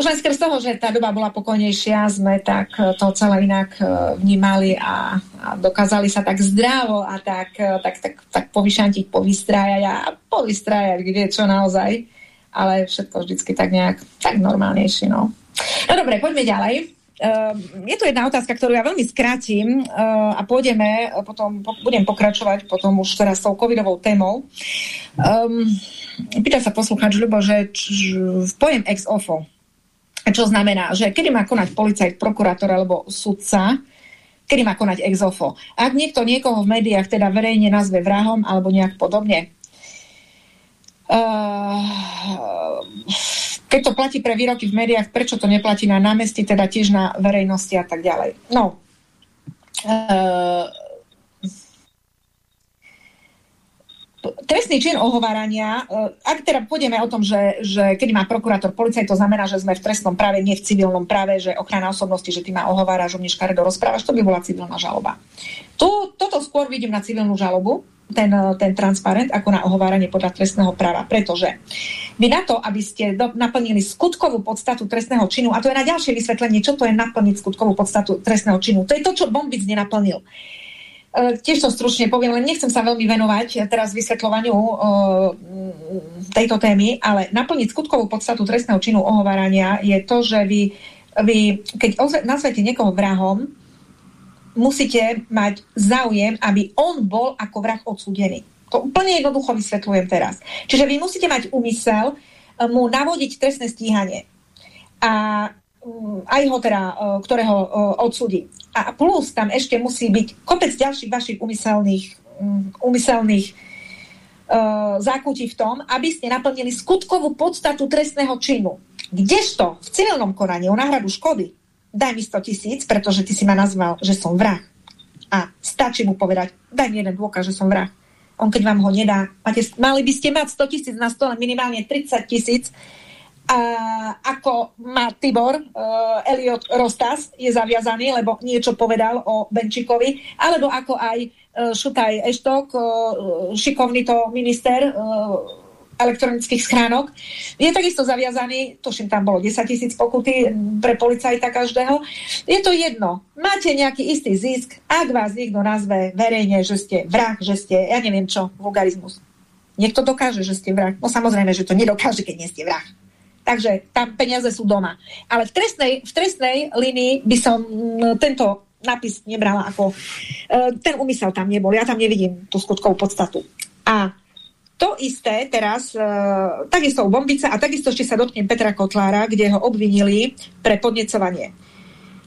už len z toho, že tá doba bola pokojnejšia, sme tak e, to celé inak e, vnímali a, a dokázali sa tak zdravo a tak, e, tak, tak, tak povyšantiť, povystrájať a povystrájať, kde čo naozaj. Ale všetko vždycky tak nejak tak normálnejšie. No, no dobre, poďme ďalej. Uh, je tu jedna otázka, ktorú ja veľmi skrátim a pôjdeme, potom po, budem pokračovať potom už teraz s tou covidovou témou. Um, pýta sa poslucháč Ľubo, že č, v pojem ex ofo, čo znamená, že kedy má konať policajt, prokurátor alebo sudca, kedy má konať ex ofo. Ak niekto niekoho v médiách teda verejne nazve vrahom alebo nejak podobne, uh, keď to platí pre výroky v médiách, prečo to neplatí na námestí, teda tiež na verejnosti a tak ďalej. No, uh, trestný čin ohovárania, e, ak teda pôjdeme o tom, že, že keď má prokurátor policaj, to znamená, že sme v trestnom práve, nie v civilnom práve, že ochrana osobnosti, že ty ma ohováraš, o mne škaredo rozprávaš, to by bola civilná žaloba. Tu, toto skôr vidím na civilnú žalobu, ten, ten transparent, ako na ohováranie podľa trestného práva, pretože vy na to, aby ste do, naplnili skutkovú podstatu trestného činu, a to je na ďalšie vysvetlenie, čo to je naplniť skutkovú podstatu trestného činu, to je to, čo Bombic nenaplnil. E, tiež to stručne poviem, len nechcem sa veľmi venovať teraz vysvetľovaniu uh, tejto témy, ale naplniť skutkovú podstatu trestného činu ohovárania je to, že vy, vy keď nazvete niekoho vrahom, musíte mať záujem, aby on bol ako vrah odsúdený. To úplne jednoducho vysvetľujem teraz. Čiže vy musíte mať úmysel mu navodiť trestné stíhanie. A aj ho teda, e, ktorého e, odsúdi. A plus tam ešte musí byť kopec ďalších vašich umyselných, umyselných mm, uh, zákutí v tom, aby ste naplnili skutkovú podstatu trestného činu. Kdežto v civilnom konaní o náhradu škody daj mi 100 tisíc, pretože ty si ma nazval, že som vrah. A stačí mu povedať, daj mi jeden dôkaz, že som vrah. On keď vám ho nedá, mali by ste mať 100 tisíc na stole, minimálne 30 tisíc, a ako má Tibor, uh, Eliot Rostas je zaviazaný, lebo niečo povedal o Benčíkovi, alebo ako aj uh, Šutaj Eštok, uh, šikovný to minister uh, elektronických schránok, je takisto zaviazaný, tuším, tam bolo 10 tisíc pokuty pre policajta každého. Je to jedno. Máte nejaký istý zisk, ak vás niekto nazve verejne, že ste vrah, že ste, ja neviem čo, vulgarizmus. Niekto dokáže, že ste vrah. No samozrejme, že to nedokáže, keď nie ste vrah takže tam peniaze sú doma. Ale v trestnej, v trestnej linii by som mm, tento nápis nebrala ako... E, ten úmysel tam nebol, ja tam nevidím tú skutkovú podstatu. A to isté teraz, e, takisto u Bombica a takisto ešte sa dotknem Petra Kotlára, kde ho obvinili pre podnecovanie.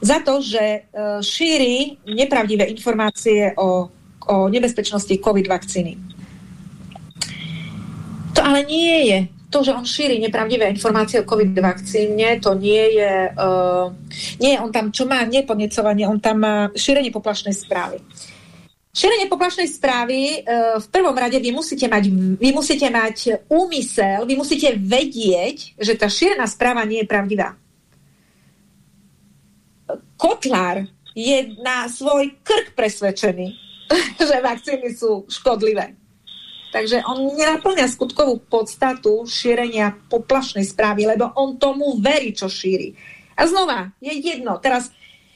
Za to, že e, šíri nepravdivé informácie o, o nebezpečnosti COVID vakcíny. To ale nie je to, že on šíri nepravdivé informácie o COVID vakcíne, to nie je, uh, nie on tam, čo má nepodnecovanie, on tam má šírenie poplašnej správy. Šírenie poplašnej správy, uh, v prvom rade vy musíte, mať, vy musíte mať úmysel, vy musíte vedieť, že tá šírená správa nie je pravdivá. Kotlár je na svoj krk presvedčený, že vakcíny sú škodlivé. Takže on nenaplňa skutkovú podstatu šírenia poplašnej správy, lebo on tomu verí, čo šíri. A znova, je jedno. Teraz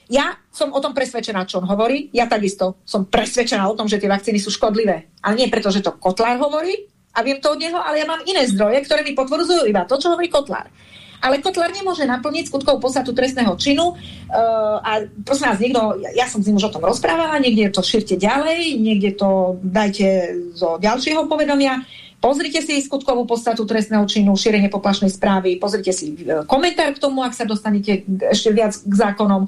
ja som o tom presvedčená, čo on hovorí. Ja takisto som presvedčená o tom, že tie vakcíny sú škodlivé. Ale nie preto, že to Kotlár hovorí a viem to od neho, ale ja mám iné zdroje, ktoré mi potvrdzujú iba to, čo hovorí Kotlár. Ale Kotler nemôže naplniť skutkovú podstatu trestného činu uh, a prosím vás, niekto, ja som s ním už o tom rozprávala, niekde to šírte ďalej, niekde to dajte zo ďalšieho povedomia, Pozrite si skutkovú podstatu trestného činu, šírenie poplašnej správy, pozrite si e, komentár k tomu, ak sa dostanete ešte viac k zákonom.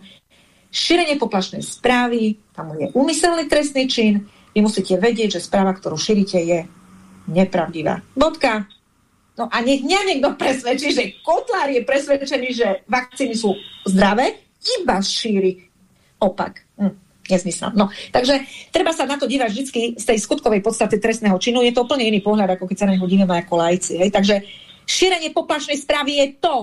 Šírenie poplašnej správy, tam je úmyselný trestný čin, vy musíte vedieť, že správa, ktorú šírite, je nepravdivá. Bodka. No a nech mňa niekto presvedčí, že Kotlár je presvedčený, že vakcíny sú zdravé, iba šíri opak. Hm, nezmysel. No, takže treba sa na to dívať vždy z tej skutkovej podstate trestného činu. Je to úplne iný pohľad, ako keď sa na neho dívame ako lajci. Hej? Takže šírenie poplašnej správy je to.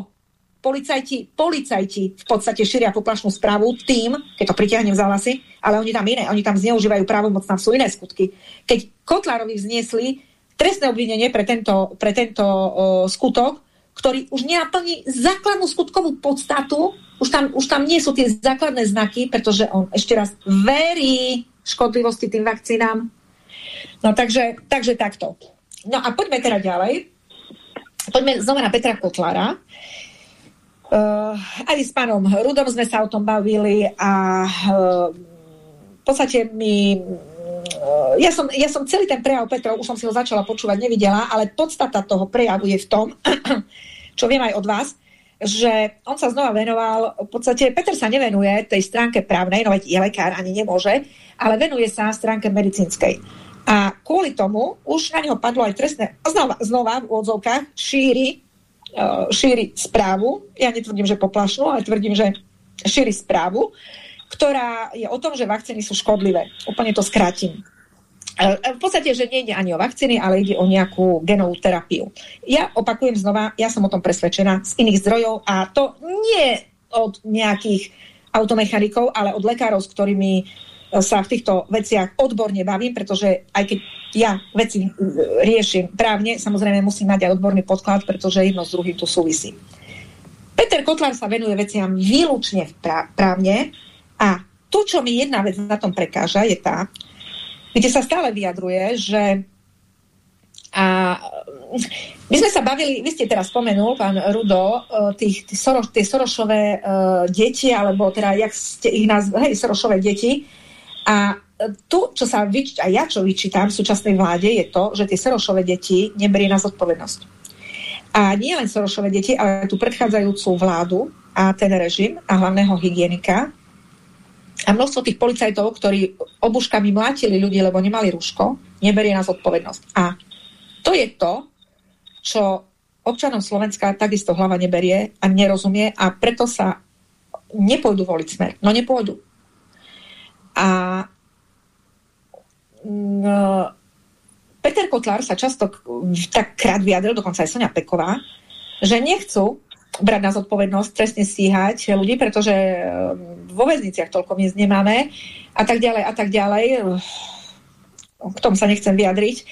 Policajti, policajti v podstate šíria poplašnú správu tým, keď to pritiahnem za hlasy, ale oni tam iné, oni tam zneužívajú právomoc, tam sú iné skutky. Keď Kotlárovi vzniesli trestné obvinenie pre tento, pre tento uh, skutok, ktorý už nenaplní základnú skutkovú podstatu, už tam, už tam nie sú tie základné znaky, pretože on ešte raz verí škodlivosti tým vakcínám. No takže, takže takto. No a poďme teda ďalej. Poďme znova na Petra Kotlára. Uh, aj s pánom Rudom sme sa o tom bavili a uh, v podstate mi ja som, ja som celý ten prejav Petra, už som si ho začala počúvať, nevidela, ale podstata toho prejavu je v tom, čo viem aj od vás, že on sa znova venoval, v podstate Peter sa nevenuje tej stránke právnej, no veď je lekár, ani nemôže, ale venuje sa stránke medicínskej. A kvôli tomu už na neho padlo aj trestné, znova, znova v odzovkách šíri Eh, šíri správu, ja netvrdím, že poplašnú, ale tvrdím, že šíri správu, ktorá je o tom, že vakcíny sú škodlivé. Úplne to skrátim. Eh, v podstate, že nejde ani o vakcíny, ale ide o nejakú genovú terapiu. Ja opakujem znova, ja som o tom presvedčená z iných zdrojov a to nie od nejakých automechanikov, ale od lekárov, s ktorými sa v týchto veciach odborne bavím, pretože aj keď ja veci riešim právne, samozrejme musím mať aj odborný podklad, pretože jedno s druhým tu súvisí. Peter Kotlar sa venuje veciam výlučne právne a to, čo mi jedna vec na tom prekáža, je tá, kde sa stále vyjadruje, že a my sme sa bavili, vy ste teraz spomenul, pán Rudo, e, tých, tých Soroš, tie Sorošové uh, deti, alebo teda, jak ste ich nazvali, hej, Sorošové deti, a tu, čo sa vyč- a ja čo vyčítam v súčasnej vláde, je to, že tie Sorošové deti neberie na zodpovednosť. A nie len Sorošové deti, ale tú predchádzajúcu vládu a ten režim a hlavného hygienika a množstvo tých policajtov, ktorí obuškami mlátili ľudí, lebo nemali rúško, neberie na zodpovednosť. A to je to, čo občanom Slovenska takisto hlava neberie a nerozumie a preto sa nepôjdu voliť smer. No nepôjdu. A no, Peter Kotlar sa často tak krát vyjadril, dokonca aj Sonia Peková, že nechcú brať na zodpovednosť, trestne stíhať ľudí, pretože ehm, vo väzniciach toľko miest nemáme a tak ďalej a tak ďalej. K tomu sa nechcem vyjadriť e,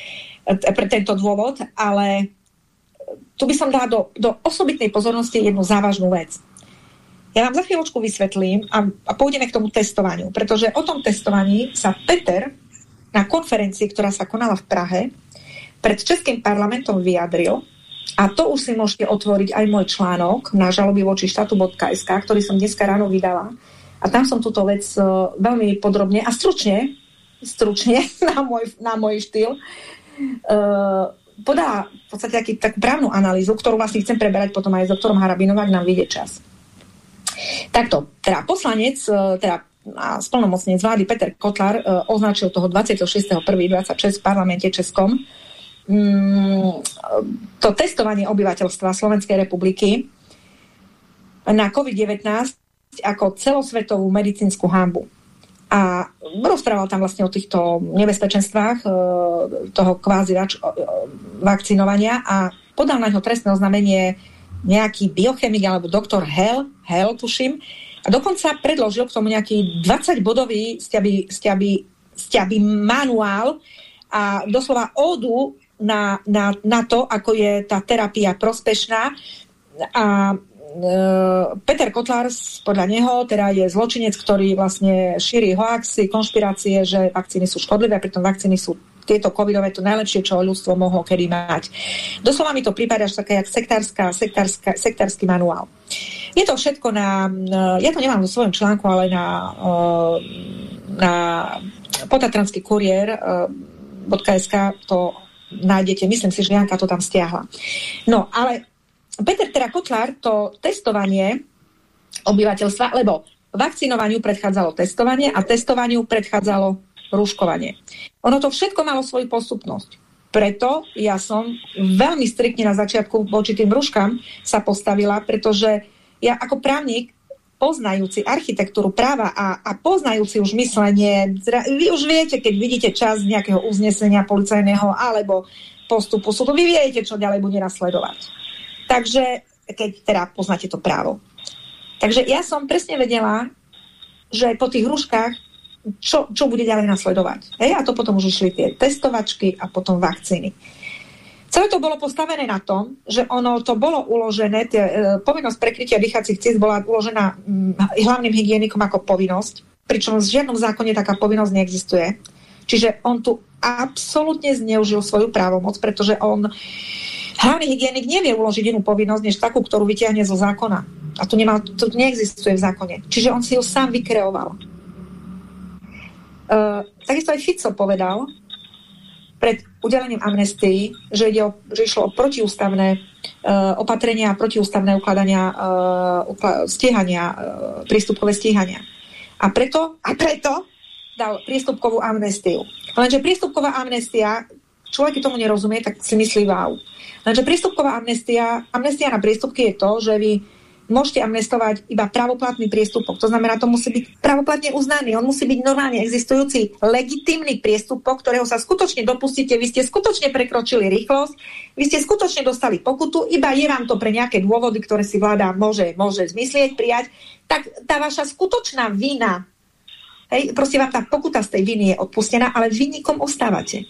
pre tento dôvod, ale tu by som dala do, do osobitnej pozornosti jednu závažnú vec. Ja vám za chvíľočku vysvetlím a, a pôjdeme k tomu testovaniu, pretože o tom testovaní sa Peter na konferencii, ktorá sa konala v Prahe, pred Českým parlamentom vyjadril, a to už si môžete otvoriť aj môj článok na žaloby voči štátu.sk, ktorý som dneska ráno vydala. A tam som túto vec uh, veľmi podrobne a stručne, stručne na môj, na môj štýl, uh, podala v podstate taký, takú právnu analýzu, ktorú vlastne chcem preberať potom aj s doktorom Harabinom, ak nám vyjde čas. Takto, teda poslanec, e, teda a splnomocnec vlády Peter Kotlar označil toho 26.1.26 v parlamente Českom to testovanie obyvateľstva Slovenskej republiky na COVID-19 ako celosvetovú medicínsku hámbu. A rozprával tam vlastne o týchto nebezpečenstvách uh, toho kvázi vakcinovania a podal na ňo trestné oznámenie nejaký biochemik alebo doktor Hell, Hell tuším, a dokonca predložil k tomu nejaký 20-bodový stiaby, stiaby, stiaby manuál a doslova ódu na, na, na to, ako je tá terapia prospešná a e, Peter Kotlár podľa neho teda je zločinec, ktorý vlastne šíri hoaxy, konšpirácie, že vakcíny sú škodlivé pritom vakcíny sú tieto covidové to najlepšie, čo ľudstvo mohlo kedy mať. Doslova mi to prípada až také jak sektárska, sektárska, sektársky manuál. Je to všetko na, ja to nemám vo svojom článku, ale na, na potatranský kuriér .sk to nájdete, myslím si, že Janka to tam stiahla. No, ale Peter teda Kotlár to testovanie obyvateľstva, lebo vakcinovaniu predchádzalo testovanie a testovaniu predchádzalo rúškovanie. Ono to všetko malo svoju postupnosť. Preto ja som veľmi striktne na začiatku voči tým rúškam sa postavila, pretože ja ako právnik poznajúci architektúru práva a, a poznajúci už myslenie, vy už viete, keď vidíte čas nejakého uznesenia policajného alebo postupu súdu, vy viete, čo ďalej bude nasledovať. Takže, keď teda poznáte to právo. Takže ja som presne vedela, že po tých rúškach čo, čo bude ďalej nasledovať. Hej? A to potom už išli tie testovačky a potom vakcíny. Celé to bolo postavené na tom, že ono to bolo uložené, tie, e, povinnosť prekrytia dýchacích ciest bola uložená m, hlavným hygienikom ako povinnosť, pričom v žiadnom zákone taká povinnosť neexistuje. Čiže on tu absolútne zneužil svoju právomoc, pretože on hlavný hygienik nevie uložiť inú povinnosť, než takú, ktorú vyťahne zo zákona. A tu, nemá, tu neexistuje v zákone. Čiže on si ju sám vykreoval. Uh, takisto aj Fico povedal, pred udelením amnestii, že, ide o, že išlo o protiústavné uh, opatrenia a protiústavné ukladania uh, ukla, stíhania, uh, prístupkové stíhania. A preto, a preto dal prístupkovú amnestiu. Lenže prístupková amnestia, človek tomu nerozumie, tak si myslí wow. Lenže prístupková amnestia, amnestia na prístupky je to, že vy môžete amnestovať iba pravoplatný priestupok. To znamená, to musí byť pravoplatne uznaný. On musí byť normálne existujúci legitimný priestupok, ktorého sa skutočne dopustíte. Vy ste skutočne prekročili rýchlosť, vy ste skutočne dostali pokutu, iba je vám to pre nejaké dôvody, ktoré si vláda môže, môže zmyslieť, prijať. Tak tá vaša skutočná vina, hej, proste vám tá pokuta z tej viny je odpustená, ale vinníkom ostávate.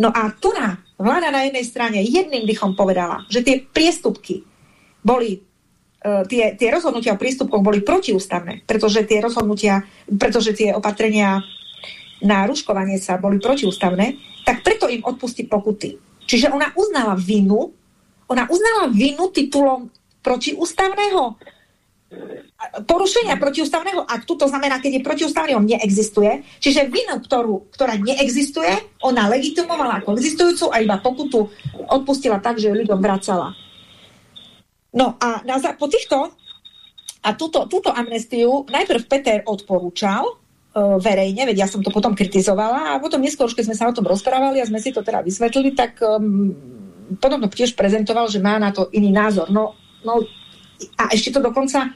No a tu na vláda na jednej strane jedným dychom povedala, že tie priestupky boli tie, tie rozhodnutia o prístupkoch boli protiústavné, pretože tie rozhodnutia, pretože tie opatrenia na ruškovanie sa boli protiústavné, tak preto im odpustí pokuty. Čiže ona uznala vinu, ona uznala vinu titulom protiústavného porušenia protiústavného aktu, to znamená, keď je protiústavný, on neexistuje. Čiže vinu, ktorú, ktorá neexistuje, ona legitimovala ako existujúcu a iba pokutu odpustila tak, že ju ľuďom vracala. No a na, po týchto a túto, túto amnestiu najprv Peter odporúčal uh, verejne, veď ja som to potom kritizovala a potom neskôr, keď sme sa o tom rozprávali a sme si to teda vysvetlili, tak um, potom to tiež prezentoval, že má na to iný názor. No, no a ešte to dokonca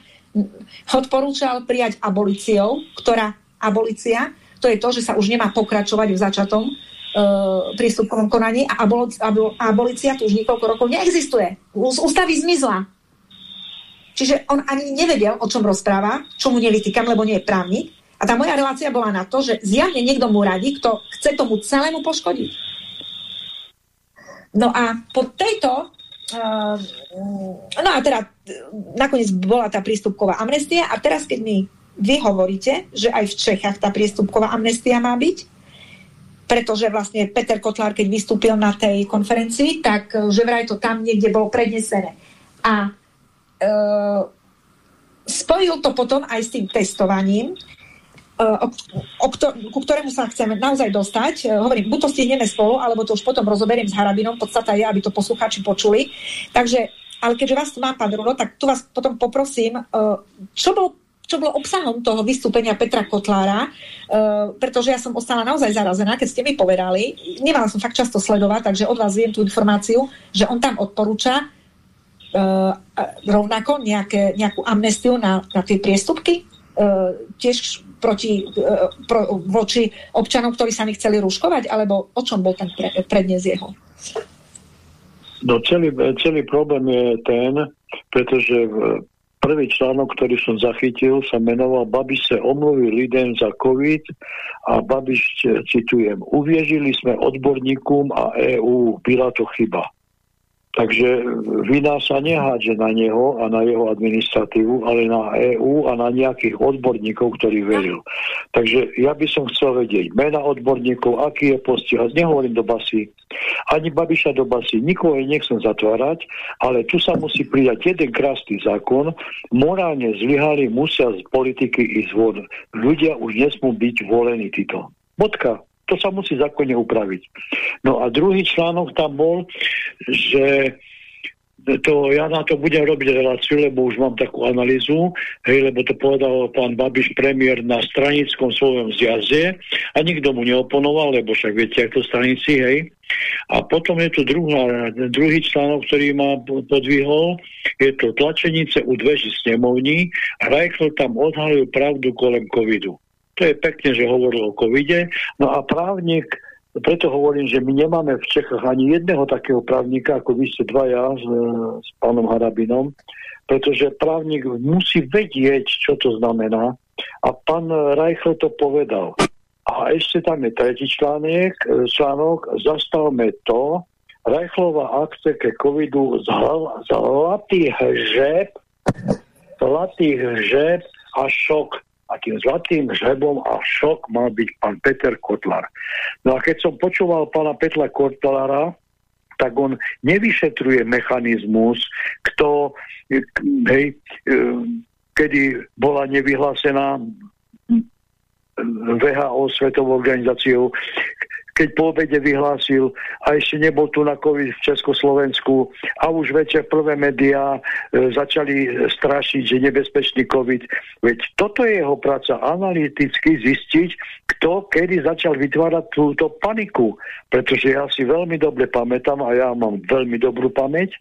odporúčal prijať abolíciou, ktorá abolícia, to je to, že sa už nemá pokračovať v začatom prístupkovom konaní a abolícia tu už niekoľko rokov neexistuje. Z ústavy zmizla. Čiže on ani nevedel, o čom rozpráva, čo mu nevytýkam, lebo nie je právnik. A tá moja relácia bola na to, že zjavne niekto mu radí, kto chce tomu celému poškodiť. No a po tejto uh, no a teda nakoniec bola tá prístupková amnestia a teraz, keď mi vy hovoríte, že aj v Čechách tá prístupková amnestia má byť, pretože vlastne Peter Kotlár, keď vystúpil na tej konferencii, tak eh, že vraj to tam niekde bolo prednesené. A e, spojil to potom aj s tým testovaním, e, o, o, ku ktorému sa chceme naozaj dostať. E, hovorím, buď to stihneme spolu, alebo to už potom rozoberiem s Harabinom. Podstata je, aby to posluchači počuli. Takže, ale keďže vás tu má pán Runo, tak tu vás potom poprosím, e, čo bol čo bolo obsahom toho vystúpenia Petra Kotlára, uh, pretože ja som ostala naozaj zarazená, keď ste mi povedali, nemala som fakt často sledovať, takže od vás viem tú informáciu, že on tam odporúča uh, rovnako nejaké, nejakú amnestiu na, na tie priestupky, uh, tiež proti, uh, pro, voči občanom, ktorí sa nechceli ruškovať, alebo o čom bol ten pre, prednes jeho? No celý, celý problém je ten, pretože Prvý článok, ktorý som zachytil, sa menoval Babiš sa omluvil lidem za COVID a Babiš, citujem, uviežili sme odborníkom a EÚ, byla to chyba. Takže vina sa nehádže na neho a na jeho administratívu, ale na EÚ a na nejakých odborníkov, ktorí veril. Takže ja by som chcel vedieť mena odborníkov, aký je postih. Nehovorím do basy, ani Babiša do basy, nikoho nechcem zatvárať, ale tu sa musí prijať jeden krásny zákon. Morálne zlyhali musia z politiky ísť von. Ľudia už nesmú byť volení títo. Bodka. To sa musí zákonne upraviť. No a druhý článok tam bol, že to, ja na to budem robiť reláciu, lebo už mám takú analýzu, hej, lebo to povedal pán Babiš premiér na stranickom svojom zjazde a nikto mu neoponoval, lebo však viete, ako stranici, hej. A potom je tu druhá, druhý článok, ktorý ma podvihol, je to tlačenice u dveží snemovní a Reichel tam odhalil pravdu kolem covidu. To je pekne, že hovoril o covide. No a právnik, preto hovorím, že my nemáme v Čechách ani jedného takého právnika, ako vy ste dvaja s, s pánom Harabinom, pretože právnik musí vedieť, čo to znamená. A pán Reichl to povedal. A ešte tam je tretí článek, článok, zastavme to, Rajchlová akce ke covidu zlatých žeb, zlatých žeb a šok. A tým zlatým žebom a šok mal byť pán Peter Kotlar. No a keď som počúval pána Petra Kotlara, tak on nevyšetruje mechanizmus, kto, hej, kedy bola nevyhlásená VHO, Svetovou organizáciou, keď po obede vyhlásil a ešte nebol tu na COVID v Československu a už večer prvé médiá e, začali strašiť, že nebezpečný COVID. Veď toto je jeho práca analyticky zistiť, kto kedy začal vytvárať túto paniku. Pretože ja si veľmi dobre pamätám a ja mám veľmi dobrú pamäť.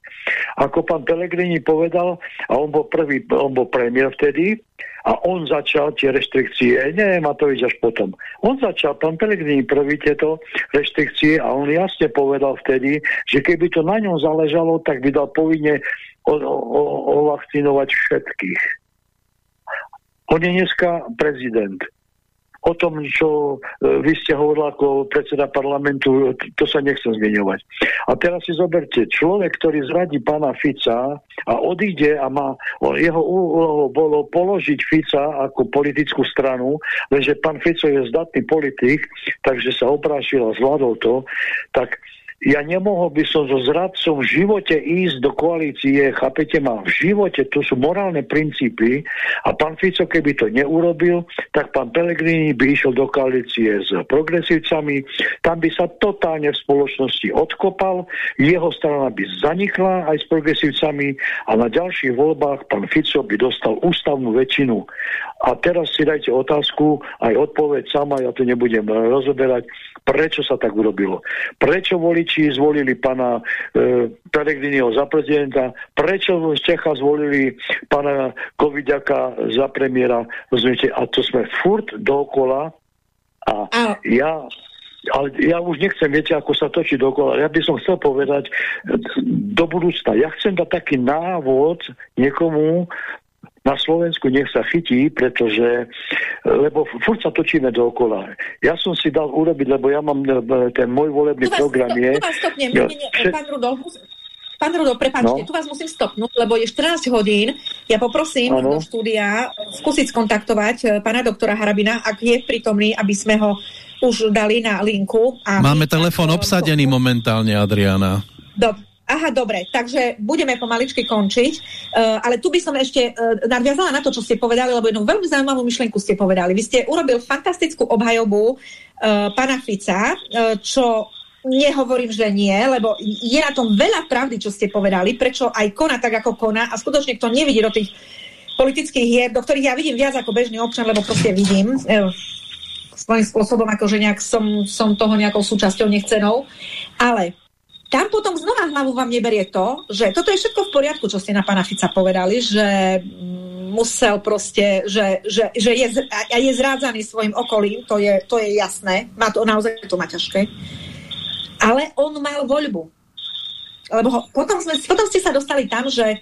Ako pán Pelegrini povedal, a on bol prvý, on bol premiér vtedy, a on začal tie reštrikcie, nie Matovič až potom. On začal, pán Pelegrini prvý tieto reštrikcie a on jasne povedal vtedy, že keby to na ňom záležalo, tak by dal povinne ovakcinovať všetkých. On je dneska prezident o tom, čo e, vy ste hovorili ako predseda parlamentu, to sa nechcem zmieňovať. A teraz si zoberte, človek, ktorý zradí pána Fica a odíde a má, jeho úlohou bolo položiť Fica ako politickú stranu, lenže pán Fico je zdatný politik, takže sa oprášil a zvládol to, tak ja nemohol by som so zradcom v živote ísť do koalície, chápete ma, v živote, to sú morálne princípy a pán Fico, keby to neurobil, tak pán Pellegrini by išiel do koalície s progresívcami, tam by sa totálne v spoločnosti odkopal, jeho strana by zanikla aj s progresívcami a na ďalších voľbách pán Fico by dostal ústavnú väčšinu. A teraz si dajte otázku, aj odpoveď sama, ja to nebudem rozoberať, prečo sa tak urobilo. Prečo voliči Češi zvolili pana e, Peregriniho za prezidenta, prečo z Čecha zvolili pana Covidiaka za premiéra, rozumiete, a to sme furt dookola a ja ale ja už nechcem, viete, ako sa točí dokola. Ja by som chcel povedať do budúcna. Ja chcem dať taký návod niekomu, na Slovensku nech sa chytí, pretože, lebo furt sa točíme dookola. Ja som si dal urobiť, lebo ja mám e, ten môj volebný vás, program to, je... Tu vás stopnem, ja, nie, nie, pán Rudolf, Pán Rudo, prepáčte, no. tu vás musím stopnúť, lebo je 14 hodín. Ja poprosím ano. do štúdia skúsiť skontaktovať e, pána doktora Harabina, ak je prítomný, aby sme ho už dali na linku. A Máme telefon obsadený momentálne, Adriana. Dobre. Aha, dobre, takže budeme pomaličky končiť, uh, ale tu by som ešte uh, nadviazala na to, čo ste povedali, lebo jednu veľmi zaujímavú myšlienku ste povedali. Vy ste urobil fantastickú obhajobu uh, pána Fica, uh, čo nehovorím, že nie, lebo je na tom veľa pravdy, čo ste povedali, prečo aj koná tak, ako koná a skutočne kto nevidí do tých politických hier, do ktorých ja vidím viac ako bežný občan, lebo proste vidím uh, svojím spôsobom, akože nejak som, som toho nejakou súčasťou nechcenou, ale tam potom znova hlavu vám neberie to, že toto je všetko v poriadku, čo ste na pána Fica povedali, že musel proste, že, že, že je, a je zrádzaný svojim okolím, to je, to je jasné, má to naozaj to má ťažké. Ale on mal voľbu. Lebo ho, potom, sme, potom ste sa dostali tam, že,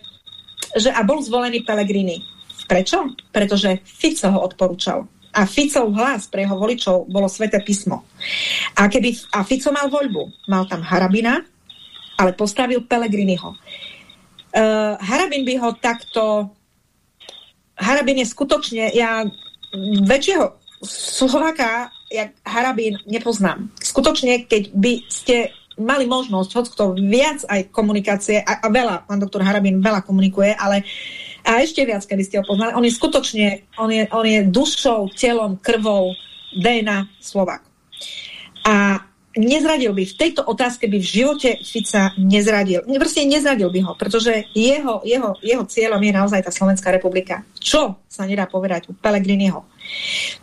že a bol zvolený Pelegrini. Prečo? Pretože Fico ho odporúčal. A Ficov hlas pre jeho voličov bolo sveté písmo. A, keby, a Fico mal voľbu. Mal tam Harabina, ale postavil Pelegriniho. Uh, Harabin by ho takto... Harabin je skutočne... Ja väčšieho Slováka, jak Harabin, nepoznám. Skutočne, keď by ste mali možnosť, hoď kto viac aj komunikácie, a, a veľa, pán doktor Harabin veľa komunikuje, ale a ešte viac, keby ste ho poznali, on je skutočne, on je, on je dušou, telom, krvou, DNA Slovak. A nezradil by, v tejto otázke by v živote Fica nezradil. Proste nezradil by ho, pretože jeho, jeho, jeho cieľom je naozaj tá Slovenská republika. Čo sa nedá povedať u Pelegriniho?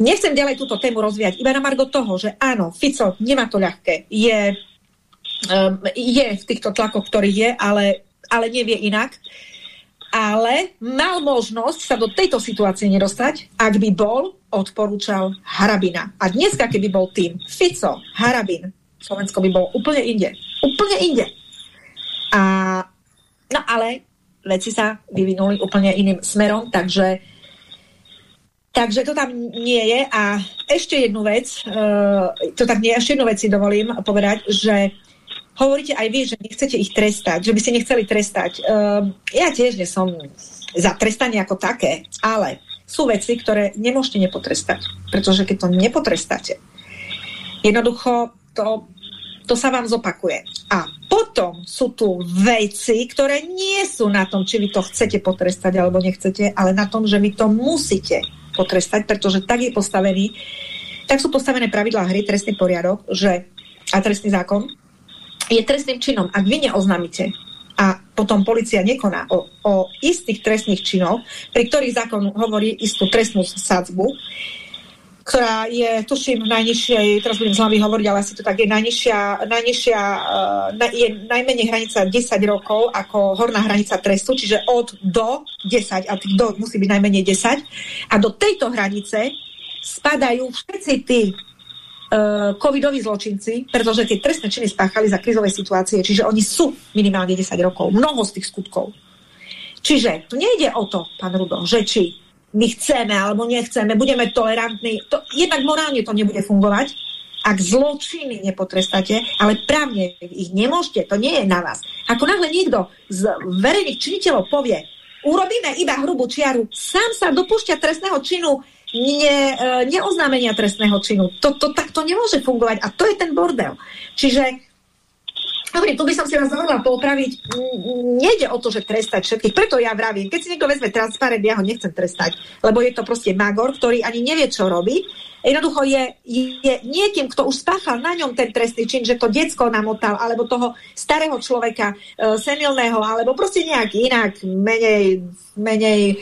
Nechcem ďalej túto tému rozvíjať, iba na margo toho, že áno, Fico nemá to ľahké, je, um, je v týchto tlakoch, ktorých je, ale, ale nevie inak. Ale mal možnosť sa do tejto situácie nedostať, ak by bol odporúčal Harabina. A dneska, keby bol tým Fico, Harabin, Slovensko by bolo úplne inde. Úplne inde. A, no ale veci sa vyvinuli úplne iným smerom, takže, takže to tam nie je. A ešte jednu vec, uh, to tak nie, ešte jednu vec si dovolím povedať, že hovoríte aj vy, že nechcete ich trestať, že by ste nechceli trestať. Uh, ja tiež nie som za trestanie ako také, ale sú veci, ktoré nemôžete nepotrestať. Pretože keď to nepotrestáte, jednoducho to, to sa vám zopakuje. A potom sú tu veci, ktoré nie sú na tom, či vy to chcete potrestať alebo nechcete, ale na tom, že vy to musíte potrestať, pretože tak je postavený, tak sú postavené pravidlá hry, trestný poriadok, že, a trestný zákon, je trestným činom. Ak vy neoznámite a potom policia nekoná o, o istých trestných činov, pri ktorých zákon hovorí istú trestnú sadzbu, ktorá je, tuším, najnižšia, teraz budem z hlavy hovoriť, ale asi to tak je najnižšia, najnižšia uh, je najmenej hranica 10 rokov ako horná hranica trestu, čiže od do 10, a tých do musí byť najmenej 10. A do tejto hranice spadajú všetci tí uh, covidoví zločinci, pretože tie trestné činy spáchali za krizové situácie, čiže oni sú minimálne 10 rokov, mnoho z tých skutkov. Čiže tu nejde o to, pán Rudo, že či my chceme alebo nechceme, budeme tolerantní, to, jednak morálne to nebude fungovať, ak zločiny nepotrestáte, ale právne ich nemôžete, to nie je na vás. Ako náhle niekto z verejných činiteľov povie, urobíme iba hrubú čiaru, sám sa dopúšťa trestného činu ne, e, neoznámenia trestného činu. To, to takto nemôže fungovať a to je ten bordel. Čiže Dobre, tu by som si vás dovolila popraviť. Nejde o to, že trestať všetkých. Preto ja vravím, keď si niekto vezme transparent, ja ho nechcem trestať, lebo je to proste magor, ktorý ani nevie, čo robí. Jednoducho je, je niekým, kto už spáchal na ňom ten trestný čin, že to decko namotal, alebo toho starého človeka, e, senilného, alebo proste nejak inak, menej, menej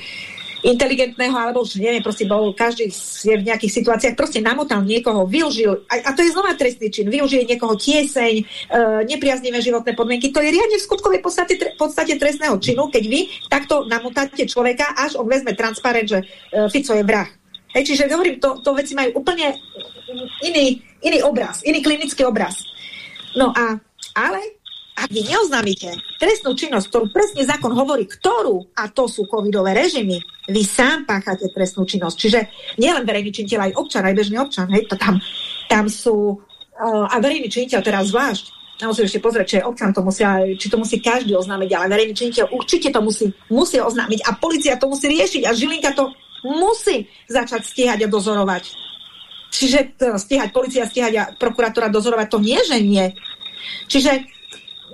inteligentného, alebo už neviem, proste bol, každý je v nejakých situáciách, proste namotal niekoho, využil, a, a to je znova trestný čin, využije niekoho tieseň, e, nepriaznivé životné podmienky, to je riadne v skutkovej podstate, podstate trestného činu, keď vy takto namotáte človeka, až on vezme transparent, že e, Fico je vrah. Hej, čiže hovorím, to, to veci majú úplne iný, iný obraz, iný klinický obraz. No a, ale ak vy neoznámite trestnú činnosť, ktorú presne zákon hovorí, ktorú, a to sú covidové režimy, vy sám páchate trestnú činnosť. Čiže nielen verejný činiteľ, aj občan, aj bežný občan, hej, to tam, tam sú, uh, a verejný činiteľ teraz zvlášť, musím ešte pozrieť, či občan to musia, či to musí každý oznámiť, ale verejný činiteľ určite to musí, musí oznámiť a policia to musí riešiť a Žilinka to musí začať stíhať a dozorovať. Čiže stíhať, policia stíhať a prokurátora dozorovať, to nie, že nie. Čiže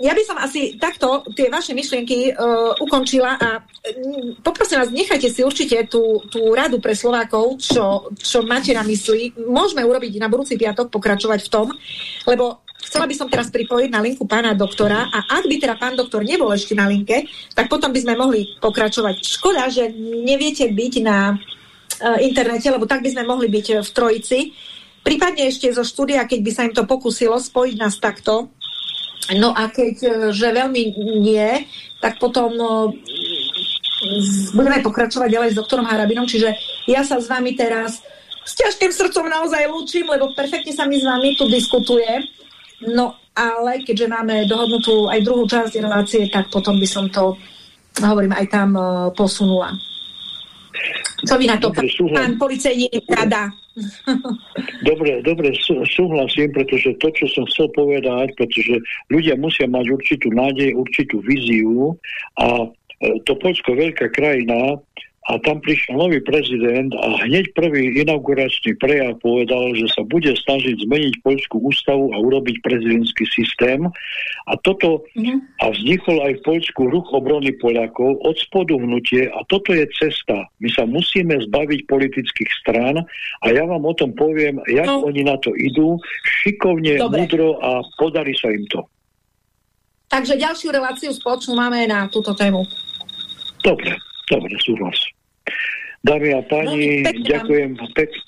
ja by som asi takto tie vaše myšlienky uh, ukončila a um, poprosím vás, nechajte si určite tú, tú radu pre Slovákov, čo, čo máte na mysli. Môžeme urobiť na budúci piatok, pokračovať v tom, lebo chcela by som teraz pripojiť na linku pána doktora a ak by teda pán doktor nebol ešte na linke, tak potom by sme mohli pokračovať. Škoda, že neviete byť na uh, internete, lebo tak by sme mohli byť v trojici. Prípadne ešte zo štúdia, keď by sa im to pokusilo spojiť nás takto, No a keď, e, že veľmi nie, tak potom no, budeme pokračovať ďalej s doktorom Harabinom, čiže ja sa s vami teraz s ťažkým srdcom naozaj lúčim, lebo perfektne sa mi s vami tu diskutuje. No ale keďže máme dohodnutú aj druhú časť relácie, tak potom by som to, hovorím, aj tam uh, posunula. Co vy na to, Dobre, pán policajní rada? Dobre, dobre, súhlasím, pretože to, čo som chcel povedať, pretože ľudia musia mať určitú nádej, určitú víziu a e, to Polsko veľká krajina a tam prišiel nový prezident a hneď prvý inauguračný prejav povedal, že sa bude snažiť zmeniť poľskú ústavu a urobiť prezidentský systém. A toto mm. a vznikol aj v Poľsku ruch obrony Poliakov od spodu hnutie a toto je cesta. My sa musíme zbaviť politických strán a ja vám o tom poviem, jak no. oni na to idú, šikovne, Dobre. mudro a podarí sa im to. Takže ďalšiu reláciu spoločnú máme na túto tému. Dobre. Dobre, súhlas. Dámy a páni, no, ďakujem pekne.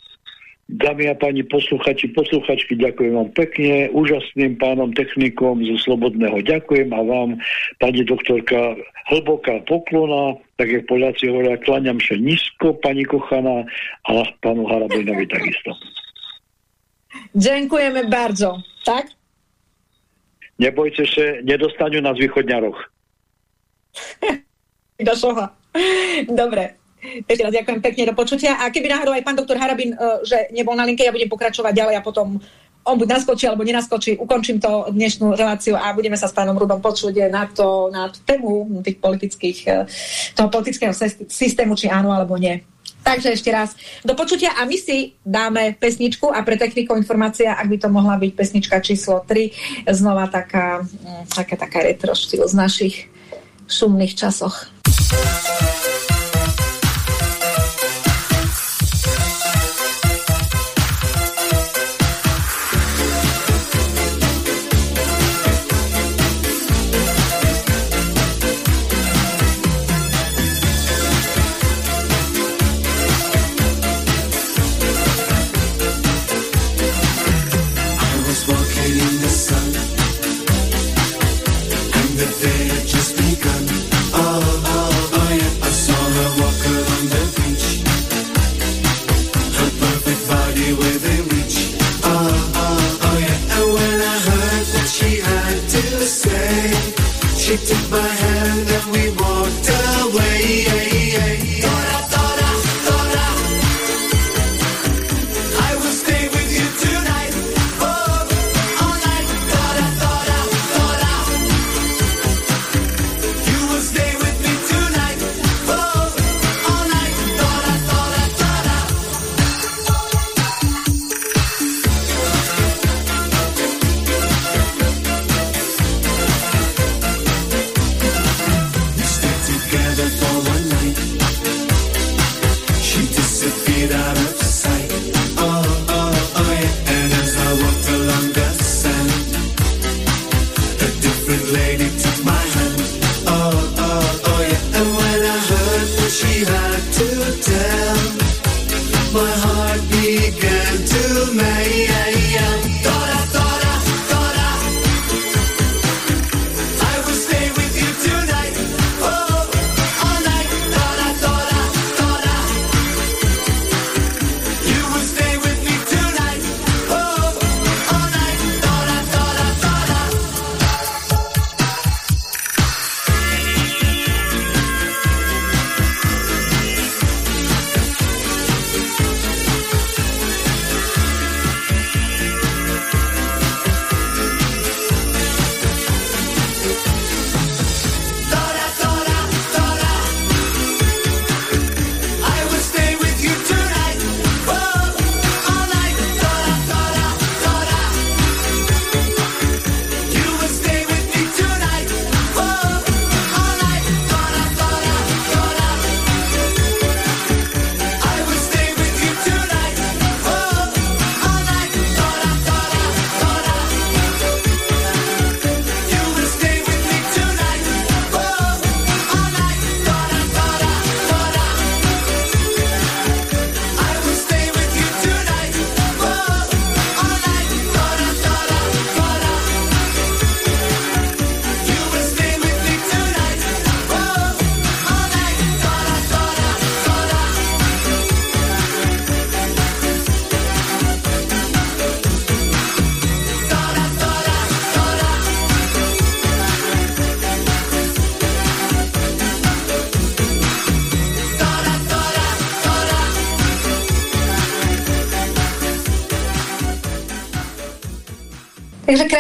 Dámy a páni posluchači, posluchačky, ďakujem vám pekne, úžasným pánom technikom zo Slobodného ďakujem a vám, pani doktorka, hlboká poklona, tak jak Poliaci hovoria, kláňam sa nízko, pani Kochaná a pánu Harabinovi takisto. Ďakujeme bardzo, tak? Nebojte sa, nedostanú nás východňaroch. Do Dobre. Ešte raz ďakujem pekne do počutia. A keby náhodou aj pán doktor Harabin, uh, že nebol na linke, ja budem pokračovať ďalej a potom on buď naskočí alebo nenaskočí, ukončím to dnešnú reláciu a budeme sa s pánom Rudom počuť na, to, na tému tých politických, eh, toho politického systému, či áno alebo nie. Takže ešte raz do počutia a my si dáme pesničku a pre technikou informácia, ak by to mohla byť pesnička číslo 3, znova taká, hm, taká, taká retro štýl z našich šumných časoch.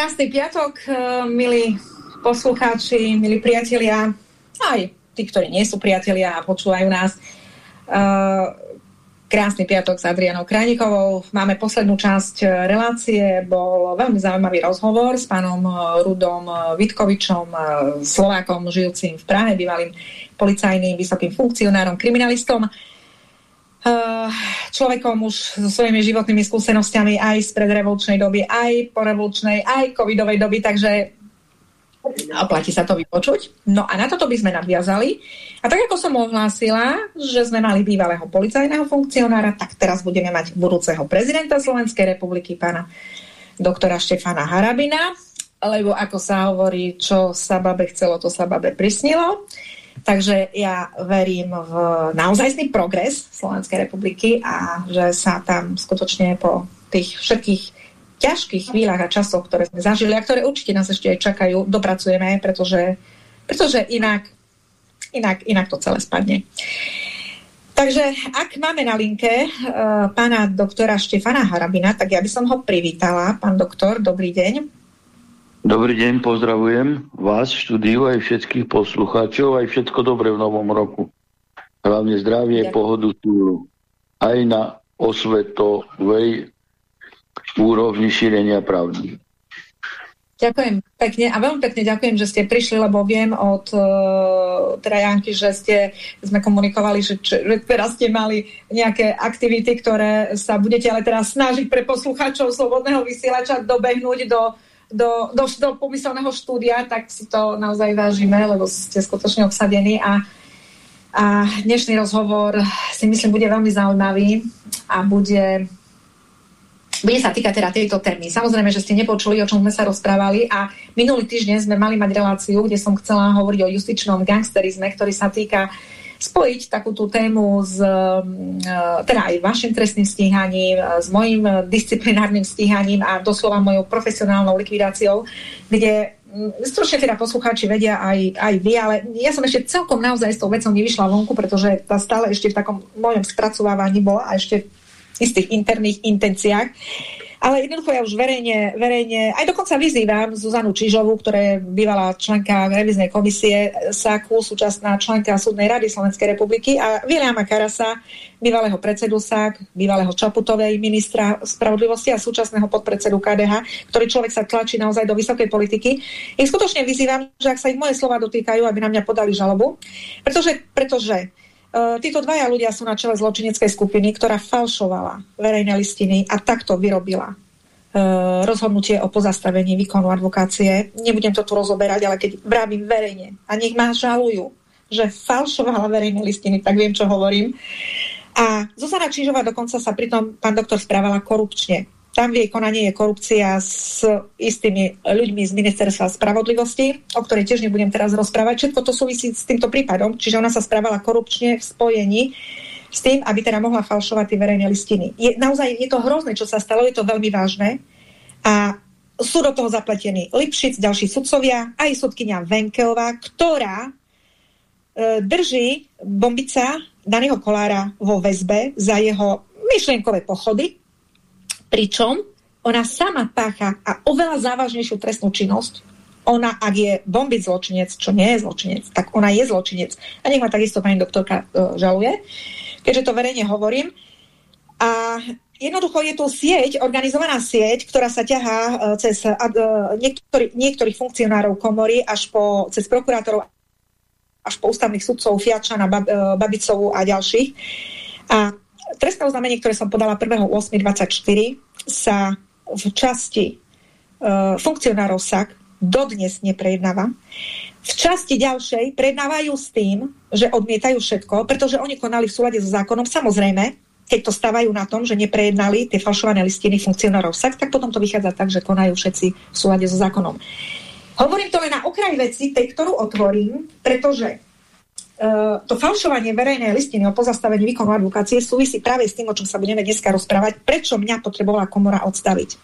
Krásny piatok, eh, milí poslucháči, milí priatelia, aj tí, ktorí nie sú priatelia a počúvajú nás. Eh, krásny piatok s Adrianou Krajnikovou. Máme poslednú časť eh, relácie. Bol veľmi zaujímavý rozhovor s pánom Rudom Vitkovičom, Slovákom žijúcim v Prahe, bývalým policajným vysokým funkcionárom, kriminalistom. Človekom už so svojimi životnými skúsenostiami aj z predrevolučnej doby, aj po revolučnej, aj covidovej doby, takže oplatí sa to vypočuť. No a na toto by sme nadviazali. A tak ako som ohlásila, že sme mali bývalého policajného funkcionára, tak teraz budeme mať budúceho prezidenta Slovenskej republiky, pána doktora Štefana Harabina, lebo ako sa hovorí, čo sa babe chcelo, to sa babe prisnilo. Takže ja verím v naozajstný progres Slovenskej republiky a že sa tam skutočne po tých všetkých ťažkých chvíľach a časoch, ktoré sme zažili a ktoré určite nás ešte aj čakajú, dopracujeme, pretože, pretože inak, inak, inak to celé spadne. Takže ak máme na linke uh, pána doktora Štefana Harabina, tak ja by som ho privítala. Pán doktor, dobrý deň. Dobrý deň, pozdravujem vás štúdiu aj všetkých poslucháčov, aj všetko dobré v novom roku. Hlavne zdravie, Ďakujem. pohodu tu aj na osvetovej úrovni šírenia pravdy. Ďakujem pekne a veľmi pekne ďakujem, že ste prišli, lebo viem od uh, teda Janky, že ste, sme komunikovali, že, že teraz ste mali nejaké aktivity, ktoré sa budete ale teraz snažiť pre poslucháčov Slobodného vysielača dobehnúť do, do, do, do pomyselného štúdia, tak si to naozaj vážime, lebo ste skutočne obsadení a, a dnešný rozhovor si myslím bude veľmi zaujímavý a bude bude sa týkať teda tejto témy. Samozrejme, že ste nepočuli, o čom sme sa rozprávali a minulý týždeň sme mali mať reláciu, kde som chcela hovoriť o justičnom gangsterizme, ktorý sa týka spojiť takúto tému s mm, teda aj vašim trestným stíhaním, s mojim disciplinárnym stíhaním a doslova mojou profesionálnou likvidáciou, kde mm, stručne teda poslucháči vedia aj, aj vy, ale ja som ešte celkom naozaj s tou vecou nevyšla vonku, pretože tá stále ešte v takom mojom spracovávaní bola a ešte istých interných intenciách. Ale jednoducho ja už verejne, verejne, aj dokonca vyzývam Zuzanu Čižovú, ktorá je bývalá členka reviznej komisie SAKU, súčasná členka Súdnej rady Slovenskej republiky a Viliama Karasa, bývalého predsedu SAK, bývalého Čaputovej ministra spravodlivosti a súčasného podpredsedu KDH, ktorý človek sa tlačí naozaj do vysokej politiky. Ich skutočne vyzývam, že ak sa ich moje slova dotýkajú, aby na mňa podali žalobu, pretože, pretože títo dvaja ľudia sú na čele zločineckej skupiny, ktorá falšovala verejné listiny a takto vyrobila e, rozhodnutie o pozastavení výkonu advokácie. Nebudem to tu rozoberať, ale keď vravím verejne a nech ma žalujú, že falšovala verejné listiny, tak viem, čo hovorím. A Zuzana Čížová dokonca sa pritom pán doktor správala korupčne. Tam v jej konaní je korupcia s istými ľuďmi z ministerstva spravodlivosti, o ktorej tiež nebudem teraz rozprávať. Všetko to súvisí s týmto prípadom, čiže ona sa správala korupčne v spojení s tým, aby teda mohla falšovať tie verejné listiny. Je, naozaj je to hrozné, čo sa stalo, je to veľmi vážne a sú do toho zapletení Lipšic, ďalší sudcovia, aj sudkynia Venkelová, ktorá e, drží bombica daného kolára vo väzbe za jeho myšlienkové pochody, Pričom ona sama pácha a oveľa závažnejšiu trestnú činnosť. Ona, ak je bombiť zločinec, čo nie je zločinec, tak ona je zločinec. A nech ma takisto pani doktorka uh, žaluje, keďže to verejne hovorím. A jednoducho je tu sieť, organizovaná sieť, ktorá sa ťahá uh, cez uh, niektorý, niektorých funkcionárov komory až po, cez prokurátorov až po ústavných sudcov Fiačana, Bab, uh, Babicovú a ďalších. A trestné oznámenie, ktoré som podala 1.8.24 sa v časti uh, funkcionárov SAK dodnes neprejednáva. V časti ďalšej prednávajú s tým, že odmietajú všetko, pretože oni konali v súlade so zákonom. Samozrejme, keď to stávajú na tom, že neprejednali tie falšované listiny funkcionárov SAK, tak potom to vychádza tak, že konajú všetci v súlade so zákonom. Hovorím to len na okraj veci, tej, ktorú otvorím, pretože to falšovanie verejnej listiny o pozastavení výkonu advokácie súvisí práve s tým, o čom sa budeme dneska rozprávať, prečo mňa potrebovala komora odstaviť.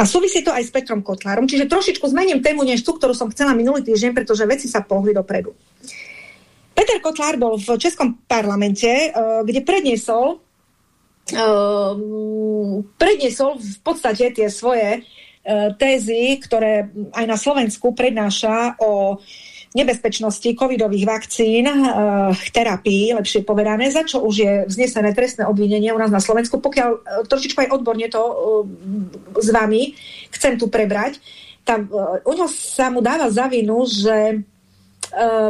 A súvisí to aj s Petrom Kotlárom, čiže trošičku zmením tému než tú, ktorú som chcela minulý týždeň, pretože veci sa pohli dopredu. Peter Kotlár bol v Českom parlamente, uh, kde predniesol uh, predniesol v podstate tie svoje tézy, ktoré aj na Slovensku prednáša o nebezpečnosti covidových vakcín, e, terapii, lepšie povedané, za čo už je vznesené trestné obvinenie u nás na Slovensku. Pokiaľ e, trošičku aj odborne to e, s vami chcem tu prebrať, tam, u ňo sa mu dáva za vinu, že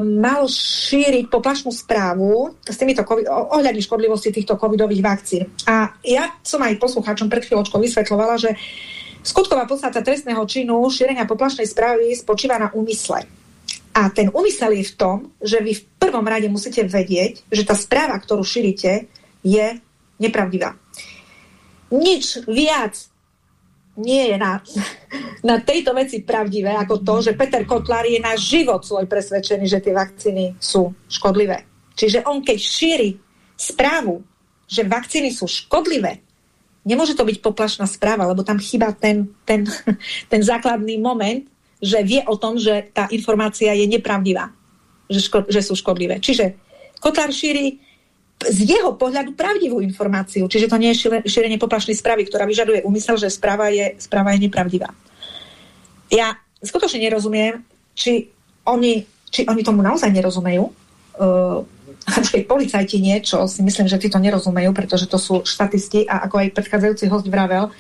mal šíriť poplašnú správu s týmito COVID, ohľadne škodlivosti týchto covidových vakcín. A ja som aj poslucháčom pred chvíľočkou vysvetľovala, že skutková podstata trestného činu šírenia poplašnej správy spočíva na úmysle. A ten úmysel je v tom, že vy v prvom rade musíte vedieť, že tá správa, ktorú šírite, je nepravdivá. Nič viac nie je na, na tejto veci pravdivé ako to, že Peter Kotlár je na život svoj presvedčený, že tie vakcíny sú škodlivé. Čiže on keď šíri správu, že vakcíny sú škodlivé, nemôže to byť poplašná správa, lebo tam chýba ten, ten, ten základný moment, že vie o tom, že tá informácia je nepravdivá, že, ško- že sú škodlivé. Čiže Kotlár šíri z jeho pohľadu pravdivú informáciu. Čiže to nie je šírenie poplašnej správy, ktorá vyžaduje úmysel, že správa je, správa je nepravdivá. Ja skutočne nerozumiem, či oni, či oni tomu naozaj nerozumejú. Uh, keď policajti niečo, si myslím, že tí to nerozumejú, pretože to sú štatisti a ako aj predchádzajúci host vravel,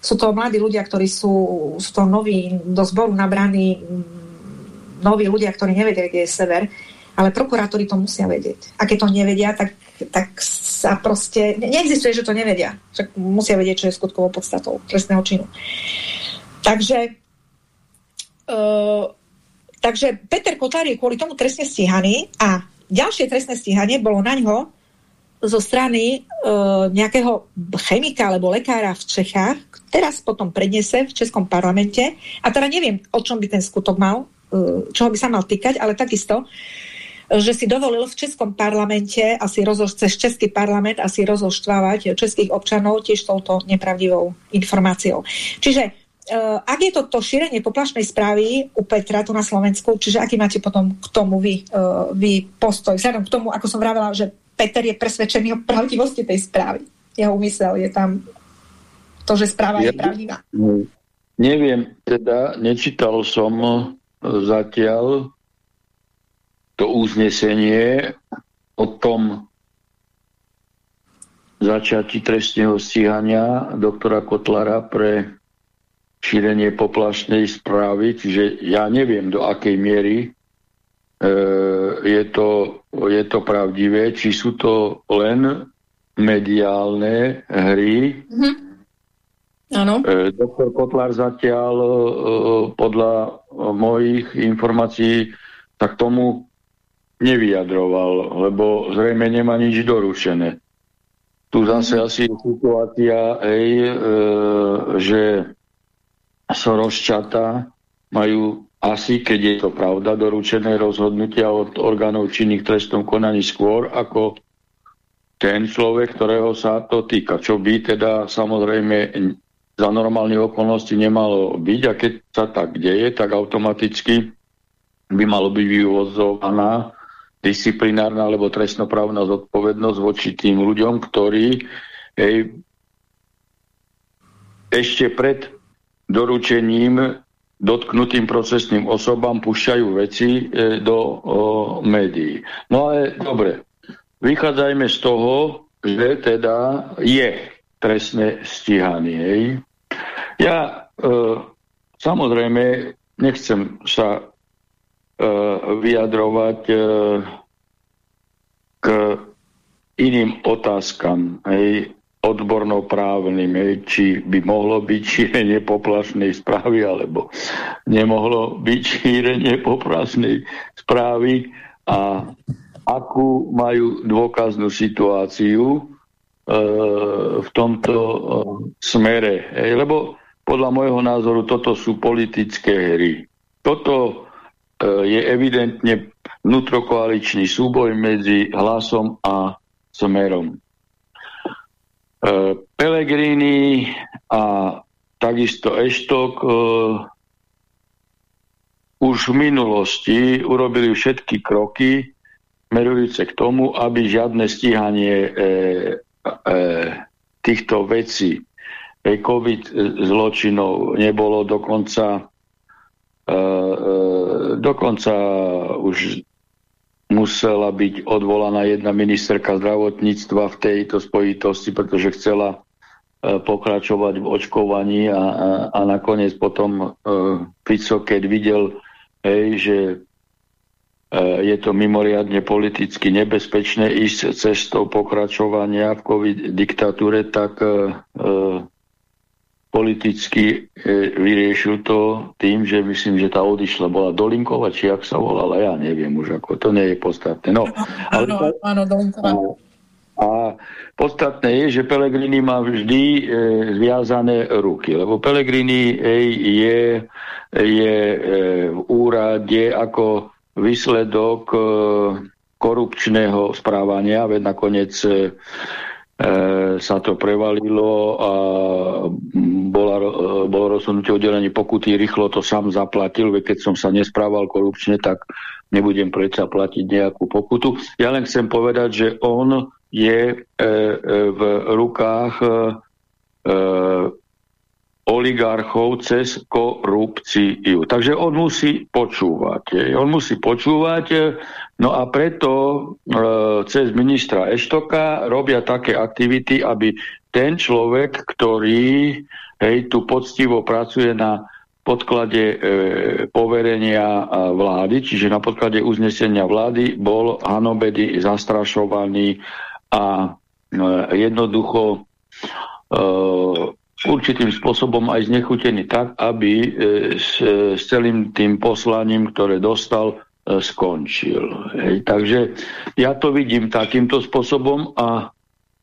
sú to mladí ľudia, ktorí sú, sú to noví, do zboru nabraní noví ľudia, ktorí nevedia, kde je sever, ale prokurátori to musia vedieť. A keď to nevedia, tak, tak sa proste... Neexistuje, že to nevedia. Však musia vedieť, čo je skutkovou podstatou trestného činu. Takže uh, takže Peter Kotlár je kvôli tomu trestne stíhaný a ďalšie trestné stíhanie bolo na ňo zo strany uh, nejakého chemika alebo lekára v Čechách, teraz potom prednese v Českom parlamente a teda neviem, o čom by ten skutok mal, uh, čoho by sa mal týkať, ale takisto, že si dovolil v Českom parlamente asi rozoš, cez Český parlament asi rozoštvávať českých občanov tiež touto nepravdivou informáciou. Čiže Uh, ak je to to šírenie poplašnej správy u Petra tu na Slovensku, čiže aký máte potom k tomu vy, uh, vy postoj? Vzhľadom k tomu, ako som vravela, že Peter je presvedčený o pravdivosti tej správy. Jeho úmysel je tam to, že správa ja, je pravdivá. Neviem, teda nečítal som zatiaľ to uznesenie o tom začiatí trestného stíhania doktora Kotlara pre šírenie poplašnej správy, čiže ja neviem, do akej miery E, je to, je to pravdivé, či sú to len mediálne hry. Mm-hmm. Áno. E, doktor Kotlar zatiaľ e, podľa mojich informácií sa k tomu nevyjadroval, lebo zrejme nemá nič doručené. Tu zase mm-hmm. asi je situácia, ej, e, že Sorosčata majú asi, keď je to pravda, doručené rozhodnutia od orgánov činných trestom konaní skôr ako ten človek, ktorého sa to týka. Čo by teda samozrejme za normálne okolnosti nemalo byť a keď sa tak deje, tak automaticky by malo byť vyvozovaná disciplinárna alebo trestnoprávna zodpovednosť voči tým ľuďom, ktorí hej, ešte pred doručením dotknutým procesným osobám púšťajú veci e, do o, médií. No ale dobre, vychádzajme z toho, že teda je trestné stíhanie. Ja e, samozrejme nechcem sa e, vyjadrovať e, k iným otázkam. Hej odbornoprávnym, či by mohlo byť šírenie poplašnej správy, alebo nemohlo byť šírenie poplašnej správy a akú majú dôkaznú situáciu e, v tomto e, smere. Ej, lebo podľa môjho názoru toto sú politické hry. Toto e, je evidentne vnútrokoaličný súboj medzi hlasom a smerom. E, Pelegrini a takisto Eštok e, už v minulosti urobili všetky kroky merujúce k tomu, aby žiadne stíhanie e, e, týchto vecí e, COVID zločinov nebolo. Dokonca e, e, dokonca už musela byť odvolaná jedna ministerka zdravotníctva v tejto spojitosti, pretože chcela e, pokračovať v očkovaní a, a, a nakoniec potom e, Fico, keď videl, hej, že e, je to mimoriadne politicky nebezpečné ísť cestou pokračovania v COVID diktatúre, tak e, e politicky e, vyriešil to tým, že myslím, že tá odišla bola Dolinkova, či ak sa volala, ja neviem už ako, to nie je podstatné. No, áno, áno, Dolinková. A podstatné je, že Pelegrini má vždy e, zviazané ruky, lebo Pelegrini ej, je, je e, v úrade ako výsledok e, korupčného správania, veď nakoniec E, sa to prevalilo a bola, e, bolo rozhodnutie udelenie pokuty, rýchlo to sám zaplatil, keď som sa nesprával korupčne, tak nebudem predsa platiť nejakú pokutu. Ja len chcem povedať, že on je e, e, v rukách e, oligarchov cez korupciu. Takže on musí počúvať. On musí počúvať, no a preto cez ministra Eštoka robia také aktivity, aby ten človek, ktorý hej, tu poctivo pracuje na podklade e, poverenia vlády, čiže na podklade uznesenia vlády, bol hanobedy zastrašovaný a e, jednoducho e, určitým spôsobom aj znechutený tak, aby e, s, s celým tým poslaním, ktoré dostal, e, skončil. Hej. Takže ja to vidím takýmto spôsobom a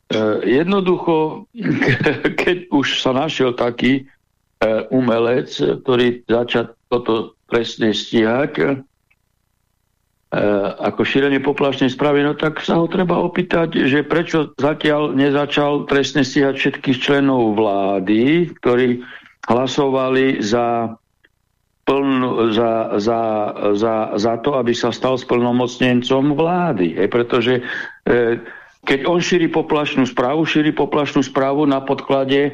e, jednoducho, keď už sa našiel taký E, umelec, ktorý začal toto presne stíhať e, ako šírenie poplašnej správy, no tak sa ho treba opýtať, že prečo zatiaľ nezačal trestne stíhať všetkých členov vlády, ktorí hlasovali za, pln, za, za, za, za to, aby sa stal splnomocnencom vlády. E, pretože e, keď on šíri poplašnú správu, šíri poplašnú správu na podklade e,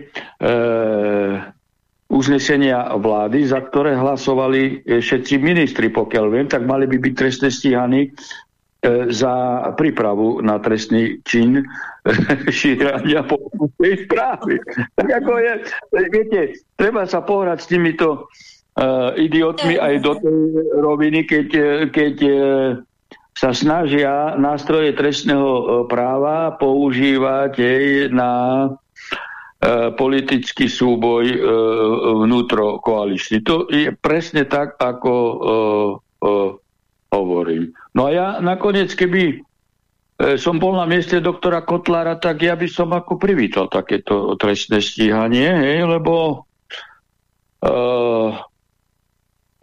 uznesenia vlády, za ktoré hlasovali e, všetci ministri, pokiaľ viem, tak mali by byť trestne stíhaní e, za prípravu na trestný čin šírania tej správy. Tak ako je, viete, treba sa pohrať s týmito uh, idiotmi aj do tej roviny, keď, keď uh, sa snažia nástroje trestného práva používať jej na E, politický súboj e, vnútrokoaličný. To je presne tak, ako e, hovorím. No a ja nakoniec, keby som bol na mieste doktora Kotlára, tak ja by som ako privítal takéto trestné stíhanie, hej, lebo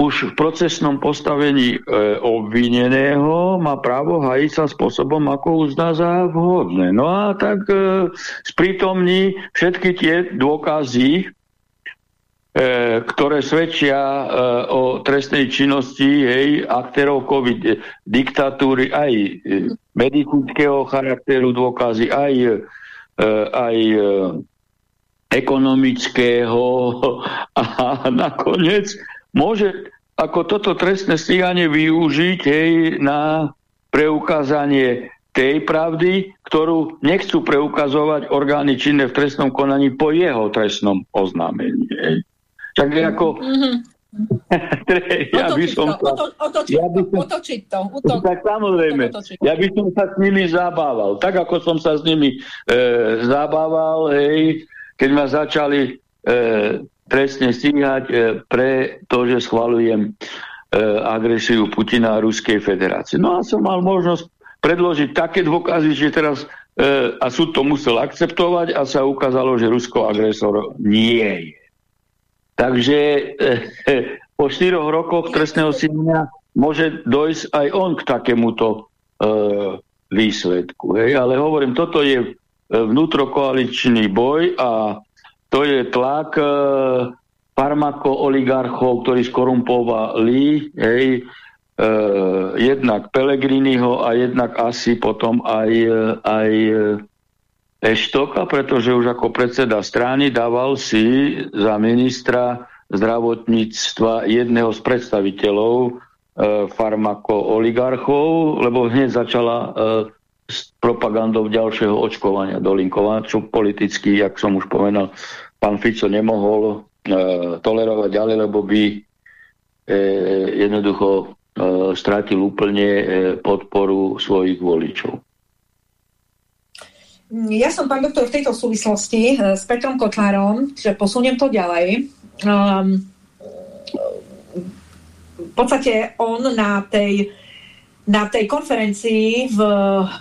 už v procesnom postavení e, obvineného má právo hajiť sa spôsobom, ako uzná za vhodné. No a tak e, sprítomní všetky tie dôkazy, e, ktoré svedčia e, o trestnej činnosti hej, aktérov COVID diktatúry, aj e, medicínskeho charakteru dôkazy, aj, e, aj e, ekonomického a nakoniec môže ako toto trestné stíhanie využiť hej, na preukázanie tej pravdy, ktorú nechcú preukazovať orgány činné v trestnom konaní po jeho trestnom oznámení. Hej. Tak ako... Mm-hmm. ja by som sa, otočiť ja by som, otočiť to, utok, tak samozrejme, ja by som sa s nimi zabával, tak ako som sa s nimi e, zabával, hej, keď ma začali e, trestne stíhať e, pre to, že schvalujem e, agresiu Putina a Ruskej federácie. No a som mal možnosť predložiť také dôkazy, že teraz e, a súd to musel akceptovať a sa ukázalo, že Rusko agresor nie je. Takže po štyroch rokoch trestného stíhania môže dojsť aj on k takémuto výsledku. Ale hovorím, toto je vnútrokoaličný boj a to je tlak e, farmakooligarchov, ktorí skorumpovali hej, e, jednak Pelegriniho a jednak asi potom aj, e, aj e, Eštoka, pretože už ako predseda strany dával si za ministra zdravotníctva jedného z predstaviteľov e, farmakooligarchov, lebo hneď začala e, s propagandou ďalšieho očkovania Dolinkova, čo politicky, jak som už povedal, pán Fico nemohol e, tolerovať ďalej, lebo by e, jednoducho e, strátil úplne e, podporu svojich voličov. Ja som, pán doktor, v tejto súvislosti e, s Petrom Kotlárom, že posuniem to ďalej. Um, v podstate on na tej na tej konferencii v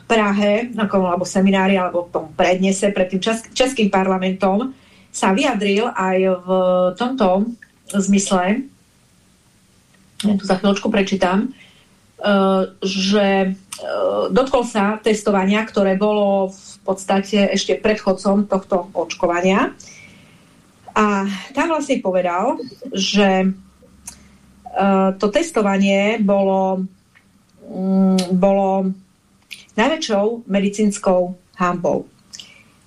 Prahe, alebo seminári, alebo v tom prednese pred tým českým parlamentom, sa vyjadril aj v tomto zmysle, ja tu za chvíľočku prečítam, e, že e, dotkol sa testovania, ktoré bolo v podstate ešte predchodcom tohto očkovania. A tam vlastne povedal, že e, to testovanie bolo bolo najväčšou medicínskou hambou.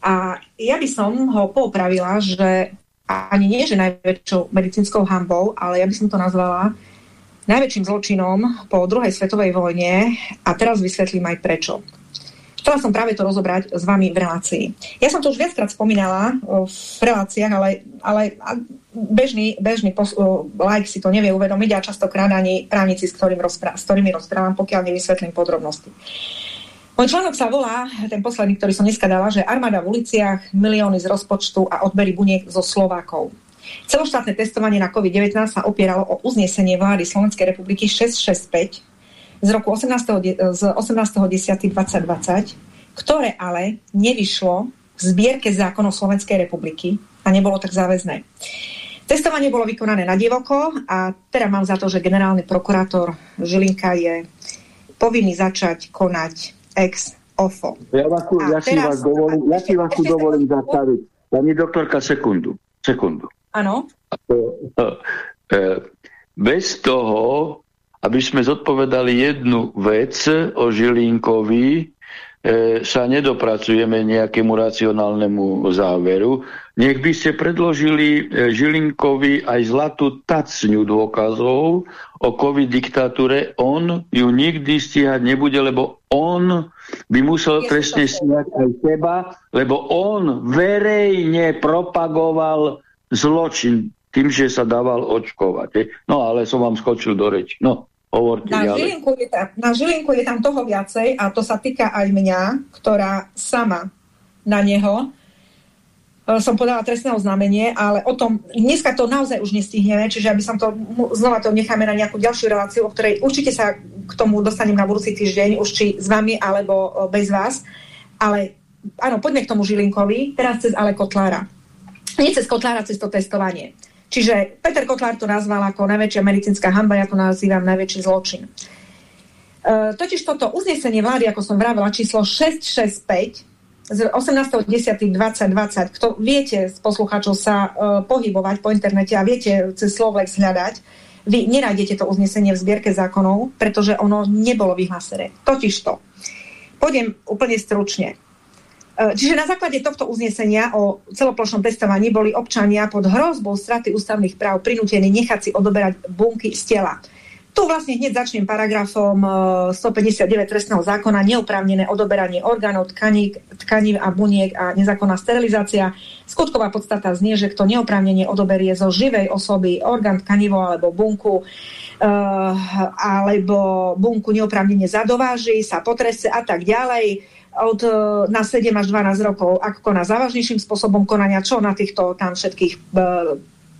A ja by som ho popravila, že ani nie, že najväčšou medicínskou hambou, ale ja by som to nazvala najväčším zločinom po druhej svetovej vojne a teraz vysvetlím aj prečo. Chcela som práve to rozobrať s vami v relácii. Ja som to už viackrát spomínala v reláciách, ale, ale bežný, bežný like si to nevie uvedomiť a častokrát ani právnici, s, ktorým rozpráv, s ktorými rozprávam, pokiaľ nevysvetlím podrobnosti. Môj článok sa volá, ten posledný, ktorý som dneska dala, že armáda v uliciach, milióny z rozpočtu a odbery buniek zo Slovákov. Celoštátne testovanie na COVID-19 sa opieralo o uznesenie vlády Slovenskej republiky 665 z roku 18. z 18.10.2020, ktoré ale nevyšlo v zbierke zákonov Slovenskej republiky a nebolo tak záväzné. Testovanie bolo vykonané na divoko a teda mám za to, že generálny prokurátor Žilinka je povinný začať konať ex ofo. Ja, vás, ja, si vás dovolím, ja si vás tu dovolím zastaviť. Pani doktorka, sekundu. Sekundu. Áno. E, bez toho, aby sme zodpovedali jednu vec o Žilinkovi, e, sa nedopracujeme nejakému racionálnemu záveru. Nech by ste predložili e, Žilinkovi aj zlatú tacňu dôkazov o COVID diktatúre. On ju nikdy stíhať nebude, lebo on by musel trestne stíhať aj seba, lebo on verejne propagoval zločin tým, že sa dával očkovať. No ale som vám skočil do reči. No. Hovorte na, Žilinku je tam, na Žilinku je tam toho viacej a to sa týka aj mňa, ktorá sama na neho e, som podala trestné oznámenie, ale o tom, dneska to naozaj už nestihneme, čiže aby som to, znova to necháme na nejakú ďalšiu reláciu, o ktorej určite sa k tomu dostanem na budúci týždeň, už či s vami alebo e, bez vás, ale áno, poďme k tomu Žilinkovi, teraz cez Ale Kotlára. Nie cez Kotlára, cez to testovanie. Čiže Peter Kotlár to nazval ako najväčšia medicínska hamba, ja to nazývam najväčší zločin. E, totiž toto uznesenie vlády, ako som vravela, číslo 665 z 18.10.2020, kto viete z poslucháčov sa e, pohybovať po internete a viete cez Slovlex hľadať, vy nenájdete to uznesenie v zbierke zákonov, pretože ono nebolo vyhlásené. Totiž to. Pôjdem úplne stručne. E, čiže na základe tohto uznesenia o celoplošnom testovaní boli občania pod hrozbou straty ústavných práv prinútení nechať si odoberať bunky z tela. Tu vlastne hneď začnem paragrafom 159 e, trestného zákona neoprávnené odoberanie orgánov, tkaní, tkaní a buniek a nezákonná sterilizácia. Skutková podstata znie, že kto neoprávnene odoberie zo živej osoby orgán, tkanivo alebo bunku, uh, alebo bunku neoprávnene zadováži, sa potrese a tak ďalej od, e, na 7 až 12 rokov, ak koná závažnejším spôsobom konania, čo na týchto tam všetkých e,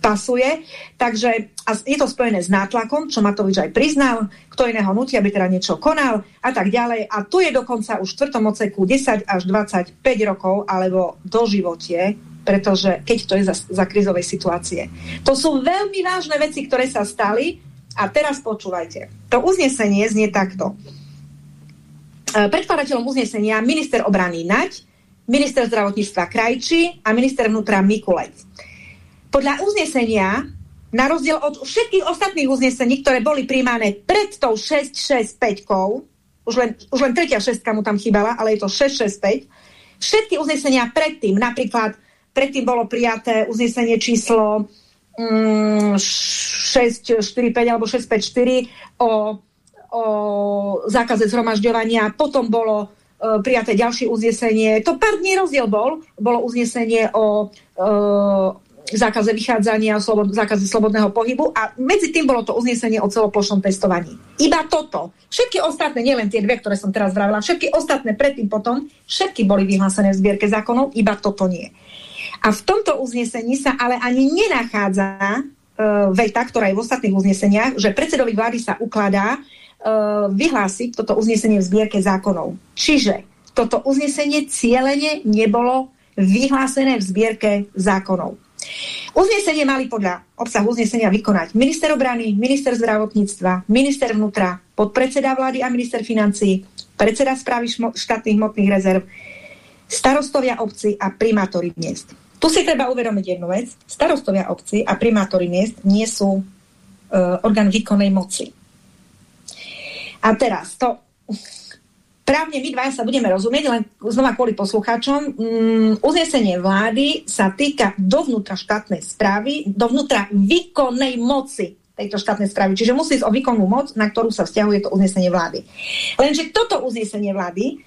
pasuje. Takže a je to spojené s nátlakom, čo Matovič aj priznal, kto iného nutí, aby teda niečo konal a tak ďalej. A tu je dokonca už v čtvrtom oceku 10 až 25 rokov alebo do životie, pretože keď to je za, za krizovej situácie. To sú veľmi vážne veci, ktoré sa stali a teraz počúvajte. To uznesenie znie takto. E, predkladateľom uznesenia minister obrany Naď, minister zdravotníctva Krajči a minister vnútra Mikulec. Podľa uznesenia, na rozdiel od všetkých ostatných uznesení, ktoré boli príjmané pred tou 665, už len, už len tretia šestka mu tam chýbala, ale je to 665, všetky uznesenia predtým, napríklad predtým bolo prijaté uznesenie číslo mm, 645 alebo 654 o o zákaze zhromažďovania, potom bolo e, prijaté ďalšie uznesenie. To pár dní rozdiel bol. Bolo uznesenie o e, zákaze vychádzania, slobod, zákaze slobodného pohybu a medzi tým bolo to uznesenie o celoplošnom testovaní. Iba toto. Všetky ostatné, nielen tie dve, ktoré som teraz vravila, všetky ostatné predtým potom, všetky boli vyhlásené v zbierke zákonov, iba toto nie. A v tomto uznesení sa ale ani nenachádza e, veta, ktorá je v ostatných uzneseniach, že predsedovi vlády sa ukladá vyhlásiť toto uznesenie v zbierke zákonov. Čiže toto uznesenie cieľene nebolo vyhlásené v zbierke zákonov. Uznesenie mali podľa obsahu uznesenia vykonať minister obrany, minister zdravotníctva, minister vnútra, podpredseda vlády a minister financí, predseda správy štátnych hmotných rezerv, starostovia obci a primátory miest. Tu si treba uvedomiť jednu vec. Starostovia obci a primátory miest nie sú uh, orgán výkonnej moci. A teraz to... právne my dvaja sa budeme rozumieť, len znova kvôli poslucháčom. Mm, uznesenie vlády sa týka dovnútra štátnej správy, dovnútra výkonnej moci tejto štátnej správy. Čiže musí ísť o výkonnú moc, na ktorú sa vzťahuje to uznesenie vlády. Lenže toto uznesenie vlády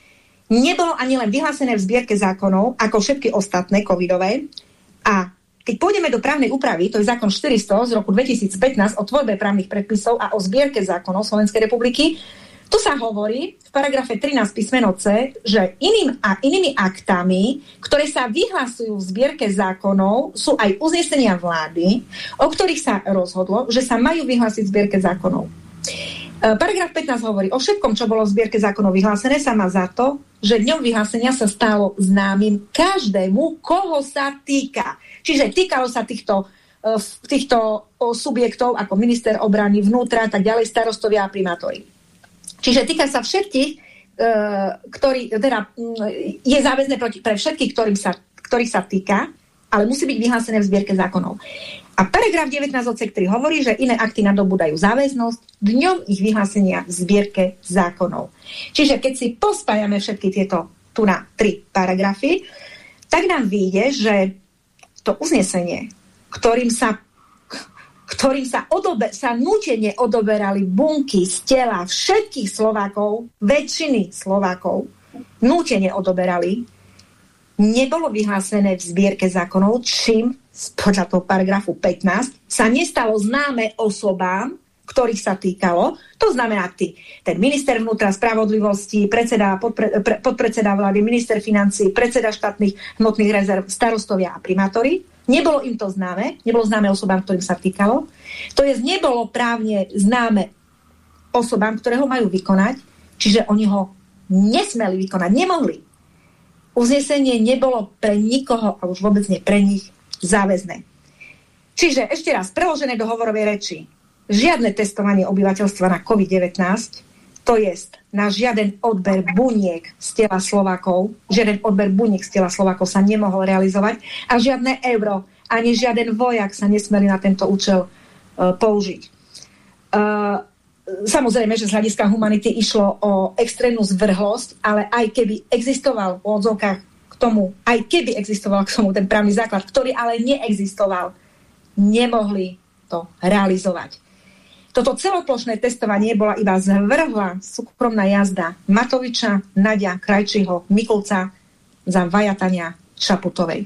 nebolo ani len vyhlásené v zbierke zákonov, ako všetky ostatné covidové. A keď pôjdeme do právnej úpravy, to je zákon 400 z roku 2015 o tvorbe právnych predpisov a o zbierke zákonov Slovenskej republiky, tu sa hovorí v paragrafe 13 písmeno C, že iným a inými aktami, ktoré sa vyhlasujú v zbierke zákonov, sú aj uznesenia vlády, o ktorých sa rozhodlo, že sa majú vyhlásiť v zbierke zákonov. E, paragraf 15 hovorí, o všetkom, čo bolo v zbierke zákonov vyhlásené, sa má za to, že dňom vyhlásenia sa stalo známym každému, koho sa týka. Čiže týkalo sa týchto, e, týchto subjektov ako minister obrany, vnútra, tak ďalej, starostovia a primátori. Čiže týka sa všetkých, e, ktorí, teda je záväzné proti, pre všetkých, ktorým sa, ktorých sa týka, ale musí byť vyhlásené v zbierke zákonov. A paragraf 19 odsek 3 hovorí, že iné akty nadobúdajú záväznosť dňom ich vyhlásenia v zbierke zákonov. Čiže keď si pospájame všetky tieto tu na tri paragrafy, tak nám vyjde, že to uznesenie, ktorým sa ktorým sa, odobe, sa nutene odoberali bunky z tela všetkých Slovákov, väčšiny Slovákov, nútene odoberali, nebolo vyhlásené v zbierke zákonov, čím podľa toho paragrafu 15 sa nestalo známe osobám, ktorých sa týkalo. To znamená ty, ten minister vnútra spravodlivosti, predseda, podpre, pre, podpredseda vlády, minister financí, predseda štátnych hmotných rezerv, starostovia a primátori Nebolo im to známe, nebolo známe osobám, ktorým sa týkalo. To je, nebolo právne známe osobám, ktoré ho majú vykonať, čiže oni ho nesmeli vykonať, nemohli. Uznesenie nebolo pre nikoho, a už vôbec nie pre nich, záväzné. Čiže ešte raz, preložené do hovorovej reči. Žiadne testovanie obyvateľstva na COVID-19 to je na žiaden odber buniek z tela Slovákov, žiaden odber buniek z tela Slovákov sa nemohol realizovať a žiadne euro, ani žiaden vojak sa nesmeli na tento účel uh, použiť. Uh, samozrejme, že z hľadiska humanity išlo o extrémnu zvrhlosť, ale aj keby existoval v odzovkách tomu, aj keby existoval k tomu ten právny základ, ktorý ale neexistoval, nemohli to realizovať. Toto celoplošné testovanie bola iba zvrhla súkromná jazda Matoviča, Nadia, Krajčího, Mikulca za vajatania Šaputovej.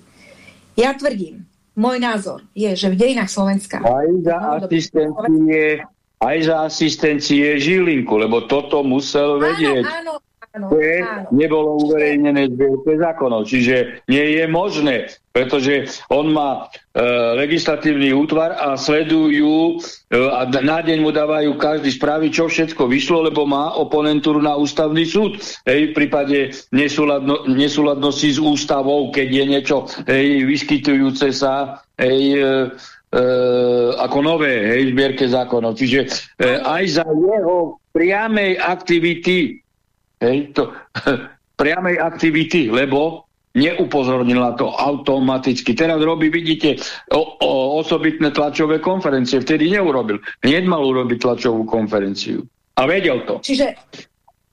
Ja tvrdím, môj názor je, že v dejinách Slovenska... Aj za asistencie, aj za asistencie Žilinku, lebo toto musel vedieť. Áno, áno, áno, áno. nebolo uverejnené zbierke zákonov. Čiže nie je možné, pretože on má e, legislatívny útvar a sledujú e, a na deň mu dávajú každý správy, čo všetko vyšlo, lebo má oponentúru na ústavný súd. Hej, v prípade nesúladno, nesúladnosti s ústavou, keď je niečo hej, vyskytujúce sa hej, e, e, ako nové hej, zbierke zákonov. Čiže e, aj za jeho priamej aktivity hej, to, priamej aktivity, lebo neupozornila to automaticky. Teraz robí, vidíte, o, o, osobitné tlačové konferencie. Vtedy neurobil. Hneď mal urobiť tlačovú konferenciu. A vedel to. Čiže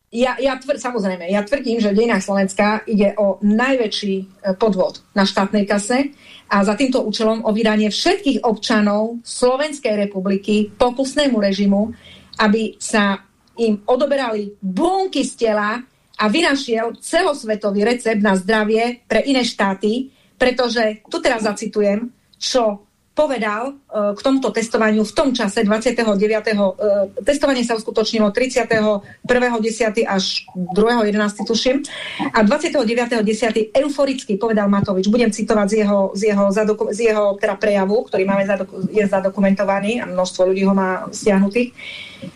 ja, ja tvr, samozrejme, ja tvrdím, že v dejinách Slovenska ide o najväčší e, podvod na štátnej kase a za týmto účelom o vydanie všetkých občanov Slovenskej republiky pokusnému režimu, aby sa im odoberali bunky z tela a vynašiel celosvetový recept na zdravie pre iné štáty, pretože tu teraz zacitujem, čo povedal uh, k tomuto testovaniu v tom čase 29. Uh, e, testovanie sa uskutočnilo 31.10. až 2.11. tuším a 29.10. euforicky povedal Matovič, budem citovať z jeho, z jeho, z jeho teda prejavu, ktorý máme zadoku, je zadokumentovaný a množstvo ľudí ho má stiahnutých.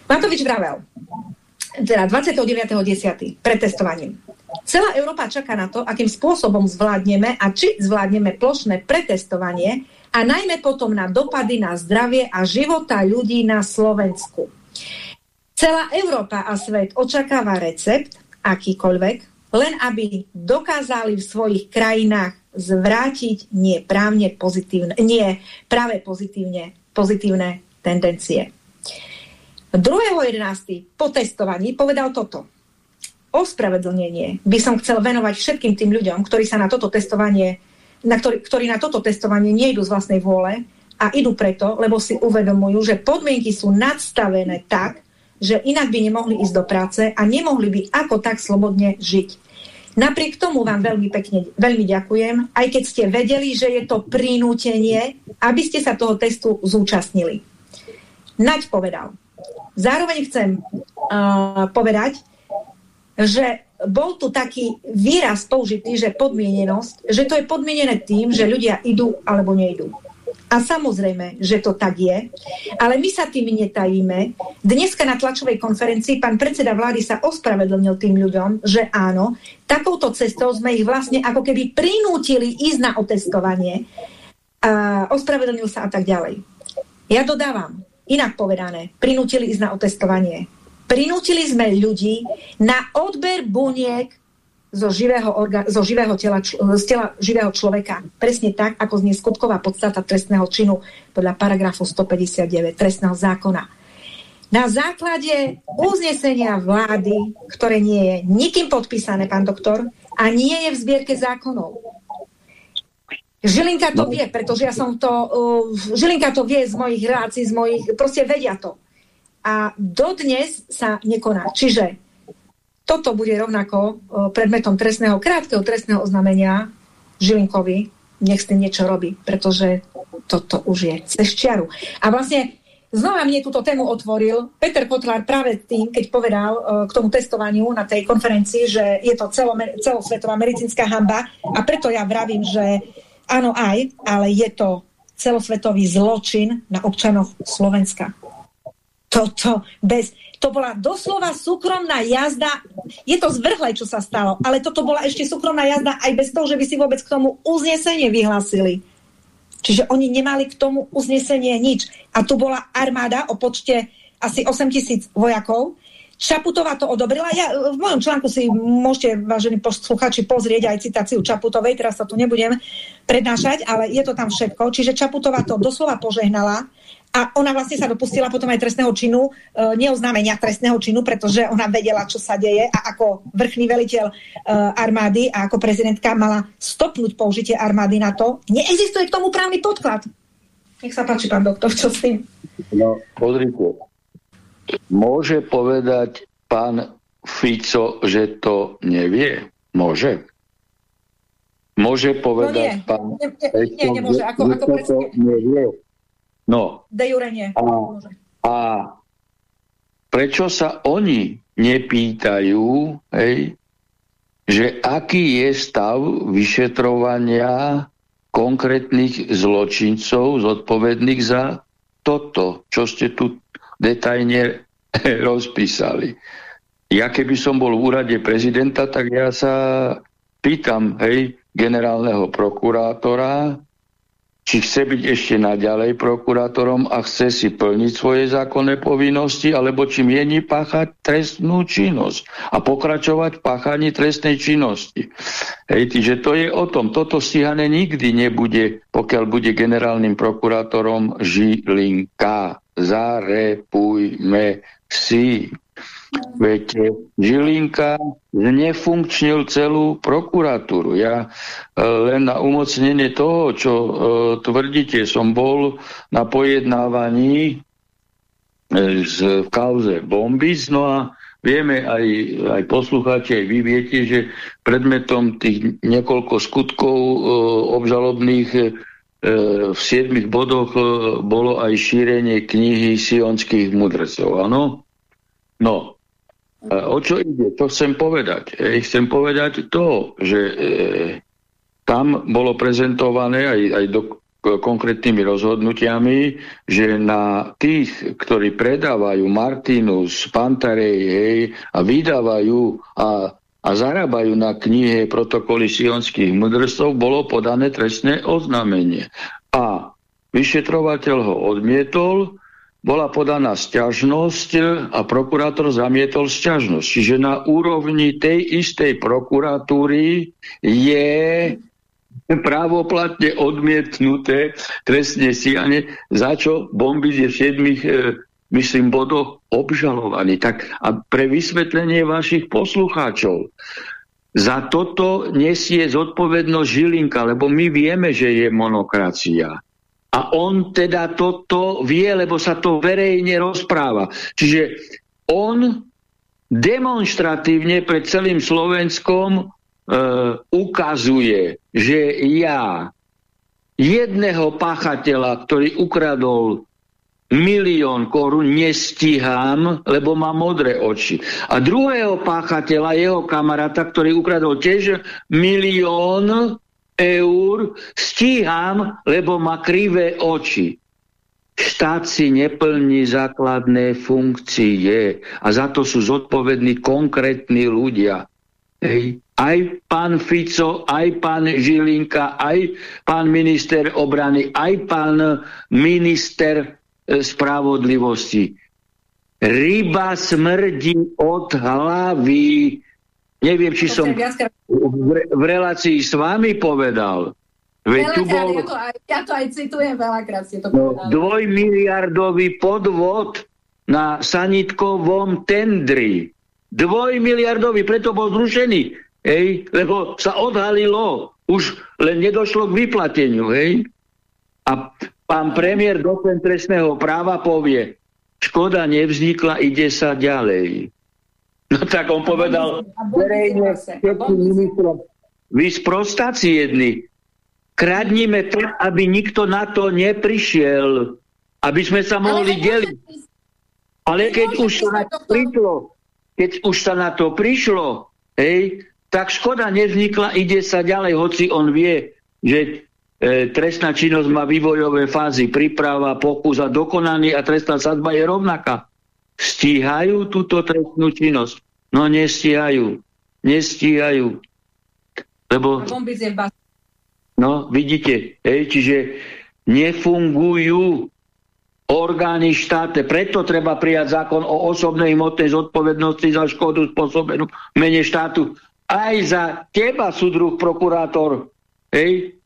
Matovič vravel, teda 29.10. pred testovaním. Celá Európa čaká na to, akým spôsobom zvládneme a či zvládneme plošné pretestovanie a najmä potom na dopady na zdravie a života ľudí na Slovensku. Celá Európa a svet očakáva recept, akýkoľvek, len aby dokázali v svojich krajinách zvrátiť nie právne pozitívne, nie práve pozitívne, pozitívne tendencie. 2.11. po testovaní povedal toto. ospravedlnenie by som chcel venovať všetkým tým ľuďom, ktorí sa na toto testovanie, na ktorý, ktorí na toto testovanie nejdu z vlastnej vôle a idú preto, lebo si uvedomujú, že podmienky sú nadstavené tak, že inak by nemohli ísť do práce a nemohli by ako tak slobodne žiť. Napriek tomu vám veľmi pekne, veľmi ďakujem, aj keď ste vedeli, že je to prinútenie, aby ste sa toho testu zúčastnili. Naď povedal. Zároveň chcem uh, povedať, že bol tu taký výraz použitý, že podmienenosť, že to je podmienené tým, že ľudia idú alebo nejdú. A samozrejme, že to tak je, ale my sa tým netajíme. Dneska na tlačovej konferencii pán predseda vlády sa ospravedlnil tým ľuďom, že áno, takouto cestou sme ich vlastne ako keby prinútili ísť na otestovanie, a ospravedlnil sa a tak ďalej. Ja dodávam, inak povedané, prinútili ísť na otestovanie. Prinútili sme ľudí na odber buniek zo živého, orga, zo živého tela, z tela živého človeka. Presne tak, ako znie skutková podstata trestného činu podľa paragrafu 159 trestného zákona. Na základe uznesenia vlády, ktoré nie je nikým podpísané, pán doktor, a nie je v zbierke zákonov. Žilinka to no. vie, pretože ja som to... Uh, Žilinka to vie z mojich relácií, z mojich... Proste vedia to. A dodnes sa nekoná. Čiže toto bude rovnako predmetom trestného, krátkeho trestného oznámenia Žilinkovi, nech s tým niečo robí, pretože toto už je cez čiaru. A vlastne znova mne túto tému otvoril Peter Kotlár práve tým, keď povedal k tomu testovaniu na tej konferencii, že je to celosvetová medicínska hamba a preto ja vravím, že áno aj, ale je to celosvetový zločin na občanoch Slovenska. Toto bez to bola doslova súkromná jazda. Je to zvrhlé, čo sa stalo, ale toto bola ešte súkromná jazda aj bez toho, že by si vôbec k tomu uznesenie vyhlásili. Čiže oni nemali k tomu uznesenie nič. A tu bola armáda o počte asi 8 tisíc vojakov. Čaputová to odobrila. Ja v mojom článku si môžete, vážení posluchači, pozrieť aj citáciu Čaputovej, teraz sa tu nebudem prednášať, ale je to tam všetko. Čiže Čaputová to doslova požehnala a ona vlastne sa dopustila potom aj trestného činu, e, neoznámenia trestného činu, pretože ona vedela, čo sa deje a ako vrchný veliteľ e, armády a ako prezidentka mala stopnúť použitie armády na to. Neexistuje k tomu právny podklad. Nech sa páči, pán doktor, čo s tým? No, pozrite. Môže povedať pán Fico, že to nevie? Môže. Môže povedať no nie. pán... Nie, nie, nie, nemôže. Ako, ako presne... nevie. No. De jure nie. A, a prečo sa oni nepýtajú, hej, že aký je stav vyšetrovania konkrétnych zločincov zodpovedných za toto, čo ste tu detajne rozpísali. Ja keby som bol v úrade prezidenta, tak ja sa pýtam, hej, generálneho prokurátora, či chce byť ešte naďalej prokurátorom a chce si plniť svoje zákonné povinnosti, alebo či mieni páchať trestnú činnosť a pokračovať v páchaní trestnej činnosti. Hej, že to je o tom. Toto stíhané nikdy nebude, pokiaľ bude generálnym prokurátorom Žilinka. Zarepujme si. Veď Žilinka nefunkčnil celú prokuratúru. Ja e, len na umocnenie toho, čo e, tvrdíte, som bol na pojednávaní e, z, v kauze Bombis, no a vieme aj, aj poslucháči, aj vy viete, že predmetom tých niekoľko skutkov e, obžalobných e, v siedmých bodoch e, bolo aj šírenie knihy sionských mudrcov, áno? No, O čo ide? To chcem povedať. Chcem povedať to, že e, tam bolo prezentované aj, aj do, konkrétnymi rozhodnutiami, že na tých, ktorí predávajú Martinus, Pantarej hej, a vydávajú a, a zarábajú na knihe protokoly sionských mudrstv, bolo podané trestné oznámenie. A vyšetrovateľ ho odmietol, bola podaná sťažnosť a prokurátor zamietol sťažnosť. Čiže na úrovni tej istej prokuratúry je právoplatne odmietnuté trestne stíhanie, za čo bomby je v siedmých e, myslím, bodoch obžalovaný. Tak a pre vysvetlenie vašich poslucháčov, za toto nesie zodpovednosť Žilinka, lebo my vieme, že je monokracia. A on teda toto vie, lebo sa to verejne rozpráva. Čiže on demonstratívne pred celým Slovenskom e, ukazuje, že ja jedného páchateľa, ktorý ukradol milión korún nestíham, lebo má modré oči. A druhého páchateľa, jeho kamaráta, ktorý ukradol tiež milión eur, stíham, lebo má krivé oči. Štát si neplní základné funkcie a za to sú zodpovední konkrétni ľudia. Hej. Aj pán Fico, aj pán Žilinka, aj pán minister obrany, aj pán minister spravodlivosti. Ryba smrdí od hlavy. Neviem, či som v, relácii s vami povedal. Veď tu bol, ja, to aj, ja to aj citujem veľakrát, ste to no. Dvojmiliardový podvod na sanitkovom tendri. Dvojmiliardový, preto bol zrušený. Hej? Lebo sa odhalilo. Už len nedošlo k vyplateniu. Hej? A pán premiér do trestného práva povie, škoda nevznikla, ide sa ďalej. No tak on povedal verejne ministrom, vy sprostáci jedni, kradnime to, aby nikto na to neprišiel, aby sme sa mohli deliť. Ale keď už sa na to prišlo, keď už sa na to prišlo, hej, tak škoda nevznikla, ide sa ďalej, hoci on vie, že e, trestná činnosť má vývojové fázy, príprava, pokus a dokonaný a trestná sadba je rovnaká. Stíhajú túto trestnú činnosť? No nestíhajú. Nestíhajú. Lebo... No, vidíte, hej, čiže nefungujú orgány štáte. Preto treba prijať zákon o osobnej hmotnej zodpovednosti za škodu spôsobenú mene štátu. Aj za teba, súdruh prokurátor, hej,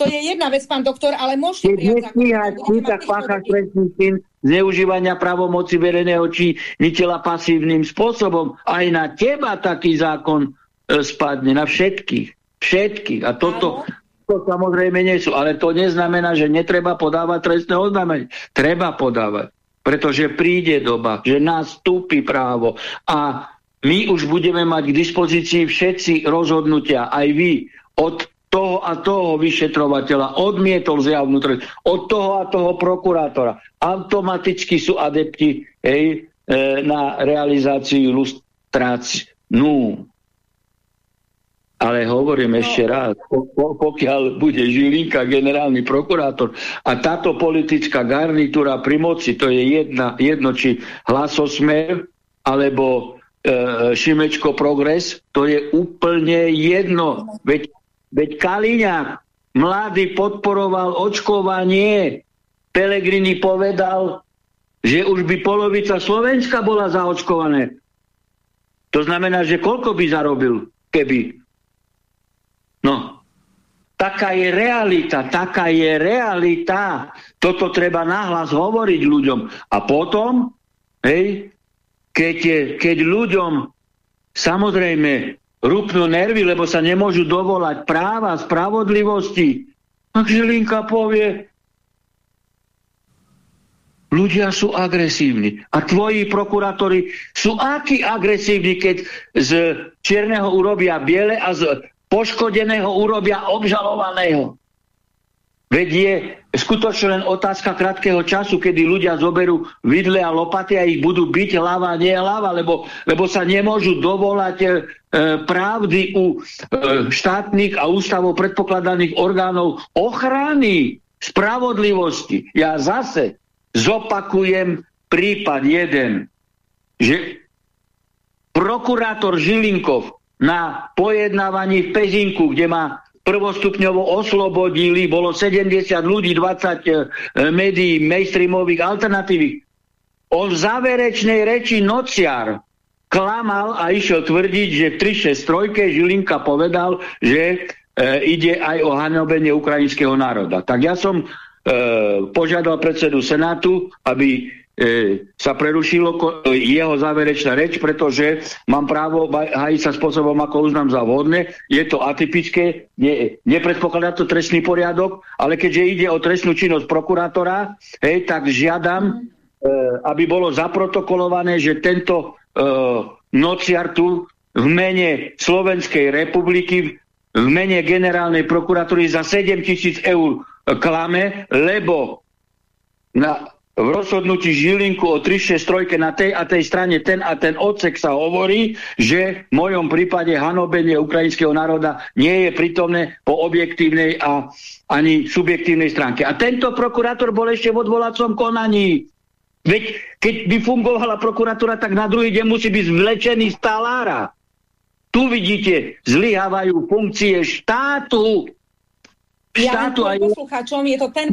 to je jedna vec, pán doktor, ale môžete prijať zákon. tak pácha trestný čin zneužívania pravomoci verejného činiteľa pasívnym spôsobom. Aj na teba taký zákon e, spadne, na všetkých. Všetkých. A toto, to samozrejme nie sú. Ale to neznamená, že netreba podávať trestné oznámenie. Treba podávať. Pretože príde doba, že nastúpi právo a my už budeme mať k dispozícii všetci rozhodnutia, aj vy, od toho a toho vyšetrovateľa, odmietol zjavnú trest, od toho a toho prokurátora. Automaticky sú adepti hej, e, na realizáciu ilustráciu. No. Ale hovorím no. ešte raz, pokiaľ bude Žilinka generálny prokurátor a táto politická garnitúra pri moci, to je jedna, jedno, či hlasosmer alebo e, Šimečko Progres, to je úplne jedno. Veď Veď Kaliňák mladý podporoval očkovanie. Pelegrini povedal, že už by polovica Slovenska bola zaočkované. To znamená, že koľko by zarobil, keby? No, taká je realita, taká je realita. Toto treba nahlas hovoriť ľuďom. A potom, hej, keď, keď ľuďom samozrejme rupnú nervy, lebo sa nemôžu dovolať práva, spravodlivosti. A Žilinka povie, ľudia sú agresívni. A tvoji prokurátori sú akí agresívni, keď z čierneho urobia biele a z poškodeného urobia obžalovaného. Veď je skutočne len otázka krátkeho času, kedy ľudia zoberú vidle a lopaty a ich budú byť hlava, nie hlava, lebo, lebo sa nemôžu dovolať e, pravdy u e, štátnych a ústavov predpokladaných orgánov ochrany spravodlivosti. Ja zase zopakujem prípad jeden, že prokurátor Žilinkov na pojednávaní v Pezinku, kde má prvostupňovo oslobodili, bolo 70 ľudí, 20 e, médií, mainstreamových, alternatívnych. On v záverečnej reči nociar klamal a išiel tvrdiť, že v 363 Žilinka povedal, že e, ide aj o hanobenie ukrajinského národa. Tak ja som požiadal predsedu Senátu, aby sa prerušilo jeho záverečná reč, pretože mám právo hajiť sa spôsobom, ako uznám za vhodné. Je to atypické, ne, nepredpokladá to trestný poriadok, ale keďže ide o trestnú činnosť prokurátora, hej, tak žiadam, e, aby bolo zaprotokolované, že tento e, nociar tu v mene Slovenskej republiky, v mene generálnej prokuratúry za 7 tisíc eur klame, lebo na v rozhodnutí Žilinku o 363 na tej a tej strane ten a ten odsek sa hovorí, že v mojom prípade hanobenie ukrajinského národa nie je prítomné po objektívnej a ani subjektívnej stránke. A tento prokurátor bol ešte v odvolacom konaní. Veď keď by fungovala prokuratúra, tak na druhý deň musí byť zvlečený z talára. Tu vidíte, zlyhávajú funkcie štátu. Štátu ja poslucháčom je to ten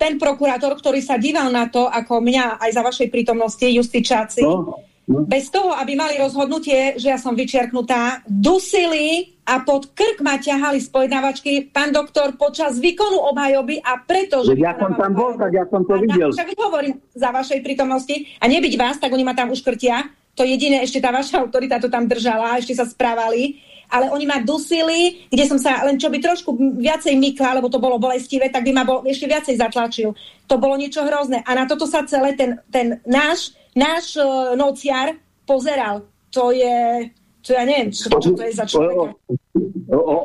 ten prokurátor, ktorý sa díval na to, ako mňa aj za vašej prítomnosti, justičáci, no, no. bez toho, aby mali rozhodnutie, že ja som vyčerknutá, dusili a pod krk ma ťahali z pojednávačky pán doktor počas výkonu obhajoby a preto, že... Ja som tam bol, tak ja som to videl. Však hovorím za vašej prítomnosti a nebyť vás, tak oni ma tam uškrtia. To jediné, ešte tá vaša autorita to tam držala, ešte sa správali ale oni ma dusili, kde som sa len čo by trošku viacej mykla, lebo to bolo bolestivé, tak by ma bol ešte viacej zatlačil. To bolo niečo hrozné. A na toto sa celé ten, ten náš, náš uh, nociar pozeral. To je, to ja neviem, čo, čo to je za človeka.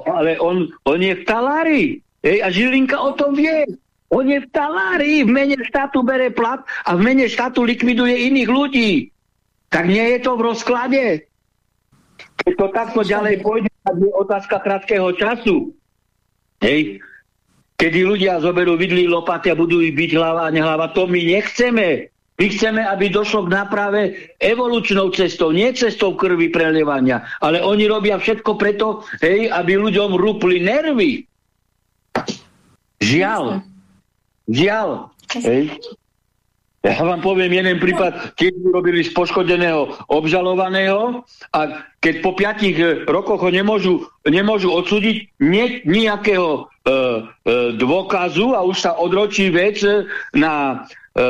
Ale on, on je v talári. Ej, a Žilinka o tom vie. On je v talári, v mene štátu bere plat a v mene štátu likviduje iných ľudí. Tak nie je to v rozklade. Keď to takto ďalej pôjde, tak je otázka krátkeho času. Hej. Kedy ľudia zoberú vidlí lopaty a budú ich byť hlava a nehlava, to my nechceme. My chceme, aby došlo k náprave evolučnou cestou, nie cestou krvi prelievania. Ale oni robia všetko preto, hej, aby ľuďom rúpli nervy. Žiaľ. Žiaľ. Hej. Ja vám poviem jeden prípad, keď robili z poškodeného obžalovaného a keď po piatich e, rokoch ho nemôžu, nemôžu odsúdiť nie, nejakého e, e, dôkazu a už sa odročí vec na e,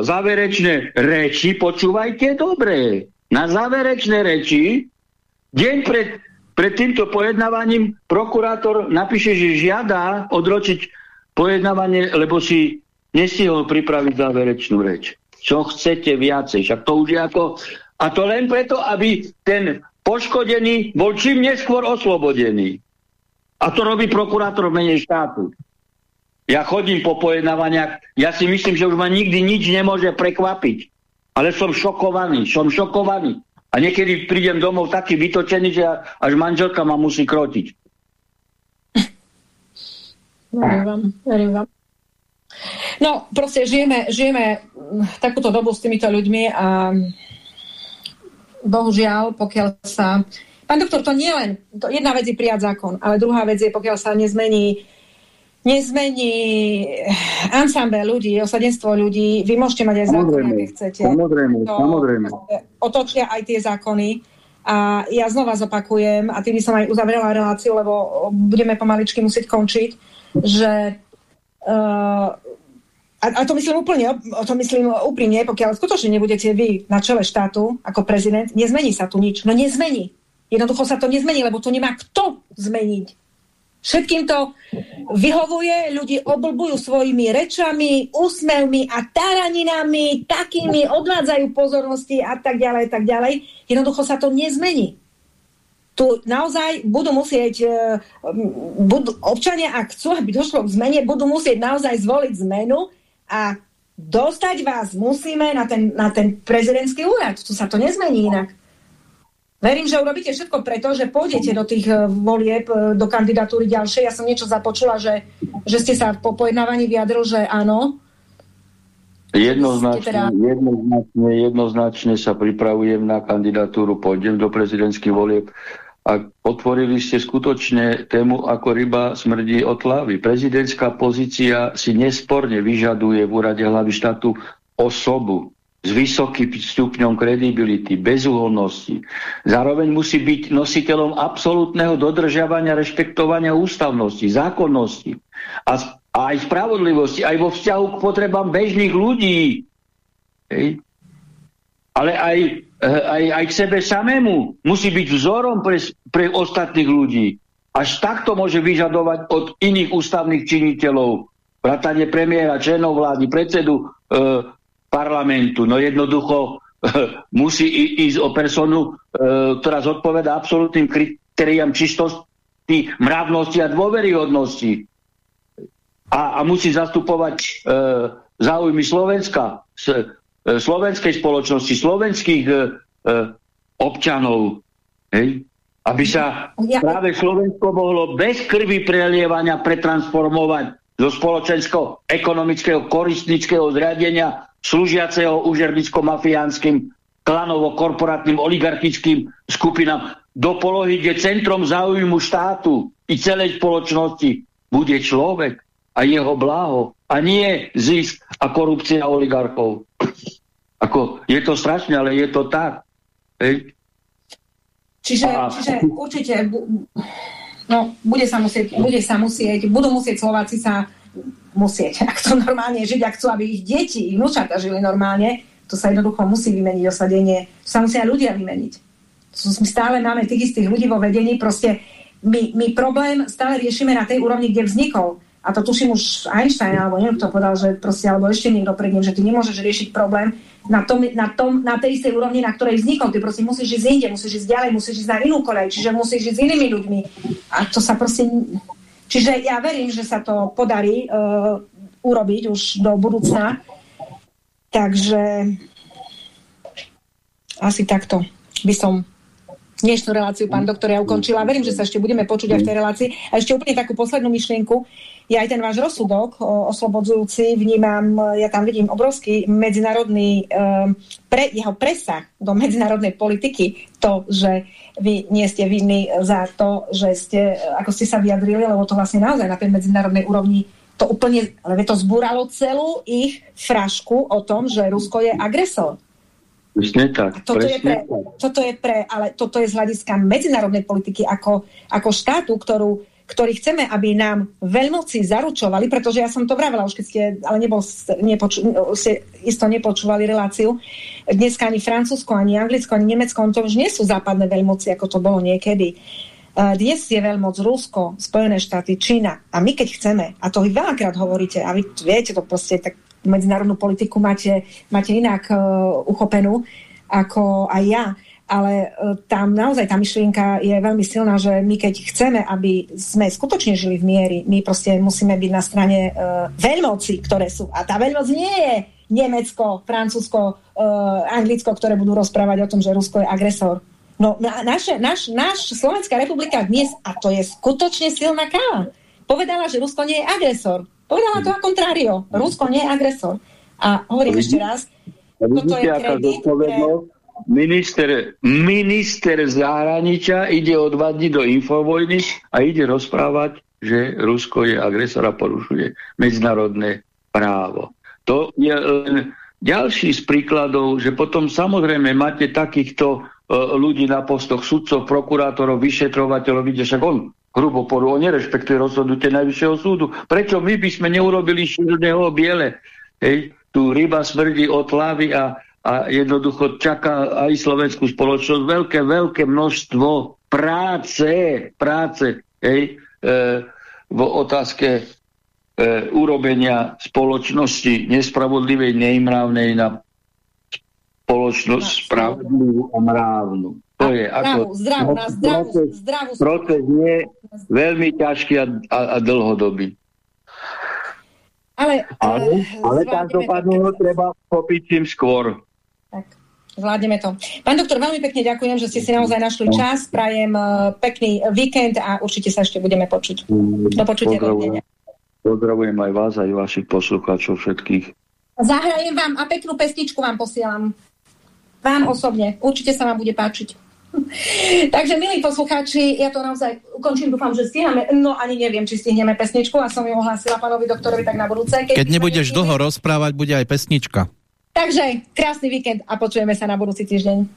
záverečné reči, počúvajte dobre, na záverečné reči, deň pred, pred týmto pojednávaním prokurátor napíše, že žiada odročiť pojednávanie, lebo si nestihol pripraviť záverečnú reč. Čo chcete viacej? Však to už je ako... A to len preto, aby ten poškodený bol čím neskôr oslobodený. A to robí prokurátor v mene štátu. Ja chodím po pojednávaniach, ja si myslím, že už ma nikdy nič nemôže prekvapiť. Ale som šokovaný, som šokovaný. A niekedy prídem domov taký vytočený, že až manželka ma musí krotiť. Verím vám, verím vám. No, proste žijeme, žijeme takúto dobu s týmito ľuďmi a bohužiaľ, pokiaľ sa... Pán doktor, to nie len... To jedna vec je prijať zákon, ale druhá vec je, pokiaľ sa nezmení nezmení ansámbel ľudí, osadenstvo ľudí, vy môžete mať aj zákony, aké chcete. Samozrejme, to, samozrejme. Otočia aj tie zákony. A ja znova zopakujem, a tým by som aj uzavrela reláciu, lebo budeme pomaličky musieť končiť, že uh, a, a to myslím úplne, to myslím úprimne, pokiaľ skutočne nebudete vy na čele štátu ako prezident, nezmení sa tu nič. No nezmení. Jednoducho sa to nezmení, lebo to nemá kto zmeniť. Všetkým to vyhovuje, ľudí oblbujú svojimi rečami, úsmevmi a taraninami, takými odvádzajú pozornosti a tak ďalej, tak ďalej. Jednoducho sa to nezmení. Tu naozaj budú musieť, e, budú, občania, ak chcú, aby došlo k zmene, budú musieť naozaj zvoliť zmenu a dostať vás musíme na ten, na ten prezidentský úrad. Tu sa to nezmení inak. Verím, že urobíte všetko preto, že pôjdete do tých eh, volieb, eh, do kandidatúry ďalšej. Ja som niečo započula, že, že ste sa po pojednávaní vyjadril, že áno. Jednoznačne, teda... jednoznačne, jednoznačne sa pripravujem na kandidatúru, pôjdem do prezidentských volieb a otvorili ste skutočne tému, ako ryba smrdí od hlavy. Prezidentská pozícia si nesporne vyžaduje v úrade hlavy štátu osobu s vysokým stupňom kredibility, bezúhodnosti. Zároveň musí byť nositeľom absolútneho dodržiavania, rešpektovania ústavnosti, zákonnosti a, a aj spravodlivosti, aj vo vzťahu k potrebám bežných ľudí. Hej? Ale aj, eh, aj, aj k sebe samému musí byť vzorom pre, pre ostatných ľudí. Až takto môže vyžadovať od iných ústavných činiteľov, vrátane premiéra, členov vlády, predsedu e, parlamentu. No jednoducho e, musí ísť o personu, e, ktorá zodpoveda absolútnym kritériám čistosti, mravnosti a dôveryhodnosti. A, a musí zastupovať e, záujmy Slovenska, s, slovenskej spoločnosti, slovenských e, e, občanov. Hej? aby sa práve Slovensko mohlo bez krvi prelievania pretransformovať zo spoločensko-ekonomického koristnického zriadenia slúžiaceho užernicko-mafiánskym klanovo-korporátnym oligarchickým skupinám do polohy, kde centrom záujmu štátu i celej spoločnosti bude človek a jeho bláho a nie zisk a korupcia oligarchov. Ako, je to strašné, ale je to tak. Hej. Čiže, čiže určite no, bude, sa musieť, bude sa musieť, budú musieť Slováci sa musieť, ak to normálne žiť, ak chcú, aby ich deti, ich vnúčata žili normálne, to sa jednoducho musí vymeniť osadenie, to sa musia ľudia vymeniť. My stále máme tých istých ľudí vo vedení, proste my, my problém stále riešime na tej úrovni, kde vznikol a to tuším už Einstein, alebo neviem, kto povedal, že proste, alebo ešte niekto pred ním, že ty nemôžeš riešiť problém na, tom, na, tom, na tej istej úrovni, na ktorej vznikol. Ty proste musíš ísť inde, musíš ísť ďalej, musíš ísť na inú kolej, čiže musíš ísť s inými ľuďmi. A to sa proste... Čiže ja verím, že sa to podarí uh, urobiť už do budúcna. Takže asi takto by som dnešnú reláciu, pán doktor, ja ukončila. Verím, že sa ešte budeme počuť aj v tej relácii. A ešte úplne takú poslednú myšlienku. Ja aj ten váš rozsudok oslobodzujúci vnímam, ja tam vidím obrovský medzinárodný, pre, jeho presah do medzinárodnej politiky, to, že vy nie ste vinní za to, že ste, ako ste sa vyjadrili, lebo to vlastne naozaj na tej medzinárodnej úrovni to úplne, lebo to zbúralo celú ich frašku o tom, že Rusko je agresor. Presne tak. Toto je, pre, toto je pre, ale toto je z hľadiska medzinárodnej politiky ako, ako štátu, ktorú, ktorý chceme, aby nám veľmoci zaručovali, pretože ja som to vravela už keď ste, ale nebol, nepoču, ste isto nepočúvali reláciu, dneska ani Francúzsko, ani Anglicko, ani Nemecko, to už nie sú západné veľmoci, ako to bolo niekedy. Dnes je veľmoc Rusko, Spojené štáty, Čína. A my keď chceme, a to vy veľakrát hovoríte, a vy viete to proste tak medzinárodnú politiku máte, máte inak uh, uchopenú ako aj ja. Ale uh, tam naozaj tá myšlienka je veľmi silná, že my keď chceme, aby sme skutočne žili v miery, my proste musíme byť na strane uh, veľmoci, ktoré sú. A tá veľmoc nie je Nemecko, Francúzsko, uh, Anglicko, ktoré budú rozprávať o tom, že Rusko je agresor. No na, naše, naš, naš Slovenská republika dnes, a to je skutočne silná káva, povedala, že Rusko nie je agresor. Povedala to a kontrário. Rusko nie je agresor. A hovorím ešte raz, toto je kredit Minister, minister zahraničia ide o dva dní do infovojny a ide rozprávať, že Rusko je agresor a porušuje medzinárodné právo. To je len ďalší z príkladov, že potom samozrejme máte takýchto uh, ľudí na postoch sudcov, prokurátorov, vyšetrovateľov, vidíte, však on hrubo poru, on nerešpektuje rozhodnutie Najvyššieho súdu. Prečo my by sme neurobili širného biele? Hej, tu ryba smrdí od hlavy a, a jednoducho čaká aj slovenskú spoločnosť veľké, veľké množstvo práce, práce hej, e, v otázke e, urobenia spoločnosti nespravodlivej, neimrávnej na spoločnosť spravodlivú a mrávnu. To je ako... Zdravú, zdravú, proces, zdravú, proces nie veľmi ťažký a, a, a dlhodobý. Ale, ale, ale každopádne ho treba popiť tým skôr. Zvládneme to. Pán doktor, veľmi pekne ďakujem, že ste si naozaj našli čas. Prajem uh, pekný víkend a určite sa ešte budeme počuť. Do počutia. Pozdravujem, pozdravujem aj vás, aj vašich poslucháčov všetkých. Zahrajem vám a peknú pesničku vám posielam. Vám osobne. Určite sa vám bude páčiť. Takže, milí poslucháči, ja to naozaj ukončím, dúfam, že stihneme. No ani neviem, či stihneme pesničku a som ju ohlásila pánovi doktorovi tak na budúce. Keď, Keď nebudeš dlho rozprávať, bude aj pesnička. Takže, krásny víkend a počujeme sa na budúci týždeň.